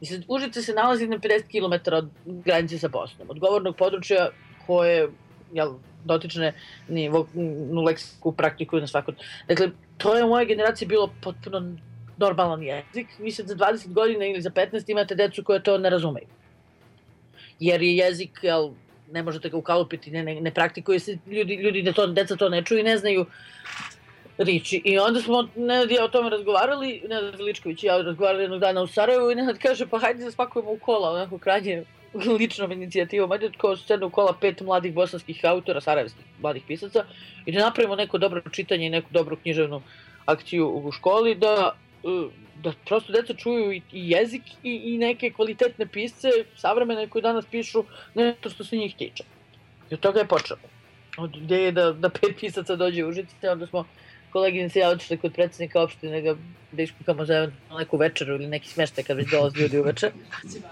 Mislim, Užice se nalazi na 50 km od granice sa Bosnom, od govornog područja koje jel, dotične nivo, u leksiku praktikuju na svakom. Dakle, to je u mojoj generaciji bilo potpuno normalan jezik. Sad za 20 godina ili za 15 imate decu koje to ne razumeju. Jer je jezik, jel, ne možete ga ukalupiti, ne, ne, ne praktikuje se, ljudi, ljudi da to, deca to ne čuju i ne znaju riči. I onda smo i ja o tome razgovarali, Nenad Veličković i ja razgovarali jednog dana u Sarajevu i Nenad kaže pa hajde da spakujemo u kola, onako krajnje ličnom inicijativom, ajde kao u kola pet mladih bosanskih autora, sarajevskih mladih pisaca i da napravimo neko dobro čitanje i neku dobru književnu akciju u školi, da da prosto deca čuju i, jezik i, i neke kvalitetne pisce, savremene koji danas pišu nešto što se njih tiče. I od toga je počelo. Od ideje da, da pet pisaca dođe u Užice, onda smo koleginice ja otišli kod predsjednika opštine da, da iskukamo za neku večeru ili neki smeštaj kad već dolaze ljudi uveče.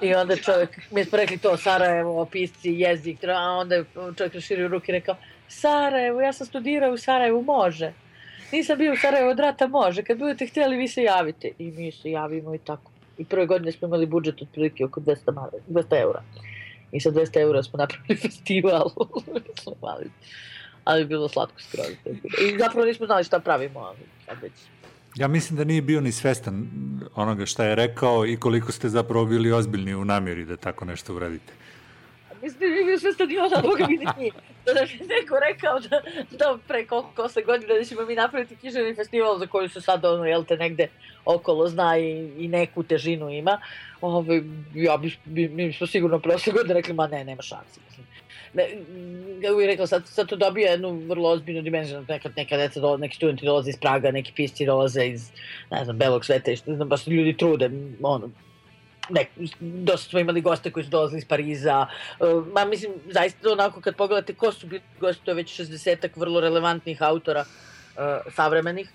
I onda čovjek, mi smo rekli to, Sarajevo, pisci, jezik, a onda je čovjek raširio ruke i rekao, Sarajevo, ja sam studirao u Sarajevu, može. Nisam bio u Sarajevu od rata, može. Kad budete htjeli, vi se javite. I mi se javimo i tako. I prve godine smo imali budžet otprilike oko 200, male, 200 eura. I sa 200 eura smo napravili festival. ali, je bilo slatko skroz. I zapravo nismo znali šta pravimo, ali već. Ja mislim da nije bio ni svestan onoga šta je rekao i koliko ste zapravo bili ozbiljni u namjeri da tako nešto uradite. Mislim je bio sve stadiona, Boga mi nije. Da nam je neko rekao da, da pre koliko osam godina da ćemo mi napraviti književni festival za koji se sad ono, jel te, negde okolo zna i, i neku težinu ima. Ove, ja bi, bi, mi smo sigurno prošle godine rekli, ma ne, nema šanse. Mislim. Ne, ja bih rekla, sad, sad to dobija jednu vrlo ozbiljnu dimenziju, nekad neka deca, do, neki studenti dolaze iz Praga, neki pisci dolaze iz, ne znam, belog sveta i što, ne znam, baš se ljudi trude, ono, ne, dosta smo imali goste koji su dolazili iz Pariza, uh, ma mislim, zaista onako kad pogledate ko su bili gosti, to je već 60 vrlo relevantnih autora uh, savremenih,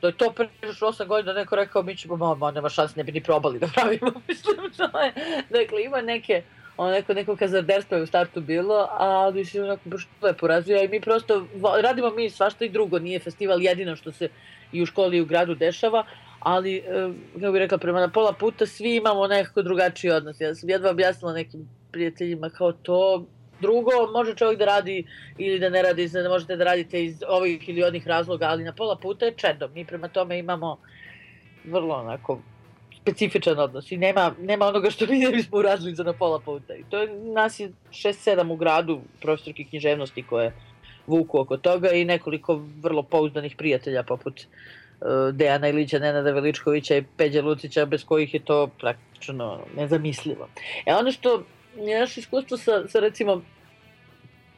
to je to pre još 8 godina neko rekao mi ćemo, ma, ma nema šanse, ne bi ni probali da pravimo, mislim, to je, dakle ima neke, ono neko, kazarderstvo je u startu bilo, ali se onako baš lepo razvija i mi prosto, radimo mi svašta i drugo, nije festival jedino što se i u školi i u gradu dešava, ali, e, kako bih rekla, prema na pola puta svi imamo nekako drugačiji odnos. Ja sam jedva objasnila nekim prijateljima kao to, drugo, može čovjek da radi ili da ne radi, da možete da radite iz ovih ili onih razloga, ali na pola puta je čedo. Mi prema tome imamo vrlo onako specifičan odnos i nema, nema onoga što mi ne bismo uradili za na pola puta. I to je, nas je 6-7 u gradu profesorki književnosti koje vuku oko toga i nekoliko vrlo pouzdanih prijatelja poput Dejana Ilića, Nenada Veličkovića i Peđa Lucića, bez kojih je to praktično nezamislivo. E ono što je naše iskustvo sa, sa recimo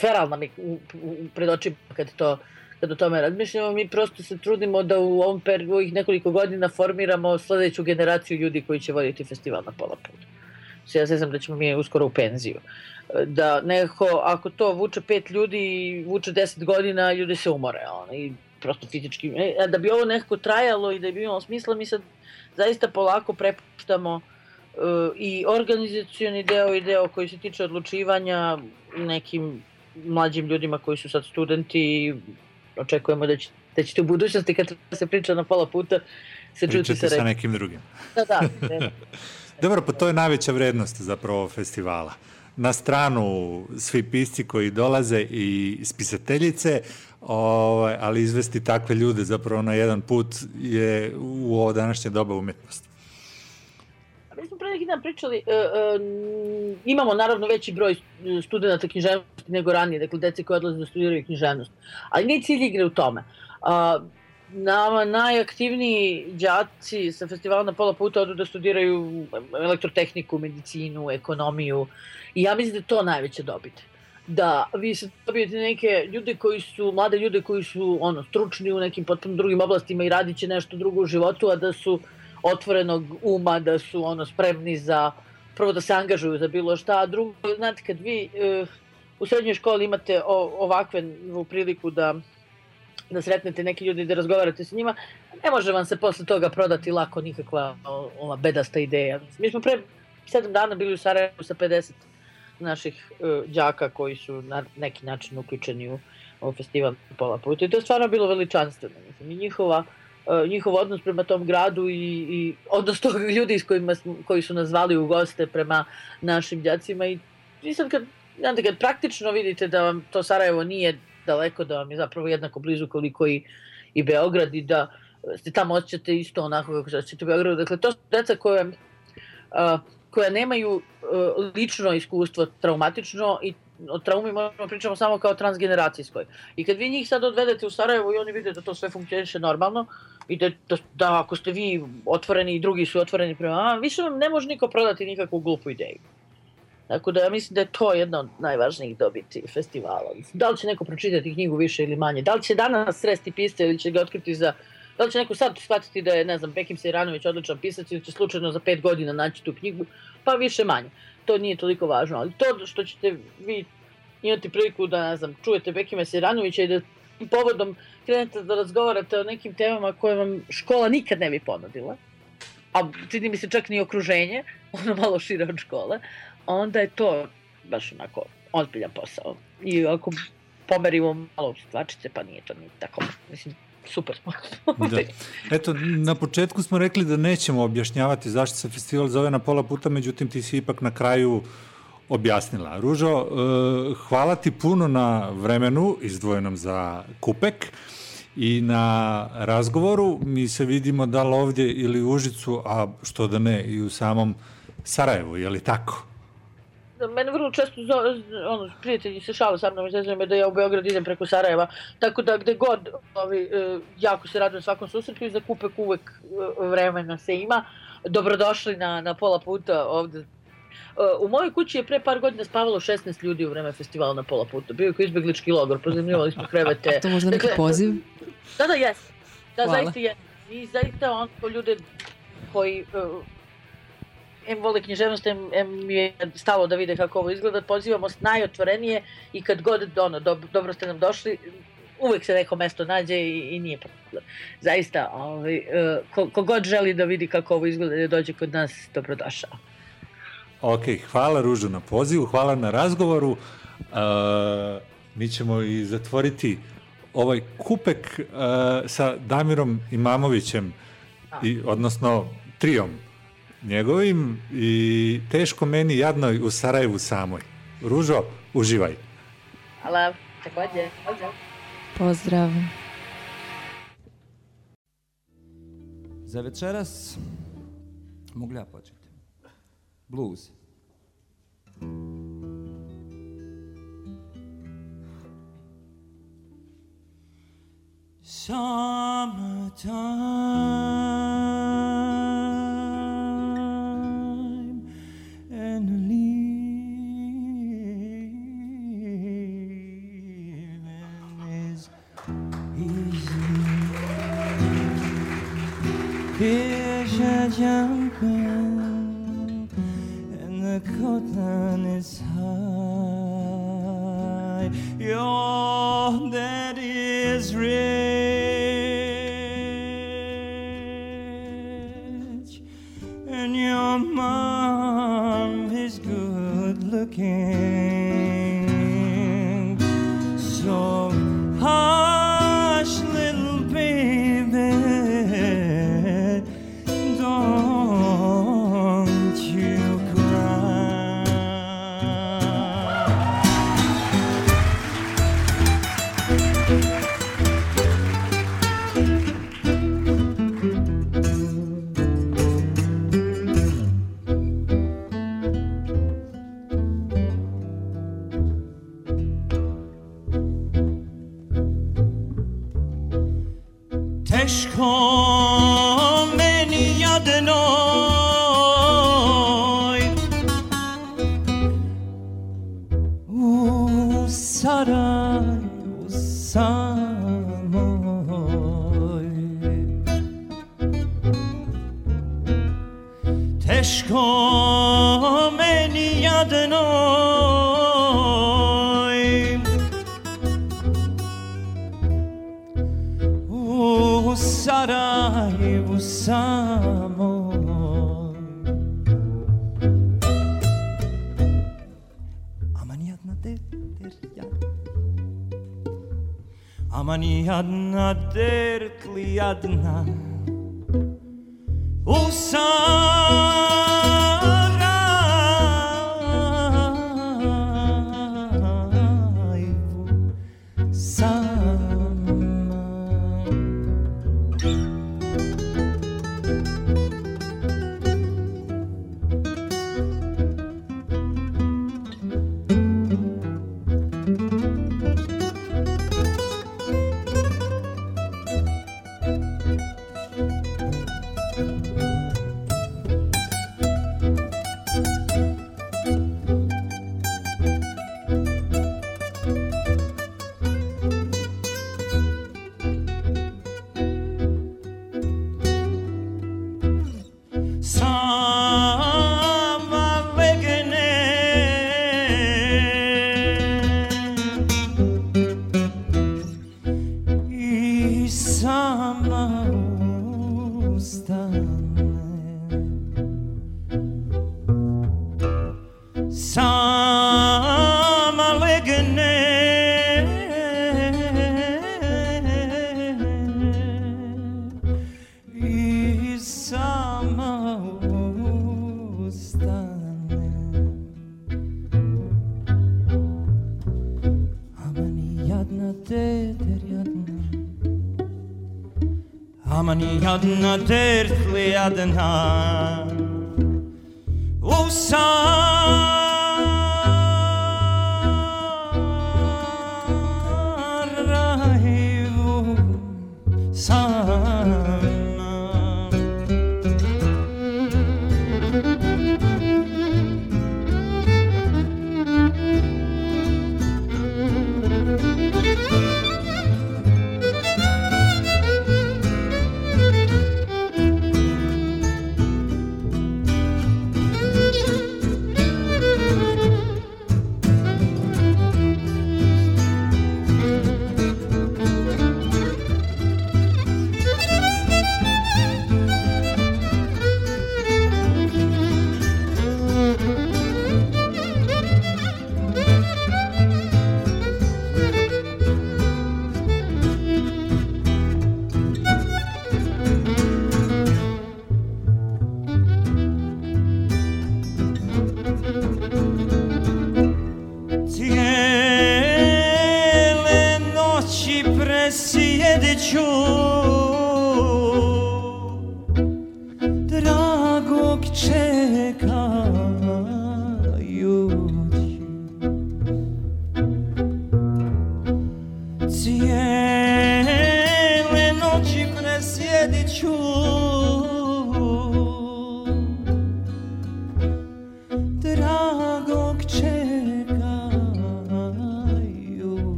Feral nam je u, u, pred očima kad to kad o tome razmišljamo, mi prosto se trudimo da u ovom periodu, ovih nekoliko godina formiramo sledeću generaciju ljudi koji će voditi festival na pola puta. Ja se znam da ćemo mi uskoro u penziju. Da nekako, ako to vuče pet ljudi i vuče deset godina, ljudi se umore. Ono, I prosto fizički. E, da bi ovo nekako trajalo i da bi imalo smisla, mi sad zaista polako prepuštamo e, i organizacioni deo i deo koji se tiče odlučivanja nekim mlađim ljudima koji su sad studenti i očekujemo da, će, da ćete u budućnosti kad se priča na pola puta se čuti sa sa nekim drugim. Da, da. Dobro, pa to je najveća vrednost zapravo festivala. Na stranu svi pisci koji dolaze i spisateljice, ovaj, ali izvesti takve ljude zapravo na jedan put je u ovo današnje doba umetnost. A Mi smo pre neki dan pričali, n- imamo naravno veći broj studenta književnosti nego ranije, dakle dece koje odlaze da studiraju književnost. Ali nije cilj igre u tome. A, nama najaktivniji đaci sa festivala na pola puta odu da studiraju elektrotehniku, medicinu, ekonomiju i ja mislim da to najveća dobit. Da vi se dobijete neke ljude koji su, mlade ljude koji su ono, stručni u nekim potpuno drugim oblastima i radit će nešto drugo u životu, a da su otvorenog uma, da su ono spremni za prvo da se angažuju za bilo šta, a drugo, znate, kad vi e, u srednjoj školi imate o, ovakve u priliku da da sretnete neki ljudi i da razgovarate sa njima, ne može vam se posle toga prodati lako nikakva ova bedasta ideja. Mi smo pre sedam dana bili u Sarajevu sa 50 naših uh, đaka koji su na neki način uključeni u, u festival Pola puta i to je stvarno bilo veličanstveno. Mislim, I njihova uh, njihov odnos prema tom gradu i, i odnos tog ljudi s kojima koji su nas zvali u goste prema našim đacima i sad kad, znate, kad praktično vidite da vam to Sarajevo nije daleko, da vam je zapravo jednako blizu koliko i, i Beograd i da se tamo osjećate isto onako kako se osjećate u Beogradu. Dakle, to su deca koje, a, koja nemaju a, lično iskustvo traumatično i o traumi možemo pričamo samo kao transgeneracijskoj. I kad vi njih sad odvedete u Sarajevo i oni vide da to sve funkcioniše normalno i da, da, da ako ste vi otvoreni i drugi su otvoreni prema vama, više vam ne može niko prodati nikakvu glupu ideju. Tako da ja mislim da je to jedna od najvažnijih dobiti festivala. Da li će neko pročitati knjigu više ili manje? Da li će danas sresti piste ili će ga otkriti za Da li će neko sad shvatiti da je, ne znam, Bekim Sejranović odličan pisac ili će slučajno za pet godina naći tu knjigu, pa više manje. To nije toliko važno, ali to što ćete vi imati priliku da, ne znam, čujete Bekima Sejranovića i da povodom krenete da razgovarate o nekim temama koje vam škola nikad ne bi ponudila, a čini mi se čak ni okruženje, ono malo šire od škole, onda je to baš onako ozbiljan posao. I ako pomerimo malo stvačice, pa nije to ni tako, mislim, super smo. Eto, na početku smo rekli da nećemo objašnjavati zašto se festival zove na pola puta, međutim ti si ipak na kraju objasnila. Ružo, e, hvala ti puno na vremenu izdvojenom za Kupek i na razgovoru. Mi se vidimo da li ovdje ili u Užicu, a što da ne i u samom Sarajevu, je li tako? Mene vrlo često ono, prijatelji se šale sa mnom i da ja u Beograd idem preko Sarajeva, tako da gde god ovi, e, jako se radujem svakom susretu i za kupek uvek e, vremena se ima. Dobrodošli na, na pola puta ovde. E, U mojoj kući je pre par godina spavalo 16 ljudi u vreme festivala na pola puta. Bio je kao izbeglički logor, pozemljivali smo krevete. To možda neki Dakle, poziv? Da, da, jes. Da, Hvala. zaista je. I zaista on ljude koji uh, em vole književnost, em, em mi je stalo da vide kako ovo izgleda, pozivamo s najotvorenije i kad god ono, dob- dobro ste nam došli, uvek se neko mesto nađe i, i nije problem. Zaista, ovaj, uh, ko, ko god želi da vidi kako ovo izgleda da dođe kod nas, dobrodošao. Ok, hvala Ružu na pozivu, hvala na razgovoru. Uh, mi ćemo i zatvoriti ovaj kupek uh, sa Damirom Imamovićem, i, odnosno trijom njegovim i teško meni jadnoj u Sarajevu samoj. Ružo, uživaj. Hvala, takođe. Pozdrav. Pozdrav. Za večeras mogu ja početi. Blues. Summertime Here's a jungle and the cotton is high. Your dad is rich and your mom is good looking. Aman jadna dertli jadna U Sarajevu jadna dertli jadna U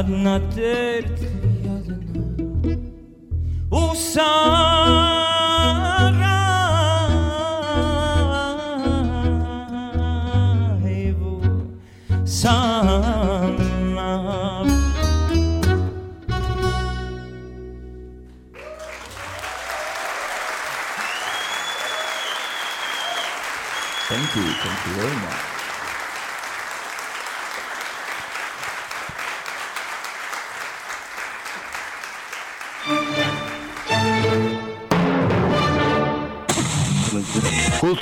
одноте.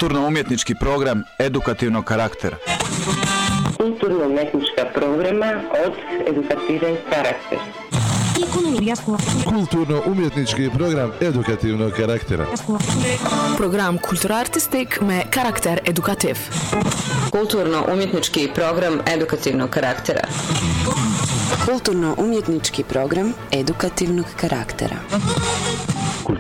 Kulturno-umjetnički program edukativnog karaktera. kulturno-umetnička programa od edukativnog karaktera. Kulturno-umjetnički program edukativnog karaktera. Program kulturartistik me karakter edukativ. Kulturno-umjetnički program edukativnog karaktera. Kulturno-umjetnički program edukativnog karaktera.